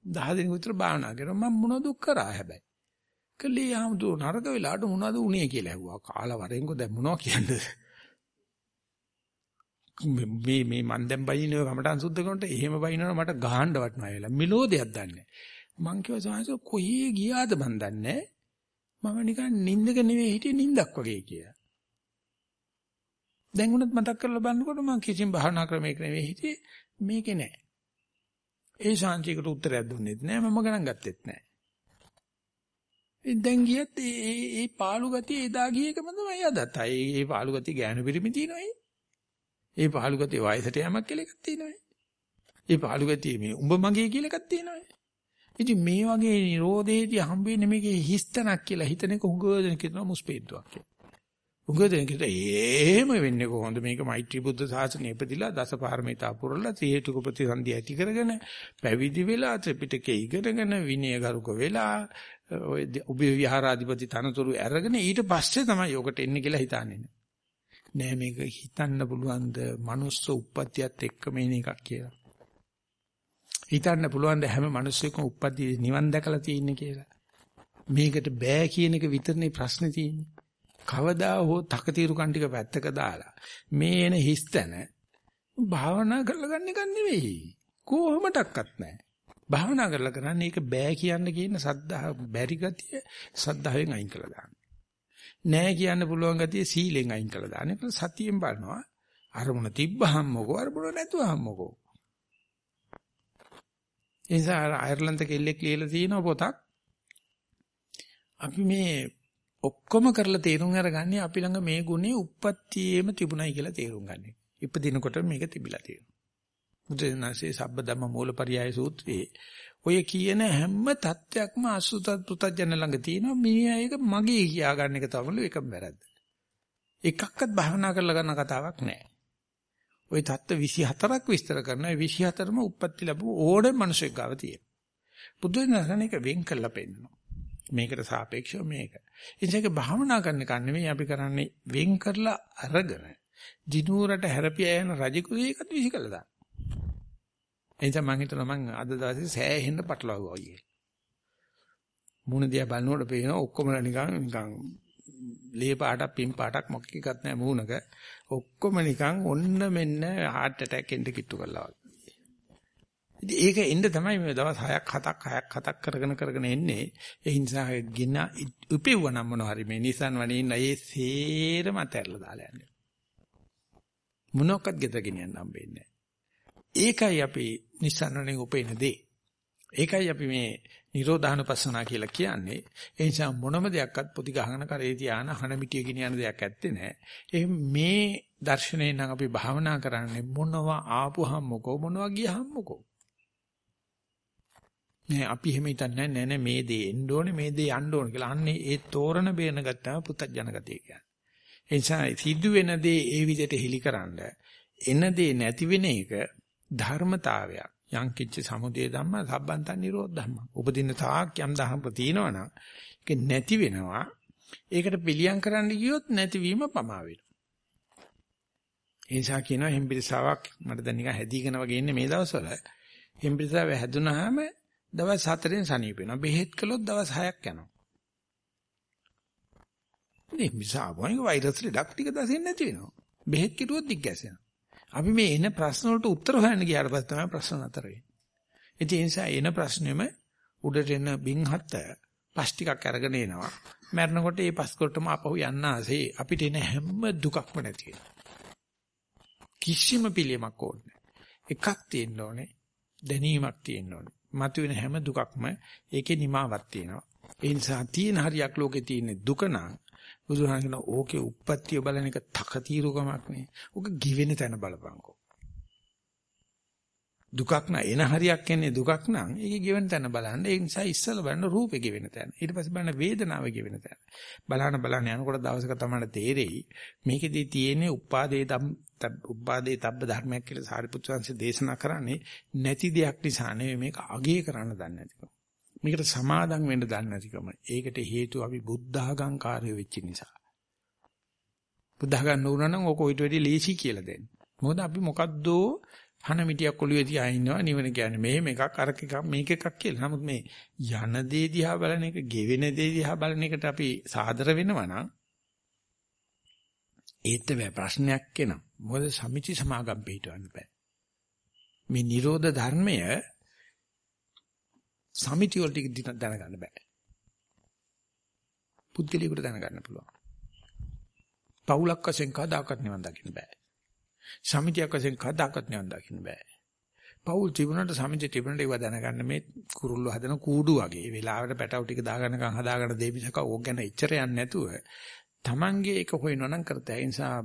10 දිනක විතර භාවනා කරා. මම මොනවද කරා හැබැයි. කලේ ආමුතු නරක වෙලාවට මොනවද උනේ කියලා ඇහුවා. කාලා වරෙන්කෝ දැන් මොනවද කියන්නේ? මේ මේ මන් දැන් බයිනව කමටන් සුද්ධ කරනට එහෙම බයිනවන මට ගහන්න වටනවා වෙලා මිලෝදයක් දන්නේ මං කිව්වා සාහස කොහේ ගියාද මන් දන්නේ මම නිකන් නිින්දක නෙවෙයි හිටියේ නිින්දක් වගේ කියලා දැන් උනත් මතක් කරලා බලනකොට මං කිසිම භාවනා ක්‍රමයක නෙවෙයි හිටියේ මේකේ නෑ ඒ ශාන්තියකට උත්තරයක් දුන්නෙත් නෑ මම ගණන් ගත්තෙත් නෑ දැන් ගියත් ඒ ඒ පාළු ගතිය එදා ගිය එකම තමයි අදත්. ඒ ඒ පාළු ගතිය ගෑනු පිරිමි තියෙනවා ඒ පහළු ගතිය වයසට යamak කියලා එකක් තියෙනවා. ඒ පහළු ගතිය මේ උඹ මගේ කියලා එකක් තියෙනවා. ඉතින් මේ වගේ නිරෝධේදී හම්බෙන්නේ මේකේ හිස්තනක් කියලා හිතන එක උගෝදෙන කියනවා මුස්පේද්දුවක් කියලා. උගෝදෙන කියට එහෙම වෙන්නේ කොහොමද මේක මෛත්‍රී බුද්ධ ශාසනය ඉපදිලා දසපාරමිතා පුරලා ත්‍රිහෙතුක ප්‍රතිසන්දි ඇති කරගෙන පැවිදි වෙලා ත්‍රිපිටකේ ඉගෙනගෙන විනයගරුක වෙලා ඔය උභය විහාරාධිපති තනතුරු අරගෙන ඊට පස්සේ තමයි යෝගට එන්නේ කියලා හිතන්නේ. නෑ මේක හිතන්න පුළුවන් ද මනුස්ස උප්පත්තියත් එක්කම එන එකක් කියලා. හිතන්න පුළුවන් ද හැම මිනිස්සෙකම උප්පත්ති නිවන් දැකලා තියෙන්නේ කියලා. මේකට බෑ කියන එක විතරනේ ප්‍රශ්නේ තියෙන්නේ. කවදා හෝ තකතිරු කණ්ඩික පැත්තක දාලා මේ එන හිස්තන භාවනා කරලා ගන්න එක නෙවෙයි. කොහොමඩක්වත් නැහැ. භාවනා කරලා කරන්නේ ඒක බෑ කියන්න කියන සද්ධා බැරි ගතිය සද්ධාවෙන් අයින් කළා දාන්න. නෑ කියන්න පුළුවන් ගතිය සීලෙන් අයින් කළා දාන එක සතියෙන් බලනවා අරමුණ තිබ්බහම මොකෝ අරමුණ නැතුවහම මොකෝ එනිසා අයර්ලන්ත කෙල්ලෙක් ලියලා තියෙන පොතක් අපි මේ ඔක්කොම කරලා තේරුම් අරගන්නේ අපි ළඟ මේ ගුණේ උප්පත්තියේම තිබුණයි කියලා තේරුම් ගන්න. ඉපදිනකොට මේක තිබිලා තියෙනවා. බුදුනාසේ සබ්බදම මූලපරියාය සූත්‍රයේ ඔය කියන හැම தත්වයක්ම අසුතත් පුතජන ළඟ තියෙනවා. මේ අයක මගේ කියා ගන්න එක තමයි එකම වැරද්ද. එකක්වත් භවනා කරලා ගන්න කතාවක් නැහැ. ওই தත්ත 24ක් විස්තර කරනවා. ඒ 24ම උප්පත්ති ලැබුව ඕඩර් මිනිසෙක් ගාව තියෙනවා. බුදුන් වහන්සේ මේක වෙන් කරලා පෙන්නනවා. මේකට සාපේක්ෂව මේක. ඉතින් භාවනා කරන එක නෙමෙයි අපි කරන්නේ වෙන් කරලා අරගෙන දිනුවරට හැරපිය යන රජකුගේ එකත් විසිකලා දාන්න. එනිසා මම හිතනවා මම අද දවසේ සෑහෙන්න පටලවාගුවා කියලා. මුණ දිහා බලනකොට පේනවා ඔක්කොම නිකන් නිකන් ලේ පාටක් පින් පාටක් මොකක් එකක් නැහැ මූණක. ඔක්කොම නිකන් ඔන්න මෙන්න heart attack එන්න කිට්ටු කළා වගේ. ඉතින් ඒක එන්න තමයි මේ දවස් 6ක් 7ක් 6ක් 7ක් කරගෙන කරගෙන එන්නේ. ඒ නිසා ගින උපෙව්ව නම් මොනවා හරි මේ Nissan වනේ ඉන්න ඒ සේරම අතහැරලා දාලා යන්නේ. මොනක්වත් ගෙදර ගෙනියන්න හම්බෙන්නේ ඒකයි අපි නිස්සන්නනේ උපේන දේ. ඒකයි අපි මේ නිරෝධානුපස්සනා කියලා කියන්නේ. ඒ නිසා මොනම දෙයක්වත් පොඩි ගහන කරේ තියාන හන මිටිය ගෙනියන දෙයක් ඇත්තේ නැහැ. ඒ මේ දර්ශනේ නම් අපි භාවනා කරන්නේ මොනවා ආපුහම මොකෝ මොනවා ගියහම මොකෝ. නෑ අපි එහෙම හිතන්නේ නෑ නෑ මේ දේ එන්න ඕනේ මේ දේ යන්න ඕනේ කියලා. අන්නේ ඒ තෝරන බේන ගත්තාම පුත්තජන ගතිය කියන්නේ. ඒ නිසා සිද්ධ වෙන දේ ඒ විදිහට හෙලිකරනද එන දේ නැති වෙන එක ධර්මතාවයක්. යං කිච්ච සමුදය ධම්ම සම්බන්තන් නිරෝධ ධම්ම. උපදින්න තාක් යම් දහම් ප්‍රතිනවනම් ඒක නැති වෙනවා. ඒකට පිළියම් කරන්න ගියොත් නැතිවීම පමා වෙනවා. ඒ නිසා කියනවා හෙම්බිරිසාවක් මට දැන් නිකන් හැදීගෙන වගේ ඉන්නේ මේ දවස්වල. හෙම්බිරිසාව හැදුනහම දවස් 4ෙන් සනීප වෙනවා. බෙහෙත් කළොත් දවස් 6ක් යනවා. මේ මිසාවෙන් වෛරස් ලෙඩක් ටික දැසෙන්නේ නැති වෙනවා. බෙහෙත් කිරුවොත් දිග්ගැසෙනවා. අපි මේ එන ප්‍රශ්න වලට උත්තර හොයන්න ගියාට පස්සේ තමයි ප්‍රශ්න නතර වෙන්නේ. ඒ නිසා එන ප්‍රශ්නෙම උඩට එන බින්හත් පස් ටිකක් අරගෙන එනවා. මැරෙනකොට මේ පස් කොටම අපහු යන්න ආසේ අපිට එන හැම දුකක්ම නැති කිසිම පිළියමක් ඕනේ එකක් තියෙන්න ඕනේ දැනීමක් තියෙන්න ඕනේ. මතුවෙන හැම දුකක්ම ඒකේ නිමාවක් තියෙනවා. ඒ නිසා තියෙන හරියක් ලෝකේ තියෙන දුක නම් බුදුහාම කියන ඕකේ උප්පත්තිය බලන එක තකතිරුකමක් නේ. ඕක ගිවෙන තැන බලපංකෝ. දුකක් නා. එන හරියක් එන්නේ දුකක් නම් ඒකේ ගෙවෙන තැන බලන්න. ඒ නිසා ඉස්සල බලන්න රූපේ ගෙවෙන තැන. ඊට පස්සේ බලන්න වේදනාව ගෙවෙන තැන. බලන්න බලන්න යනකොට දවසක තමයි තේරෙයි මේකෙදී තියෙන්නේ උපාදේ උපාදේ තබ්බ ධර්මයක් කියලා සාරිපුත්‍ර සංසේ දේශනා කරන්නේ නැති දෙයක් නිසා නෙවෙයි මේක අගය කරන්න දන්නේ නැතිකම. මේකට සමාදම් වෙන්න දන්නේ නැතිකම. ඒකට හේතුව අපි බුද්ධඝංකාරය වෙච්ච නිසා. බුද්ධඝං නුනනම් ඕක ඊට වැඩි ලේසි කියලා දෙන්නේ මොකද අපි මොකද්දෝ හන මිටියක් ඔළුවේ තියා ඉන්නවා නිවන කියන්නේ මෙහෙම එකක් අරක එකක් මේක එකක් කියලා. නමුත් මේ යන දේ දිහා බලන එක, ගෙවෙන දේ දිහා බලන එකට අපි සාදර වෙනවා නම් ඒත් බෑ ප්‍රශ්නයක් එනවා. මොකද සමිති සමාගම් පිටවන්න බෑ. මේ Nirodha ධර්මය සමිති වලට දැනගන්න බෑ. පුද්ගලියෙකුට දැනගන්න පුළුවන්. පවුලක් වශයෙන් කවදාකවත් නිවන් දකින්න බෑ. සමිතියක් වශයෙන් කවදාකවත් නිවන් දකින්න බෑ. පෞල් තිබුණාට සමිතිය තිබුණාට ඒව දැනගන්න මේ කුරුල්ල හදන කූඩු වගේ. ඒ වෙලාවට පැටව ටික දාගන්නකම් හදාගන්න දෙවිසක ඕක ගැන එච්චර යන්නේ නැතුව Tamange එක හොයනවා නම් කරතයි. ඒ නිසා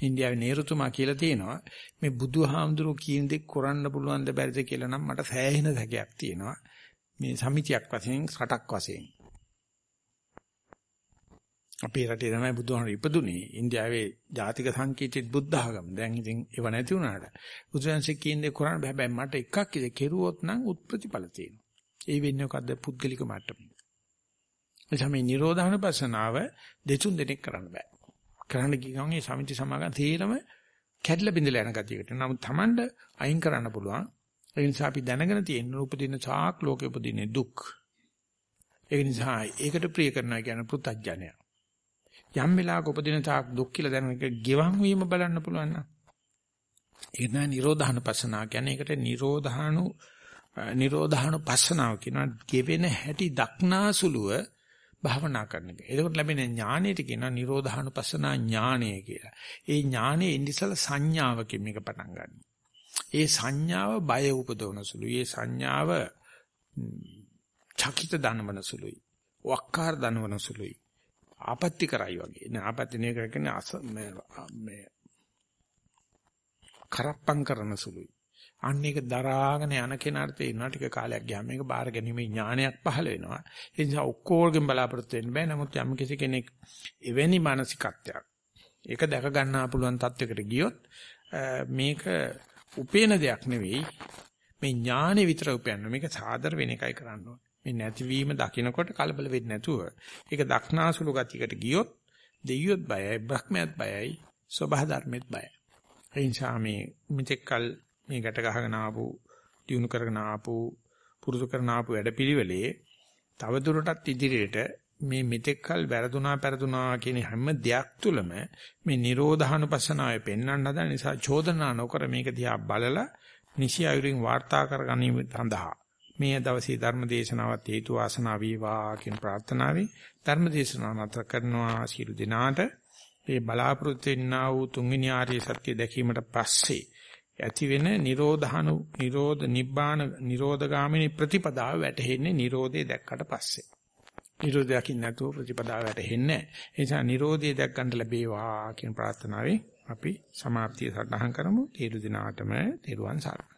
ඉන්දියාවේ නේරුතුමා කියලා තියෙනවා මේ බුදුහාමුදුරුවෝ කියන දේ කරන්න පුළුවන් ද බැරිද කියලා නම් මට සෑහෙන සැකයක් තියෙනවා. මේ සමිතියක් වශයෙන් රටක් වශයෙන් අපේ රටේ තමයි බුදුහාමර ඉපදුනේ. ඉන්දියාවේ ජාතික සංකීර්තිත බුද්ධ ආගම. දැන් ඉතින් ඒව නැති වුණාට බුදුන්සේ කියන්නේ කරන්න බෑ. හැබැයි මට එකක් ඉතින් කෙරුවොත් නම් උත්ප්‍රතිඵල තියෙනවා. ඒ වෙන්නේ මොකද්ද? පුද්ගලික මට්ටමේ. එතකොට මේ නිරෝධාන පසනාව දෙතුන් දෙනෙක් කරන්න බෑ. කරන්න ගියම මේ සමිති සමාගම් තේරම කැඩලා බිඳලා යන ගතියකට. නමුත් Tamanඩ අයින් කරන්න පුළුවන්. ඒ නිසා අපි දැනගෙන තියෙන උපදින සාක් ලෝකෙ උපදින දුක්. ඒ නිසා ඒකට ප්‍රිය කරනවා කියන පුතඥය. යම් වෙලාවක උපදින තාක් දුක් කියලා දැනන එක ගෙවන් වීම බලන්න පුළුවන් නම් ඒක නෑ නිරෝධාන පස්සනාව කියන්නේ ඒකට නිරෝධානු නිරෝධානු පස්සනාව කියනවා ගෙවෙන හැටි දක්නාසුලුව භාවනා කරන එක. එතකොට ලැබෙන ඥාණයට කියනවා නිරෝධානු පස්සනා ඥාණය කියලා. ඒ ඥාණය ඉන්දිසල සංඥාවකින් මේක පටන් ගන්නවා. ඒ සංඥාව බය උපදවන සුළුයි. ඒ සංඥාව චකිත දනවන සුළුයි. වක්කාර දනවන සුළුයි. ආපත්‍ති කරයි වගේ. නේ ආපත්‍ති නේ කියන්නේ අස මේ කරප්පම් කරන සුළුයි. අන්න ඒක දරාගෙන යන කෙනාට තේරෙනවා ටික කාලයක් ගියාම මේක බාර ගැනීමේ ඥානයක් පහළ වෙනවා. ඒ නිසා ඔක්කොගෙන් බලාපොරොත්තු වෙන්න බෑ. නමුත් යම් කිසි කෙනෙක් එවැනි මානසිකත්වයක් ඒක දැක ගන්නා පුළුවන් තත්යකට ගියොත් මේක උපේන දෙයක් නෙවෙයි. මේ ඥානෙ විතර උපයන්න. මේක සාදර වෙන එකයි කරන්න ඕනේ. මේ නැතිවීම දකිනකොට කලබල වෙන්නේ නැතුව. ඒක දක්නාසුළු ගතියකට ගියොත් දෙයියොත් බයයි බ්‍රහ්මයාත් බයයි සබහ ධර්මෙත් බයයි. ඒ නිසා මේ මෙතෙක්කල් මේ ගැට ගහගෙන ආපු දිනු කරගෙන ආපු පුරුදු කරන ආපු වැඩපිළිවෙලේ තව දුරටත් ඉදිරියට මේ මෙතෙක්කල් වැරදුනා පෙරදුනා කියන හැම දෙයක් තුළම මේ නිරෝධානුපස්සනාවේ පෙන්වන්න හදන නිසා චෝදනා නොකර මේක දිහා බලලා නිසි අයුරින් වාර්තා කර ගැනීම සඳහා මේ දවසේ ධර්ම දේශනාවත් හේතු වාසනා වේවා කියන ප්‍රාර්ථනාවෙන් ධර්ම දේශනාව නතර කරනවා සියලු දිනාට. මේ බලාපොරොත්තු වෙන්නා වූ තුන්වෙනි ආර්ය සත්‍ය දැකීමට පස්සේ ඇති වෙන නිරෝධහනු නිරෝධ නිබ්බාන නිරෝධගාමිනී ප්‍රතිපදාව වැටහෙන්නේ නිරෝධය දැක්කට පස්සේ. නිරෝධයකින් නැතුව ප්‍රතිපදාව වැටහෙන්නේ නැහැ. ඒ නිසා නිරෝධය දැක් ගන්න ලැබේවා කියන ප්‍රාර්ථනාවෙන් අපි සමාප්තිය සටහන් කරමු. තේරු දිනාටම තෙරුවන් සරණයි.